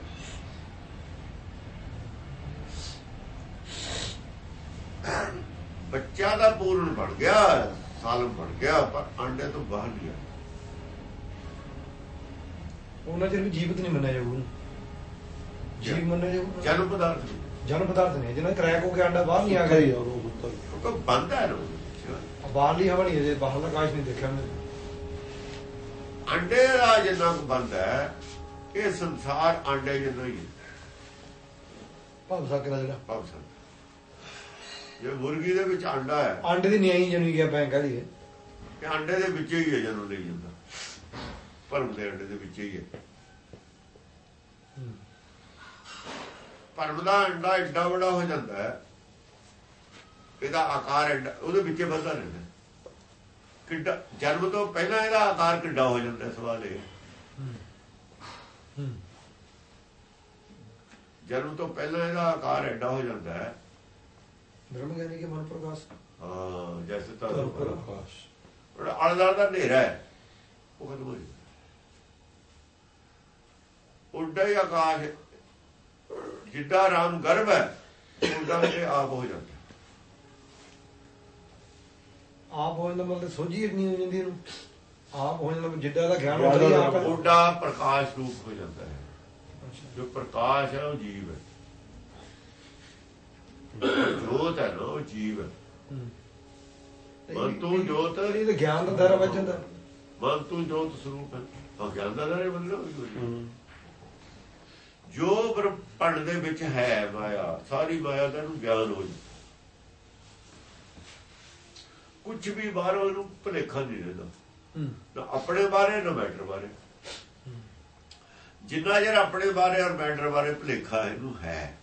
ਹੈ। ਬੱਚਾ ਦਾ ਪੂਰਨ ਬਣ ਗਿਆ ਸਾਲਮ ਬਣ ਗਿਆ ਪਰ ਆਂਡੇ ਤੋਂ ਬਾਹਰ ਨਹੀਂ ਆ ਉਹਨਾਂ ਚਿਰ ਵੀ ਜੀਵਤ ਨਹੀਂ ਮੰਨਿਆ ਜਾਊ ਉਹਨੂੰ ਜੀਵ ਮੰਨਿਆ ਜਾਊ ਜਨਮ ਪਦਾਰਥ। ਜਨਮ ਪਦਾਰਥ ਨਹੀਂ ਜਿਹਨਾਂ ਕਰੈਕ ਹੋ ਕੇ ਆਂਡਾ ਬਾਹਰ ਨਹੀਂ ਆ ਗਿਆ। ਉਹ। ਕਿਉਂਕਿ ਬੰਦ ਹੈ ਵਿੱਚ। ਬਾਹਰਲੀ ਹਵਾ ਨਹੀਂ ਅਜੇ ਬਾਹਰਲਾ ਆਕਾਸ਼ ਨਹੀਂ ਦੇਖਿਆ ਮੈਂ। ਅੰਡੇ ਦਾ ਜਿੰਨਾ ਕੁ ਬੰਦ ਹੈ ਇਹ ਸੰਸਾਰ ਆਂਡੇ ਜਿੰਨਾ ਹੀ ਹੈ। ਭਾਵ ਸਕਰਾ ਜਿਹੜਾ। ਭਾਵ ਸੰਤ ਜੇ ਮੁਰਗੀ ਦੇ ਵਿੱਚ ਆਂਡਾ ਹੈ ਆਂਡੇ ਦੀ ਨਿਆਈ ਜਨੂ ਗਿਆ ਪੈ ਕਹਦੀ ਇਹ ਆਂਡੇ ਦੇ ਵਿੱਚ ਹੀ ਹੈ ਜਦੋਂ ਲਈ ਜਾਂਦਾ ਭਰਮ ਦੇ ਅੰਡੇ ਦੇ ਵਿੱਚ ਹੀ ਹੈ। ਭਰਮ ਦਾ ਅੰਡਾ ਐਡਾ ਵੱਡਾ ਹੋ ਜਾਂਦਾ ਹੈ ਇਹਦਾ ਆਕਾਰ ਉਹਦੇ ਵਿੱਚ ਹੀ ਵੱਧਦਾ ਰਹਿੰਦਾ ਕਿੱਡਾ ਜਨਮ ਤੋਂ ਪਹਿਲਾਂ ਇਹਦਾ ਆਕਾਰ ਕਿੱਡਾ ਹੋ ਜਾਂਦਾ ਹੈ, ਸਵਾਲ ਇਹ ਜਨਮ ਤੋਂ ਪਹਿਲਾਂ ਇਹਦਾ ਆਕਾਰ ਐਡਾ ਹੋ ਜਾਂਦਾ ਹੈ ਬ੍ਰਹਮ ਗਿਆਨੀ ਕੇ ਮਨ ਪ੍ਰਕਾਸ਼ ਹਾਂ ਜੈਸੇ ਤਾਂ ਪ੍ਰਕਾਸ਼ ਆਲੇ ਦਾ ਹਨੇਰਾ ਹੈ ਉਹ ਖਤਮ ਹੋ ਜਾਂਦਾ ਉੱਡਾ ਹੀ ਆਕਾਸ਼ ਜਿੱਡਾ ਰਾਮ ਗਰਭ ਹੈ ਉੱਡਾ ਇਹ ਆਪ ਹੋ ਜਾਂਦਾ ਆਪ ਹੋਣ ਦਾ ਮਤਲਬ ਸੋਝੀ ਇੰਨੀ ਹੋ ਜਾਂਦੀ ਇਹਨੂੰ ਆਪ ਹੋਣ ਦਾ ਜਿੱਦਾਂ ਦਾ ਗਿਆਨ ਹੁੰਦਾ ਹੀ ਹੈ ਉੱਡਾ ਪ੍ਰਕਾਸ਼ ਰੂਪ ਹੋ ਜਾਂਦਾ ਹੈ ਜੋ ਪ੍ਰਕਾਸ਼ ਹੈ ਉਹ ਜੀਵ ਹੈ ਜੋਤ ਹੈ ਨਾ ਉਹ ਜੀਵ। ਹੈ। ਮਨ ਤੂੰ ਜੋਤ ਇਹ ਤਾਂ ਗਿਆਨ ਦਾ ਵੱਜ ਜਾਂਦਾ ਮਨ ਤੂੰ ਜੋਤ ਸਰੂਪ ਹੈ। ਉਹ ਗਿਆਨ ਦਾ ਦਾਇਰਾ ਬੰਦਾ ਜੋ ਬ੍ਰਹਮੰਡ ਦੇ ਵਿੱਚ ਹੈ ਮਾਇਆ ਸਾਰੀ ਮਾਇਆ ਦਾ ਨੂੰ ਗਿਆਨ ਹੋ ਜਾਂਦਾ। ਕੁਝ ਵੀ ਬਾਹਰੋਂ ਨੂੰ ਭੁਲੇਖਾ ਨਹੀਂ ਰਹਿੰਦਾ। ਨਾ ਆਪਣੇ ਬਾਰੇ ਨਾ ਮੈਟਰ ਬਾਰੇ। ਜਿੰਨਾ ਜਰ ਆਪਣੇ ਬਾਰੇ ਔਰ ਮੈਟਰ ਬਾਰੇ ਭੁਲੇਖਾ ਇਹਨੂੰ ਹੈ।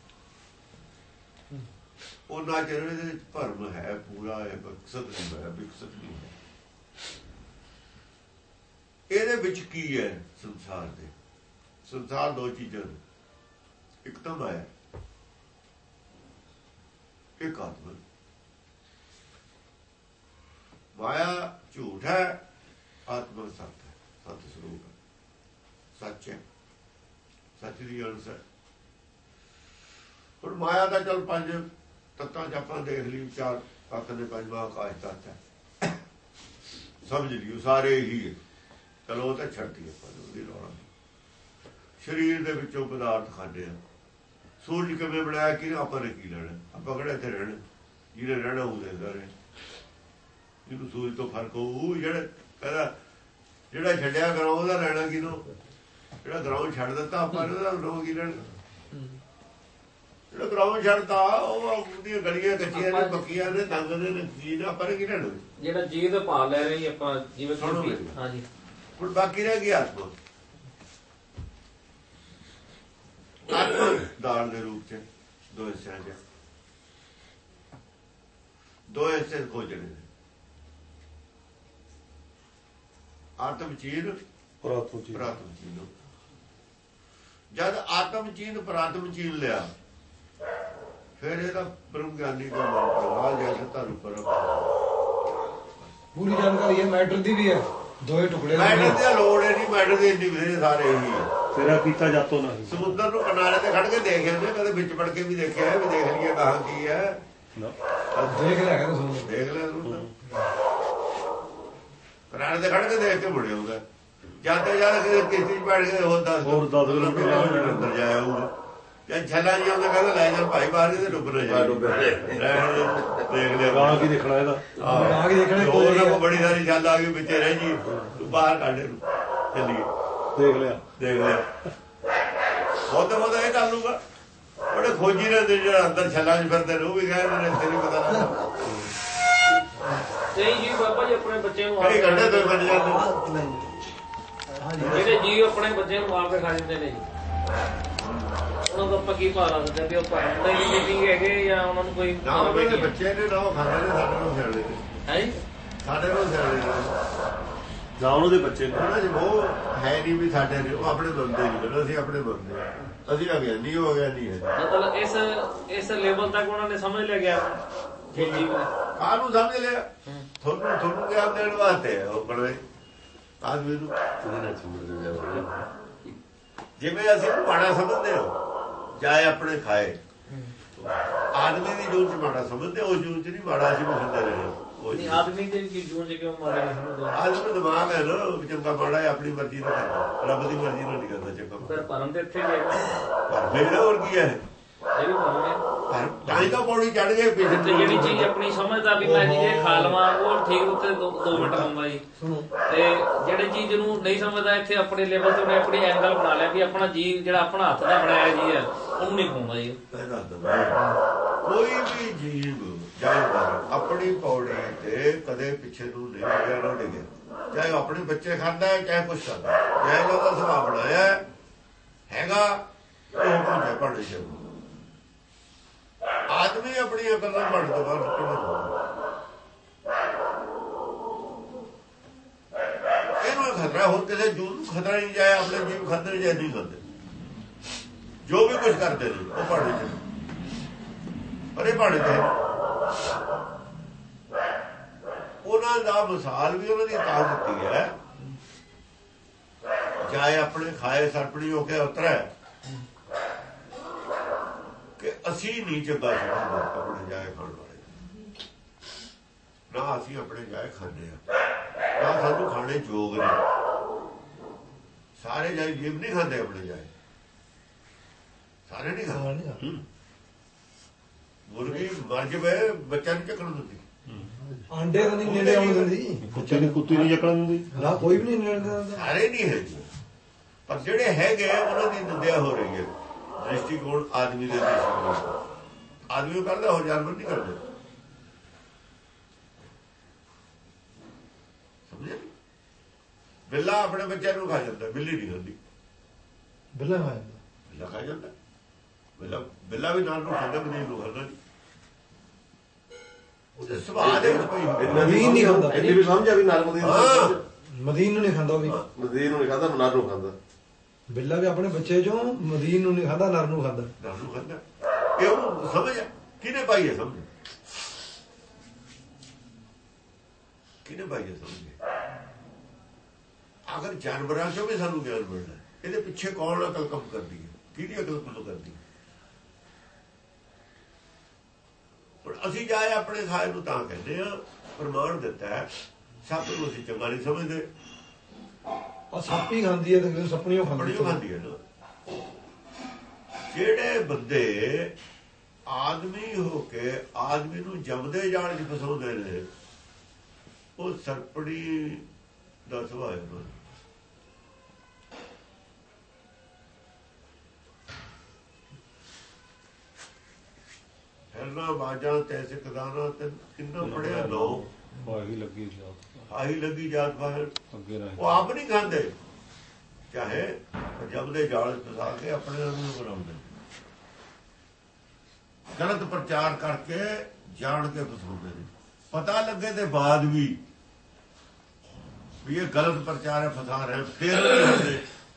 ਉਹਨਾਂ ਚਿਰ ਇਹਦੇ ਵਿੱਚ ਭਰਮ ਹੈ, ਪੂਰਾ ਹੈ ਵਿਕਸਤ ਨਹੀਂ ਹੋਇਆ, ਵਿਕਸਤ ਨਹੀਂ ਹੋਇਆ। ਇਹਦੇ ਵਿੱਚ ਕੀ ਹੈ ਸੰਸਾਰ ਦੇ? ਸੰਸਾਰ ਦੋ ਚੀਜ਼ਾਂ ਨੇ। ਇੱਕ ਤਾਂ ਮਾਇਆ, ਇੱਕ ਆਤਮਾ। ਮਾਇਆ ਝੂਠ ਹੈ, ਆਤਮਾ ਸੱਚ ਹੈ, ਸੱਚ ਸਰੂਪ ਹੈ। ਸੱਚ ਹੈ। ਸੱਚ ਦੀ ਅਰਥ ਹੈ ਹੁਣ ਮਾਇਆ ਦਾ ਚਲ ਪੰਜ ਤੱਤਾਂ ਚ ਆਪਾਂ ਦੇਖ ਲਈ ਚਾਰ ਪੱਖ ਨੇ ਪੰਜਵਾਂ ਆਕਾਸ਼ ਤੱਤ ਹੈ। ਸਮਝ ਲਿਓ, ਸਾਰੇ ਹੀ। ਚਲੋ ਉਹ ਤਾਂ ਛੱਡਦੀ ਆਪਾਂ ਉਹਦੀ ਲੋੜ ਸਰੀਰ ਦੇ ਵਿੱਚੋਂ ਪਦਾਰਥ ਖਾਂਦੇ ਆ। ਸੂਰਜ ਕਿਵੇਂ ਬਣਾਇਆ ਕਿ ਆਪਾਂ ਨੇ ਕੀ ਲੈਣਾ? ਆਪਾਂ ਕਿਹੜਾ ਇੱਥੇ ਰਹਿਣਾ? ਜਿਹਨੇ ਰਹਿਣਾ ਉਹਦੇ ਸਾਰੇ ਜਿਹਨੂੰ ਸੂਰਜ ਤੋਂ ਫ਼ਰਕ ਹੋਊ ਜਿਹੜਾ ਕਹਿੰਦਾ ਜਿਹੜਾ ਛੱਡਿਆ ਗਰਾਉਂ ਉਹਦਾ ਲੈਣਾ ਕਿਨੂੰ ਜਿਹੜਾ ਗਰਾਉਂਡ ਛੱਡ ਦਿੱਤਾ ਆਪਾਂ ਨੇ, ਉਹਦਾ ਗਰਾਉਂ ਕੀ ਲੈਣਾ? ਜਿਹੜਾ ਗਰਾਉਂ ਛੱਡਤਾ ਉਹ ਉਹਦੀਆਂ ਗਲੀਆਂ ਕੱਚੀਆਂ ਨੇ ਪੱਕੀਆਂ ਨੇ ਦੰਦ ਨੇ ਨੇ ਕੀ ਨੇ ਆਪਾਂ ਨੇ ਕੀ ਲੈਣਾ? ਜਿਹੜਾ ਜੀਵ ਦਾ ਭਾਅ ਲੈ ਰਹੇ ਆਪਾਂ ਜਿਵੇਂ ਸੁਣੋ। ਹਾਂਜੀ। ਹੁਣ ਬਾਕੀ ਰਹਿ ਗਈ ਆਤਮਾ। ਆਤਮਾ ਦਾਲ ਦੇ ਰੂਪ ਚ ਦੋ ਹਿੱਸਿਆਂ ਚ। ਦੋ ਹਿੱਸੇ ਖੋਜਣੇ ਨੇ। ਆਤਮ ਚੀਨ ਪ੍ਰਾਤਮ ਜੀ ਪ੍ਰਾਤਮ ਚੀਨ। ਜਦ ਆਤਮ ਚੀਨ ਪ੍ਰਾਤਮ ਚੀਨ ਲਿਆ ਫਿਰ ਇਹਦਾ ਬ੍ਰਹਮ ਗਿਆਨੀ ਦਾ ਮਨ ਪ੍ਰਵਾਹ ਜੈਸੇ ਧਰੂ ਪਰ ਪੂਰੀ ਜਾਣਕਾਰੀ ਹੈ ਮੈਟਰ ਦੀ ਵੀ ਹੈ। ਦੋਏ ਟੁਕੜੇ ਨੇ। ਮੈਟਰ ਦੀ ਲੋੜ ਹੀ ਨਹੀਂ ਮੈਟਰ ਦੀ ਇੰਨੀ ਵੀਰੇ ਸਾਰੇ ਹੀ ਤੇਰਾ ਕੀਤਾ ਜਾਤੋ ਨਹੀਂ। ਸਮੁੰਦਰ ਨੂੰ ਕਿਨਾਰੇ ਤੇ ਖੜ ਕੇ ਦੇਖ ਜਾਂਦੇ ਕਦੇ ਵਿੱਚ ਵੜ ਕੇ ਵੀ ਦੇਖਿਆ ਹੈ, ਵੀ ਦੇਖ ਲਈਏ ਕਹਾਂ ਕੀ ਹੈ। ਨਾ। ਦੇਖ ਲਿਆ ਕਹਿੰਦੇ ਸੁਣ ਦੇਖ ਲੈ ਤੂੰ। ਕਿਨਾਰੇ ਤੇ ਖੜ ਕੇ ਦੇਖ ਕੇ ਮੁੜੇ ਹੋਗਾ ਜਾਂਦੇ ਜਾਂਦੇ ਕਿਤੇ ਕਿਸ਼ਤੀ 'ਚ ਬੈਠ ਕੇ ਹੋਰ 10 ਹੋਰ ਦਸ ਕਿਲੋਮੀਟਰ ਅੰਦਰ ਜਾਇਆ ਹੋਊਗਾ। ਜਾਂ ਛੱਲਾ ਜੀ ਉਹਨੇ ਕਹਿੰਦਾ ਲੈ ਜਾ ਭਾਈ ਬਾਹਰ ਦੇ ਡੁੱਬ ਨਾ ਜਾ ਡੁੱਬ ਨਾ ਜਾਏ। ਦੇਖ ਲਿਆ। ਗਾਂ ਕੀ ਦੇਖਣਾ ਇਹਦਾ? ਆ ਕੇ ਦੇਖਣਾ ਹੋਰ ਕੋਈ? ਨਾ ਬੜੀ ਸਾਰੀ ਛੱਲ ਆ ਗਈ ਵਿੱਚੇ ਰਹਿ ਜੀ। ਤੂੰ ਬਾਹਰ ਕੱਢ ਇਹਨੂੰ ਚੱਲੀਏ। ਦੇਖ ਲਿਆ। ਦੇਖ ਲਿਆ। ਬਹੁਤ ਬਹੁਤ ਇਹ ਕਰ ਲੂਗਾ ਬੜੇ ਖੋਜੀ ਨੇ ਤੇ ਜਿਹੜਾ ਅੰਦਰ ਛੱਲਾਂ 'ਚ ਫਿਰਦੇ ਨੇ ਉਹ ਵੀ ਕਹਿੰਦੇ ਨੇ ਤੇਰੀ ਪਤਾ ਲੱਗਦਾ ਕਈ ਜੀਵ ਬਾਬਾ ਜੀ ਆਪਣੇ ਬੱਚੇ ਨੂੰ ਆਪ ਘੰਟੇ ਤੋਂ ਬਣ ਜਾਂਦੇ ਜਿਹੜੇ ਜੀਵ ਆਪਣੇ ਬੱਚੇ ਨੂੰ ਆਪ ਕੇ ਖਾ ਜਾਂਦੇ ਨੇ ਜੀ। ਉਹਨਾਂ ਦਾ ਆਪਾਂ ਕੀ ਸਕਦੇ ਹਾਂ ਵੀ ਉਹ ਭਾਣ ਦਾ ਹੀ ਮੀਟਿੰਗ ਹੈਗੇ ਜਾਂ ਉਹਨਾਂ ਨੂੰ ਕੋਈ ਨਾ ਉਹਨਾਂ ਦੇ ਬੱਚੇ ਨੇ ਨਾ ਉਹ ਖਾਂਦੇ ਨੇ ਸਾਡੇ ਨੂੰ ਸਿਆਣੇ ਨੇ। ਹੈ? ਜੀ ਸਾਡੇ ਨੂੰ ਸਿਆਣੇ ਨੇ। ਨਾ ਉਹਨਾਂ ਦੇ ਬੱਚੇ ਨੇ। ਉਹਨਾਂ ਉਹ ਹੈ ਨਹੀਂ ਵੀ ਸਾਡੇ ਨੇ ਉਹ ਆਪਣੇ ਬੰਦੇ ਨਹੀਂ ਅਸੀਂ ਆਪਣੇ ਬੰਦੇ। ਅਸੀਂ ਅਗਿਆਨੀ ਹੋ ਗਿਆ ਨਹੀਂ ਹੈ। ਮਤਲਬ ਇਸ ਇਸ ਲੈਵਲ ਤੱਕ ਉਹਨਾਂ ਨੇ ਸਮਝ ਲਿਆ ਗਿਆ? ਜੇ ਨੇ ਕਾਹਨੂੰ ਸਮਝ ਲਿਆ। ਤੁਹਾਨੂੰ ਤੁਹਾਨੂੰ ਗਿਆਨ ਦੇਣ ਵਾਸਤੇ ਉਹ ਬੜੇ। ਆਦਮੀ ਨੂੰ ਜਿਵੇਂ ਅਸੀਂ ਮਾੜਾ ਸਮਝਦੇ ਹਾਂ। ਚਾਹੇ ਆਪਣੇ ਖਾਏ। ਆਦਮੀ ਦੀ ਜੂਨ ਚ ਮਾੜਾ ਸਮਝਦੇ ਉਹ ਜੂਨ ਚ ਨਹੀਂ ਮਾੜਾ ਸੀ ਖਾਂਦੇ ਰਹੇ। ਆਦਮੀ ਦੇ ਕੀ ਜੂਨ ਕਿਉਂ ਨਹੀਂ ਸਮਝਦੇ? ਆਦਮੀ ਦਿਮਾਗ ਹੈ ਨਾ ਚੰਗਾ ਮਾੜਾ ਹੈ ਆਪਣੀ ਮਰਜ਼ੀ ਨਾਲ ਕਰਦਾ। ਰੱਬ ਦੀ ਮਰਜ਼ੀ ਨਾਲ ਨਹੀਂ ਕਰਦਾ ਚੰਗਾ ਫਿਰ ਪਰਮ ਤੇ ਇੱਥੇ ਜਾਏਗਾ ਪਰ ਮੇਰੇ ਹੋਰ ਕੀ ਹੈ? ਹੈ ਪਰ ਤਾਂ ਪੌੜੀ ਚੜ ਗਏ ਤੇ ਜਿਹੜੀ ਚੀਜ਼ ਆਪਣੀ ਸਮਝਦਾ ਵੀ ਮੈਂ ਜੀ ਇਹ ਖਾ ਲਵਾਂ ਉਹ ਠੀਕ ਉੱਤੇ 2 ਮਿੰਟ ਲਾਉਂਦਾ ਜੀ। ਸੁਣੋ। ਤੇ ਜਿਹੜੇ ਚੀਜ਼ ਨੂੰ ਨਹੀਂ ਸਮਝਦਾ ਇੱਥੇ ਆਪਣੇ ਲੈਵਲ ਤੇ ਉਹਨੇ ਆਪਣੀ ਐਂਗਲ ਬਣਾ ਲਿਆ ਵੀ ਆਪਣਾ ਜੀ ਜਿਹੜਾ ਆਪਣਾ ਹੱਥ ਦਾ ਬਣਾਇਆ ਜੀ ਹੈ ਉਹਨੂੰ ਨਹੀਂ ਖਾਉਂਦਾ ਜੀ। ਕੋਈ ਵੀ ਜੀਵ ਜਾਨਵਰ ਆਪਣੀ ਪੌੜੀ ਤੇ ਕਦੇ ਪਿੱਛੇ ਨੂੰ ਨਹੀਂ ਨਾ ਡਿੱਗਿਆ ਚਾਹੇ ਆਪਣੇ ਬੱਚੇ ਖਾਂਦਾ ਹੈ ਚਾਹੇ ਕੁਛ ਕਰਦਾ ਹੈ। ਚਾਹੇ ਉਹਦਾ ਸੁਭਾਅ ਬਣਾਇਆ ਹੈਗਾ ਉਹ ਹੈ ਪੜ੍ਹਨੇ ਚ ਆਦਮੀ ਆਪਣੀ ਅਕਲ ਨਾਲ ਪੜ੍ਹ ਤੋਂ ਬਾਅਦ ਇਹਨੂੰ ਖਤਰਾ ਹੋਰ ਕਿਸੇ ਜੂਨ ਨੂੰ ਖਤਰਾ ਨਹੀਂ ਜਾਏ ਆਪਣੇ ਜੀਵ ਖਤਰੇ ਜੇ ਨਹੀਂ ਹੁੰਦੇ। ਜੋ ਵੀ ਕੁਝ ਕਰਦੇ ਨੇ, ਉਹ ਪੜ੍ਹਨੇ ਚ ਪਰ ਇਹ ਤੇ ਉਹਨਾਂ ਦਾ ਮਿਸਾਲ ਵੀ ਉਹਨਾਂ ਦੀ ਤਾਂ ਦਿੱਤੀ ਹੈ। ਜਾਏ ਆਪਣੇ, ਖਾਏ ਸਰਪਣੀ ਹੋ ਕੇ ਉਤਰੈ। ਅਸੀਂ ਨਹੀਂ ਚੰਗਾ ਸਮਝਦੇ ਆਪਣੇ ਜਾਏ ਖਾਣ ਵਾਲੇ। ਨਾ ਅਸੀਂ ਆਪਣੇ ਜਾਏ ਖਾਂਦੇ ਆ ਨਾ ਸਾਨੂੰ ਖਾਣੇ ਯੋਗ ਨੇ। ਸਾਰੇ ਜਾਏ ਜੀਵ ਨਹੀਂ ਖਾਂਦੇ ਆਪਣੇ ਜਾਏ ਸਾਰੇ ਨਹੀਂ ਖਾਂਦੇ। ਮੁਰਗੀ ਮਰ ਜਵੇ ਬੱਚਾ ਨਹੀਂ ਚੱਕਣ ਦਿੰਦੀ। ਆਂਡੇ ਤਾਂ ਨਹੀਂ ਨੇੜੇ ਆਉਣ ਦਿੰਦੀ ਕੁੱਤੇ ਦੀ ਕੁੱਤੀ ਨਹੀਂ ਜਕੜਨ ਦਿੰਦੀ। ਨਾ ਕੋਈ ਵੀ ਨਹੀਂ ਨੇੜੇ ਦਿੰਦਾ ਸਾਰੇ ਨਹੀਂ ਹੈ ਪਰ ਜਿਹੜੇ ਹੈਗੇ ਉਹਨਾਂ ਦੀ ਨਿੰਦਿਆ ਹੋ ਰਹੀ ਹੈ। ਦ੍ਰਿਸ਼ਟੀਕੋਣ ਆਦਮੀ ਦੇ ਦ੍ਰਿਸ਼ਟੀਕੋਣ ਆਦਮੀ ਉਹ ਕਰਦਾ ਹੋ ਜਾਨਵਰ ਨਹੀਂ ਕਰਦੇ ਸਮਝੇ? ਬਿੱਲਾ ਆਪਣੇ ਬੱਚਿਆਂ ਨੂੰ ਖਾ ਜਾਂਦਾ ਬਿੱਲੀ ਨਹੀਂ ਖਾਂਦੀ। ਬਿੱਲਾ ਮੈਂ ਬਿੱਲਾ ਖਾ ਜਾਂਦਾ। ਬਿੱਲਾ ਬਿੱਲਾ ਵੀ ਨਾਲ ਨੂੰ ਖਾਂਦਾ ਬਣੀ ਨੂੰ ਖਾਂਦਾ ਨਹੀਂ। ਉਹਦੇ ਸੁਭਾਅ ਦੇ ਵੀ ਮਦੀਨ ਨਹੀਂ ਖਾਂਦਾ। ਇੰਨੀ ਵੀ ਸਮਝ ਆ ਵੀ ਨਾਲ ਮਦੀਨ। ਮਦੀਨ ਨੂੰ ਨਹੀਂ ਖਾਂਦਾ ਉਹ ਵੀ। ਮਦੀਨ ਨੂੰ ਨਹੀਂ ਖਾਂਦਾ ਨਾਲ ਨੂੰ ਖਾਂਦਾ। ਬਿੱਲਾ ਵੀ ਆਪਣੇ ਬੱਚੇ ਚੋਂ ਮਦੀਨ ਨੂੰ ਨਹੀਂ ਖਾਂਦਾ, ਨਰ ਨੂੰ ਖਾਂਦਾ। ਨਾਲ ਨੂੰ ਖਾਂਦਾ। ਇਹ ਉਹਨੂੰ ਸਮਝ ਕਿਹਨੇ ਪਾਈ ਹੈ ਸਮਝ? ਕਿਹਨੇ ਪਾਈ ਹੈ ਸਮਝ? ਅਗਰ ਜਾਨਵਰਾਂ ਚੋਂ ਵੀ ਸਾਨੂੰ ਗਿਆਨ ਮਿਲਣਾ ਇਹਦੇ ਪਿੱਛੇ ਕੌਣ ਅਕਲ ਕੰਮ ਕਰਦੀ ਹੈ? ਕਿਹਦੀ ਅਕਲ ਕੰਮ ਕਰਦੀ ਹੈ? ਹੁਣ ਅਸੀਂ ਜਾਏ ਆਪਣੇ ਖਾਏ ਨੂੰ ਤਾਂ ਕਹਿੰਦੇ ਆ ਪ੍ਰਮਾਣ ਦਿੱਤਾ ਹੈ ਸਭ ਨੂੰ ਅਸੀਂ ਚੰਗਾ ਨਹੀਂ ਸਮਝਦੇ। ਆ ਸੱਪ ਹੀ ਖਾਂਦੀ ਹੈ ਤੇ ਫਿਰ ਸੱਪਣੀਆਂ ਬੜੀ ਖਾਂਦੀ ਖਾਂਦੀ ਹੈ ਜਿਹੜੇ ਬੰਦੇ ਆਦਮੀ ਹੋ ਕੇ ਆਦਮੀ ਨੂੰ ਜਮਦੇ ਜਾਲ 'ਚ ਫਸਾਉਂਦੇ ਨੇ ਉਹ ਸਰਪੜੀ ਦਾ ਸੁਭਾਅ ਹੈ ਦਾ। ਹਰਨਾ ਬਾਜਾਂ ਤੇ ਸਿਕਦਾਨਾ ਤੇ ਕਿੰਨਾ ਪੜਿਆ ਲੋ ਬਾਗੀ ਲੱਗੀ ਜਾਤ ਆਹੀ ਲੱਗੀ ਜਾਤ ਬਾਹਰ। ਉਹ ਆਪ ਨਹੀਂ ਖਾਂਦੇ। ਚਾਹੇ ਜਮਦੇ ਜਾਲ 'ਚ ਫਸਾ ਕੇ ਆਪਣੇ ਆਪ ਨੂੰ ਬਣਾਉਂਦੇ। ਗਲਤ ਪ੍ਰਚਾਰ ਕਰਕੇ ਜਾਣ ਕੇ ਫਸਾਉਂਦੇ ਨੇ। ਪਤਾ ਲੱਗੇ ਤੇ ਬਾਅਦ ਵੀ ਵੀ ਇਹ ਗਲਤ ਪ੍ਰਚਾਰ ਹੈ ਫਸਾ ਰਹੇ ਫਿਰ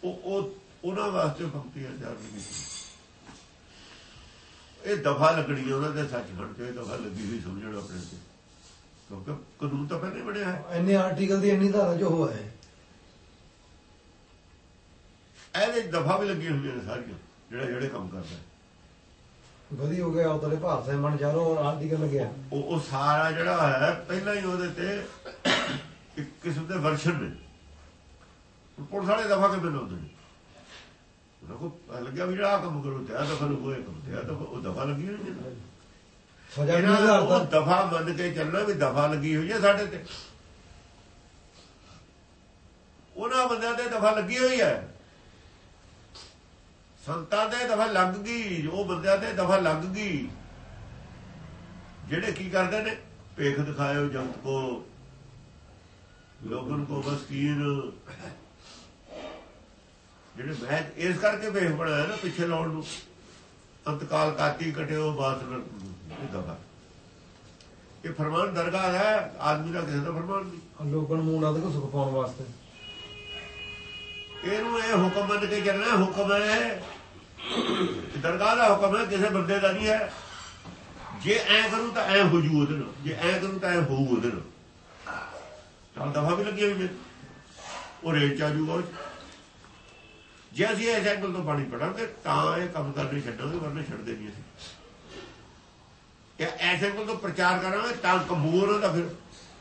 ਉਹ ਉਹ ਉਹਨਾਂ ਵਾਸਤੇ ਭਗਤੀ ਹਜ਼ਾਰ ਨਹੀਂ ਇਹ ਦਫਾ ਲੱਗਣੀ ਉਹਨਾਂ ਦੇ ਸੱਚ ਖੜ ਤੇ ਦਫਾ ਲੱਗੀ ਹੋਈ ਸਮਝਣ ਆਪਣੇ ਤੇ। ਕਿਉਂਕਿ ਕਾਨੂੰਨ ਤਾਂ ਪਹਿਲੇ ਬਣਿਆ ਹੈ। ਇੰਨੇ ਆਰਟੀਕਲ ਦੀ ਇੰਨੀ ਧਾਰਾ ਜੋ ਹੋਇਆ ਹੈ। ਇਹਦੇ ਦਫਾ ਵੀ ਲੱਗੀਆਂ ਹੋਈਆਂ ਨੇ ਸਾਰੀਆਂ ਜਿਹੜਾ ਜਿਹੜੇ ਕੰਮ ਕਰਦਾ। ਵਧੀ ਹੋ ਗਿਆ ਉਤਲੇ ਭਾਰਤ ਦੇ ਮਨ ਜਾਰੋ ਆਰਟੀਕਲ ਲੱਗਿਆ। ਉਹ ਉਹ ਸਾਰਾ ਜਿਹੜਾ ਹੈ ਪਹਿਲਾਂ ਹੀ ਉਹਦੇ ਤੇ ਇੱਕ ਕਿਸਮ ਦੇ ਵਰਸ਼ਨ ਨੇ। ਪੁਲਿਸ ਵਾਲੇ ਦਫਾ ਕੇ ਬਣਾਉਂਦੇ ਨੇ? ਉਹਨਾਂ ਕੋ ਲੱਗਿਆ ਵੀ ਜਿਹੜਾ ਕੰਮ ਕਰੋ ਤੇ ਆ ਦਫਾ ਨੂੰ ਕੋਈ ਕੰਮ ਤੇ ਆ ਦਫਾ ਉਹ ਦਫਾ ਲੱਗੀ ਹੋਈ ਹੈ ਸਜ਼ਾ। ਦਫਾ ਮੰਨ ਕੇ ਚੱਲਣਾ ਵੀ ਦਫਾ ਲੱਗੀ ਹੋਈ ਹੈ ਸਾਡੇ ਤੇ। ਉਹਨਾਂ ਬੰਦਿਆਂ ਤੇ ਦਫਾ ਲੱਗੀ ਹੋਈ ਹੈ। ਸੰਤਾਂ ਦੇ ਦਫਾ ਲੱਗ ਗਈ ਉਹ ਬੰਦਿਆਂ ਤੇ ਦਫਾ ਲੱਗ ਗਈ। ਜਿਹੜੇ ਕੀ ਕਰਦੇ ਨੇ? ਭੇਖ ਦਿਖਾਇਓ ਜਗਤ ਕੋ। ਲੋਗਨ ਕੋ ਬਸ ਕੀਨ ਜਿਹੜੇ ਮੈਂ ਇਸ ਕਰਕੇ ਭੇਖ ਬਣਾਇਆ ਨਾ ਪਿੱਛੇ ਲਾਉਣ ਨੂੰ। ਅੰਤਕਾਲ ਕਾਤੀ ਕਟਿਓ ਬਾਤ ਇਹ ਦਫਾ ਇਹ ਫਰਮਾਨ ਦਰਗਾਹ ਹੈ ਆਦਮੀ ਦਾ ਕਿਸੇ ਦਾ ਫਰਮਾਨ ਨਹੀਂ। ਲੋਕਾਂ ਨੂੰ ਮੂੰਹ ਲਾ ਦੇ ਸੁਖ ਪਾਉਣ ਵਾਸਤੇ। ਇਹਨੂੰ ਇਹ ਹੁਕਮ ਮੰਨ ਕੇ ਚੱਲਣਾ ਹੁਕਮ ਹੈ ਇਹ ਦਰਗਾਹ ਦਾ ਹੁਕਮ ਹੈ ਕਿਸੇ ਬੰਦੇ ਦਾ ਨਹੀਂ ਹੈ। ਜੇ ਐ ਕਰੂ ਤਾਂ ਐ ਹੋ ਜੂ ਉਹਦੇ ਨਾਲ। ਜੇ ਐ ਕਰੂ ਤਾਂ ਐ ਹੋਊ ਉਹਦੇ ਨਾਲ। ਤਾਂ ਦਫਾ ਵੀ ਲੱਗੀ ਹੋਈ ਹੈ ਉਹ ਰੇਟ ਚ ਜੂਗਾ। ਜੇ ਅਸੀਂ ਇਸ ਐਂਗਲ ਤੋਂ ਪਾਣੀ ਪੜਾਂਗੇ ਤਾਂ ਇਹ ਕੰਮ ਕਰਨੇ ਛੱਡਾਂਗੇ ਵਰਨੇ ਛੱਡਦੇ ਨਹੀਂ ਅਸੀਂ। ਇਹ ਐਸ ਐਂਗਲ ਤੋਂ ਪ੍ਰਚਾਰ ਕਰਾਂਗੇ ਤਾਂ ਕਬੂਰ ਦਾ ਫਿਰ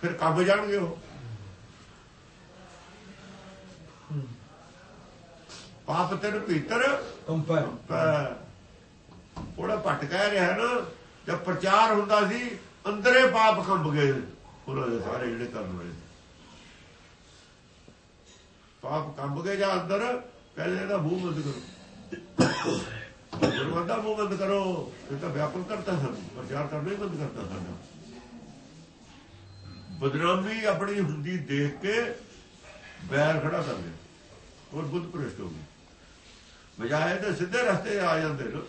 ਫਿਰ ਕੰਮ ਜਾਣਗੇ ਉਹ। ਪਾਪ ਤੇਰੇ ਭੀਤਰ? ਕੰਪੈ ਪੈ- ਉਹਦਾ ਭੱਟ ਕਹਿ ਰਿਹਾ ਨਾ ਜਦ ਪ੍ਰਚਾਰ ਹੁੰਦਾ ਸੀ ਅੰਦਰੇ ਪਾਪ ਕੰਬ ਗਏ ਉਹਨਾਂ ਦੇ ਸਾਰੇ ਜਿਹੜੇ ਕਰਨ ਵਾਲੇ ਪਾਪ ਕੰਬ ਗਏ ਜਾਂ ਅੰਦਰ ਕਹਿੰਦੇ ਇਹਦਾ ਮੂੰਹ ਬੰਦ ਕਰੋ। ਦਰਵਾਜ਼ਾ ਮੂੰਹ ਬੰਦ ਕਰੋ ਇਹ ਤਾਂ ਵਿਆਪਕ ਕਰਤਾ ਸਾਨੂੰ ਪ੍ਰਚਾਰ ਕਰਨਾ ਹੀ ਬੰਦ ਕਰਤਾ ਸਾਡਾ। ਬਦਨਾਮੀ ਆਪਣੀ ਹੁੰਦੀ ਦੇਖ ਕੇ ਬੈਰ ਖੜਾ ਕਰ ਲਿਆ। ਹੋਰ ਬੁੱਧ ਪ੍ਰਸ਼ਟ ਹੋ ਗਈ ਬਜਾਏ ਤੇ ਸਿੱਧੇ ਰਸਤੇ ਆ ਜਾਂਦੇ ਨੇ।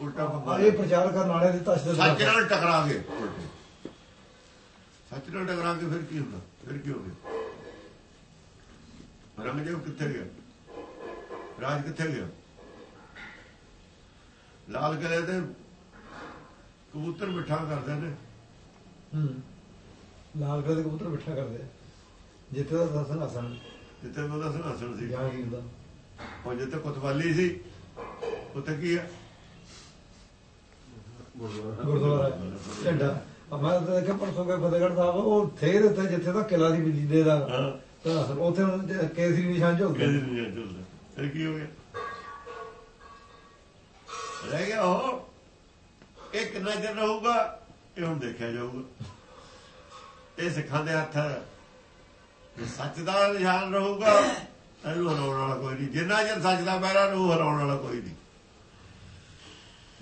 ਉਲਟਾ ਪੰਗਾ ਇਹ ਪ੍ਰਚਾਰ ਕਰਨ ਵਾਲੇ ਦੀ ਦੇ ਸੱਚ ਨਾਲ ਟਕਰਾ ਗਏ ਸੱਚ ਨਾਲ ਟਕਰਾ ਕੇ ਫਿਰ ਕੀ ਹੁੰਦਾ? ਫਿਰ ਕੀ ਹੋ ਗਿਆ? ਰੰਗਦੇਵ ਕਿੱਥੇ ਗਿਆ? ਰਾਜ ਕਿੱਥੇ ਗਿਆ? ਲਾਲ ਕਿਲੇ ਤੇ ਕਬੂਤਰ ਮਿੱਠਾ ਕਰਦੇ ਨੇ। ਹੂੰ ਲਾਲ ਗਲੇ ਦੇ ਕਬੂਤਰ ਬਿਠਾ ਕਰਦੇ। ਜਿੱਥੇ ਦਾ ਦਸਨ ਆਸਣ ਜਿੱਥੇ ਉਹਦਾ ਸਿੰਘਾਸਣ ਸੀ। ਜਹਾਂਗੀਰ ਦਾ ਉਹ ਜਿੱਥੇ ਕੁਤਵਾਲੀ ਸੀ ਉੱਥੇ ਕੀ ਹੈ ਗੁਰਦੁਆਰਾ ਝੰਡਾ। ਮੈਂ ਤਾਂ ਦੇਖਿਆ ਪਰਸੋਂ ਕੇ ਫਤਿਹਗੜ੍ਹ ਸਾਹਿਬ ਉਹ ਥੇਰ ਉੱਤੇ ਜਿੱਥੇ ਦਾ ਕਿਲਾ ਦੀ ਬਿਜਲੀ ਦਾ ਹਾਂ। ਤਾਂ ਉੱਥੇ ਕੇਸਰੀ ਨਿਸ਼ਾਨ ਕਿਹਦੀ ਗਿਆ ਦੁਨੀਆ ਚੱਲਦਾ ਫਿਰ ਕੀ ਹੋ ਗਿਆ? ਰਹਿ ਗਿਆ ਉਹ। ਇਹ ਕਿੰਨਾ ਚਿਰ ਰਹੂਗਾ? ਇਹ ਹੁਣ ਦੇਖਿਆ ਜਾਊਗਾ। ਇਹ ਸਿੱਖਾਂ ਦੇ ਹੱਥ ਹੈ ਸੱਚ ਦਾ ਨਿਸ਼ਾਨ ਰਹੂਗਾ। ਇਹਨੂੰ ਹਰਾਉਣ ਵਾਲਾ ਕੋਈ ਨਹੀਂ। ਜਿੰਨਾ ਚਿਰ ਸੱਚ ਦਾ ਪੈਰਾ ਨੂੰ ਹਰਾਉਣ ਵਾਲਾ ਕੋਈ ਨਹੀਂ।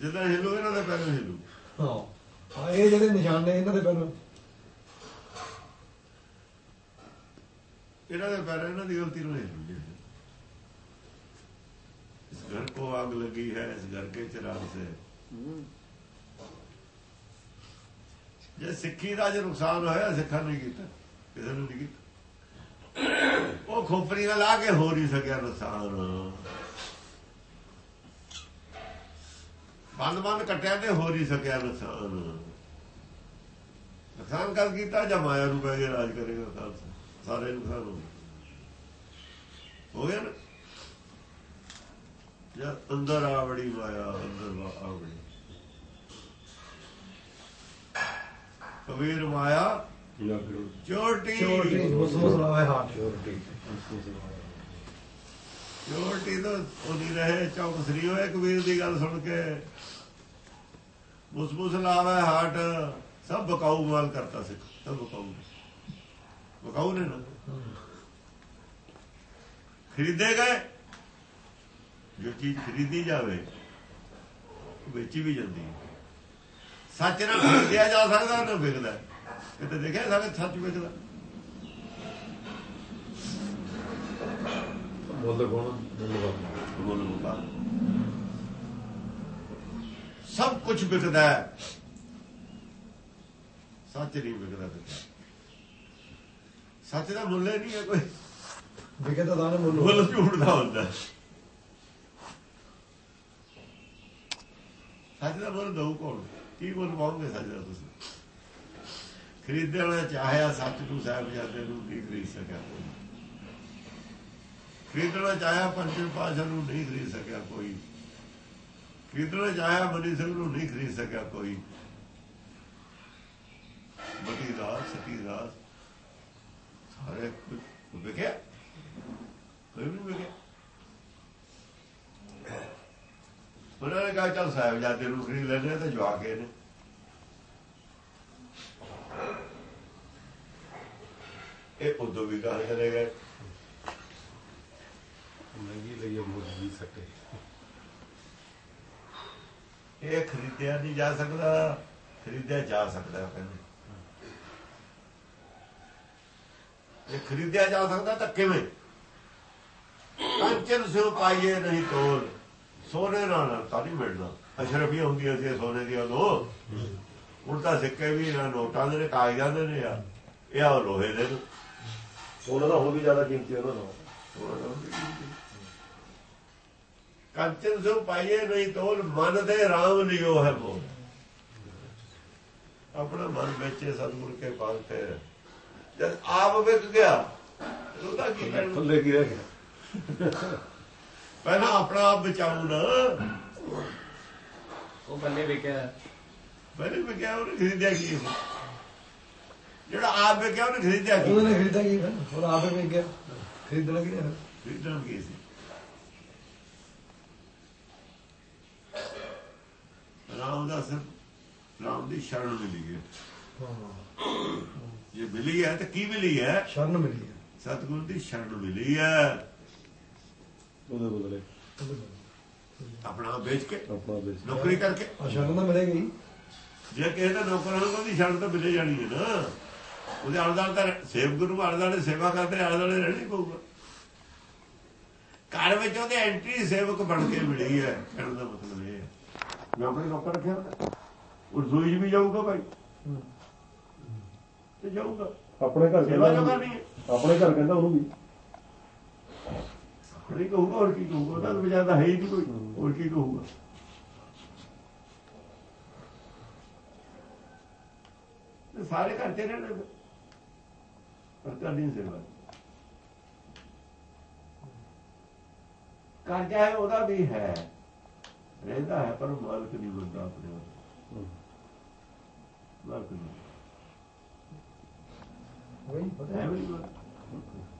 ਜਿੱਦਾਂ ਹਿੱਲੂ ਇਹਨਾਂ ਦੇ ਪੈਰ ਹਿੱਲੂ। ਹਾਂ ਇਹ ਜਿਹੜੇ ਨਿਸ਼ਾਨ ਨੇ ਇਹਨਾਂ ਦੇ ਪਹਿਲਾਂ ਇਹਨਾਂ ਦੇ ਪੈਰ ਇਹਨਾਂ ਦੀ ਗਲਤੀ ਨੂੰ ਹਿੱਲੂ ਜੀ ਇਸ ਘਰ ਕੋ ਆਗ ਲਗੀ ਹੈ, ਇਸ ਘਰ ਕੇ ਚਿਰਾਗ ਸੇ ਜੇ ਸਿੱਖੀ ਦਾ ਜੇ ਨੁਕਸਾਨ ਹੋਇਆ, ਸਿੱਖਾਂ ਨੇ ਕੀਤਾ, ਕਿਸੇ ਨੂੰ ਨਹੀਂ ਕੀਤਾ। ਉਹ ਖੋਪਰੀ ਨਾਲ ਲਾ ਕੇ ਹੋ ਨਹੀਂ ਸਕਿਆ ਨੁਕਸਾਨ। ਬੰਦ ਬੰਦ ਕੱਟਿਆ ਤੇ ਹੋ ਨਹੀਂ ਸਕਿਆ ਨੁਕਸਾਨ। ਨੁਕਸਾਨ ਕਰ ਕੀਤਾ ਜਾਂ ਮਾਇਆ ਨੂੰ ਪੈ ਗਿਆ ਰਾਜ ਕਰੇਗਾ ਖਾਲਸਾ? ਸਾਰੇ ਨੁਕਸਾਨ ਹੋ ਹੋ ਗਿਆ ਨਾ ਜਦ ਅੰਦਰ ਆ ਬੜੀ ਮਾਇਆ ਅੰਦਰ ਆ ਬੜੀ ਕਬੀਰ ਮਾਇਆ ਚੋਟੀ ਚੋਟੀ ਮੁਸਮਸ ਲਾਵੇ ਹਾਟ ਚੋਟੀ ਤਾਂ ਉਹਦੀ ਰਹੇ ਚੌਕ ਸ੍ਰੀ ਹੋਏ ਕਬੀਰ ਦੀ ਗੱਲ ਸੁਣ ਕੇ ਮੁਸਮੁਸ ਲਾਵੇ ਹਾਟ ਸਭ ਬਕਾਊ ਮਾਲ ਕਰਤਾ ਸੀ ਸਭ ਬਕਾਊ ਬਕਾਊ ਨੇ ਨਾ। ਖਰੀਦੇ ਗਏ ਜੋ ਚੀਜ਼ ਖਰੀਦੀ ਜਾਵੇ ਵੇਚੀ ਵੀ ਜਾਂਦੀ ਹੈ। ਸੱਚ ਨਾਲ ਖਰੀਦਿਆ ਜਾ ਸਕਦਾ ਨਾ ਵਿਕਦਾ ਕਿਤੇ ਦੇਖਿਆ ਸਾਡੇ ਸੱਚ ਵਿਕਦਾ। ਮੁੱਲ ਕੋਣ ਮੁੱਲ ਵਾਲਾ ਬੋਲ ਮੁਕਾ ਸਭ ਕੁਝ ਵਿਕਦਾ ਹੈ। ਸੱਚ ਨਹੀਂ ਵਿਕਦਾ ਵਿਕਦਾ ਸੱਚ ਦਾ ਮੁੱਲ ਨਹੀਂ ਹੈ ਕੋਈ। ਵਿਕੇ ਤਾਂ ਦਾਣੇ ਮੁੱਲ ਮੁੱਲ ਝੂਠ ਦਾ ਹੁੰਦਾ। ਸੱਚ ਦਾ ਮੁੱਲ ਦਊ ਕੌਣ ਕੀ ਮੁੱਲ ਪਾਉਂਗੇ ਸੱਚ ਦਾ ਤੁਸੀਂ? ਖਰੀਦਣ ਚਾਹਿਆ ਸੱਚ ਨੂੰ ਸਾਹਿਬ ਜਾਂਦੇ ਨੂੰ ਨਹੀਂ ਖਰੀਦ ਸਕਿਆ ਕੋਈ। ਖਰੀਦਣਾ ਚਾਹਿਆ ਪੰਜਵੇਂ ਪਾਸ਼ਾ ਨੂੰ ਨਹੀਂ ਖਰੀਦ ਸਕਿਆ ਕੋਈ। ਖਰੀਦਣਾ ਚਾਹਿਆ ਮਨੀ ਸਿੰਘ ਨੂੰ ਨਹੀਂ ਖਰੀਦ ਸਕਿਆ ਕੋਈ। ਬਤੀ ਰਾਤ ਸਤੀ ਰਾਤ ਸਾਰੇ ਕੁਝ ਵਿਕਿਆ ਕੋਈ ਵੀ ਨਹੀਂ ਵਿਕਿਆ ਉਹਨਾਂ ਨੇ ਕਹਾ ਚੱਲ ਸਾਹਿਬ ਜਾਂਦੇ ਨੂੰ ਖਰੀਦ ਲੈਣੇ ਤੇ ਜਵਾ ਕੇ ਨੇ ਇਹ ਉਦੋਂ ਵੀ ਕਹਾ ਚਲੇ ਗਏ ਮਹਿੰਗੀ ਲਈ ਵੀ ਸਕੇ ਇਹ ਖਰੀਦਿਆ ਨਹੀਂ ਜਾ ਸਕਦਾ ਖਰੀਦਿਆ ਜਾ ਸਕਦਾ ਕਹਿੰਦੇ ਇਹ ਖਰੀਦਿਆ ਜਾ ਸਕਦਾ ਤਾਂ ਕਿਵੇਂ? ਕੰਚਨ ਸਿਓ ਪਾਈਏ ਨਹੀਂ ਤੋਲ। ਸੋਨੇ ਨਾਲ ਤਾਂ ਨਹੀਂ ਮਿਲਣਾ ਅਸ਼ਰਫੀਆਂ ਹੁੰਦੀਆਂ ਸੀ ਸੋਨੇ ਦੀਆਂ ਦੋ। ਹੁਣ ਤਾਂ ਸਿੱਕੇ ਵੀ ਨਾ ਨੋਟਾਂ ਦੇ ਨੇ ਕਾਗਜ਼ਾਂ ਦੇ ਨੇ ਆ। ਇਹ ਆ ਲੋਹੇ ਦੇ ਨੇ। ਉਹਨਾਂ ਦਾ ਹੋਰ ਵੀ ਜ਼ਿਆਦਾ ਕੀਮਤੀ ਉਹਨਾਂ ਦਾ ਕੰਚਨ ਸਿਓ ਪਾਈਏ ਨਹੀਂ ਤੋਲ ਮਨ ਦੇ ਰਾਮ ਲਿਓ ਹੈ ਮੋਲ ਆਪਣਾ ਮਨ ਵੇਚੇ ਸਤਿਗੁਰ ਕੇ ਪਾਲਤੇ ਜਦ ਆਪ ਵਿਕ ਗਿਆ ਉਹਦਾ ਕੀ ਕਰਨਾ ਥੱਲੇ ਕੀ ਰਹਿ ਗਿਆ? ਪਹਿਲਾਂ ਆਪਣਾ ਆਪ ਬਚਾਉ ਨਾ ਉਹ ਬੰਨੇ ਵਿਕਿਆ। ਪਹਿਲੇ ਵਿਕਿਆ ਉਹਨੇ ਖਰੀਦਿਆ ਕੀ ਜਿਹੜਾ ਆਪ ਵਿਕਿਆ ਉਹਨੇ ਖਰੀਦਿਆ ਕੀ? ਉਹਨੇ ਖਰੀਦਾ ਕੀ ਉਹ ਆਪੇ ਵਿਕ ਗਿਆ। ਖਰੀਦਣ ਲੱਗੇ ਫਿਰ। ਖਰੀਦਣਾ ਕੀ ਸੀ? ਰਾਮ ਦਾ ਸਿਰ ਰਾਮ ਦੀ ਸ਼ਰਨ ਮਿਲੀ ਹੈ। ਜੇ ਮਿਲੀ ਹੈ ਤਾਂ ਕੀ ਮਿਲੀ ਹੈ? ਸ਼ਰਨ ਮਿਲੀ ਹੈ। ਸਤਿਗੁਰ ਦੀ ਸ਼ਰਨ ਮਿਲੀ ਹੈ। ਉਹਦੇ ਬਦਲੇ। ਆਪਣਾ ਵੇਚ ਕੇ ਨੌਕਰੀ ਕਰਕੇ। ਸ਼ਰਨ ਤਾਂ ਮਿਲੇਗੀ ਜੇ ਕਿਸੇ ਦਾ ਨੌਕਰ ਹੋਊਗਾ ਉਹਦੀ ਛੱਡ ਤਾਂ ਮਿਲੇ ਜਾਣੀ ਹੈ ਨਾ। ਉਹਦੇ ਆਲੇ-ਦੁਆਲੇ ਤਾਂ ਸੇਵ ਗੁਰੂ ਆਲੇ-ਦੁਆਲੇ ਸੇਵਾ ਕਰਦੇ ਆਲੇ-ਦੁਆਲੇ ਰਹਿਣਾ ਪਊਗਾ। ਘਰ ਵਿੱਚ ਉਹਦੇ ਐਂਟਰੀ ਸੇਵਕ ਬਣ ਕੇ ਮਿਲੀ ਹੈ। ਕਹਿਣ ਦਾ ਮਤਲਬ ਇਹ ਹੈ। ਮੈਂ ਆਪਣੇ ਨੌਕਰ ਰੱਖਿਆ। ਉਹ ਰਸੋਈ 'ਚ ਵੀ ਜਾਊਗਾ ਭਾਈ। ਤੇ ਜਾਊਗਾ। ਆਪਣੇ ਘਰ ਸੇਵਾ ਜੋ ਕਹਿੰਦਾ ਕਰਨੀ ਹੈ। ਆਪਣੇ ਘਰ ਕਹਿੰਦਾ ਉਹਨੂੰ ਵੀ। ਨਹੀਂ ਕਹੂਗਾ ਹੋਰ ਕੀ ਕਹੂਗਾ? ਉਹਦਾ ਤਾਂ ਵਿਚਾਰ ਤਾਂ ਹੈ ਹੀ ਨਹੀਂ ਕੋਈ। ਹੋਰ ਕੀ ਕਹੂਗਾ? ਸਾਰੇ ਘਰ ਤੇ ਰਹਿਣਾ ਪਰ ਕਰਨੀ ਸੇਵਾ। ਕਰਜ਼ਾ ਹੈ ਉਹਦਾ ਵੀ ਹੈ। ਰਹਿੰਦਾ ਹੈ ਪਰ ਮਾਲਕ ਨਹੀਂ ਬੰਦਾ ਆਪਣੇ ਆਪ। ਮਾਲਕ ਨਹੀਂ। ਉਹੀ ਪਤਾ ਹੈ ਵੀ ਨਹੀਂ ਮਾਲਕ।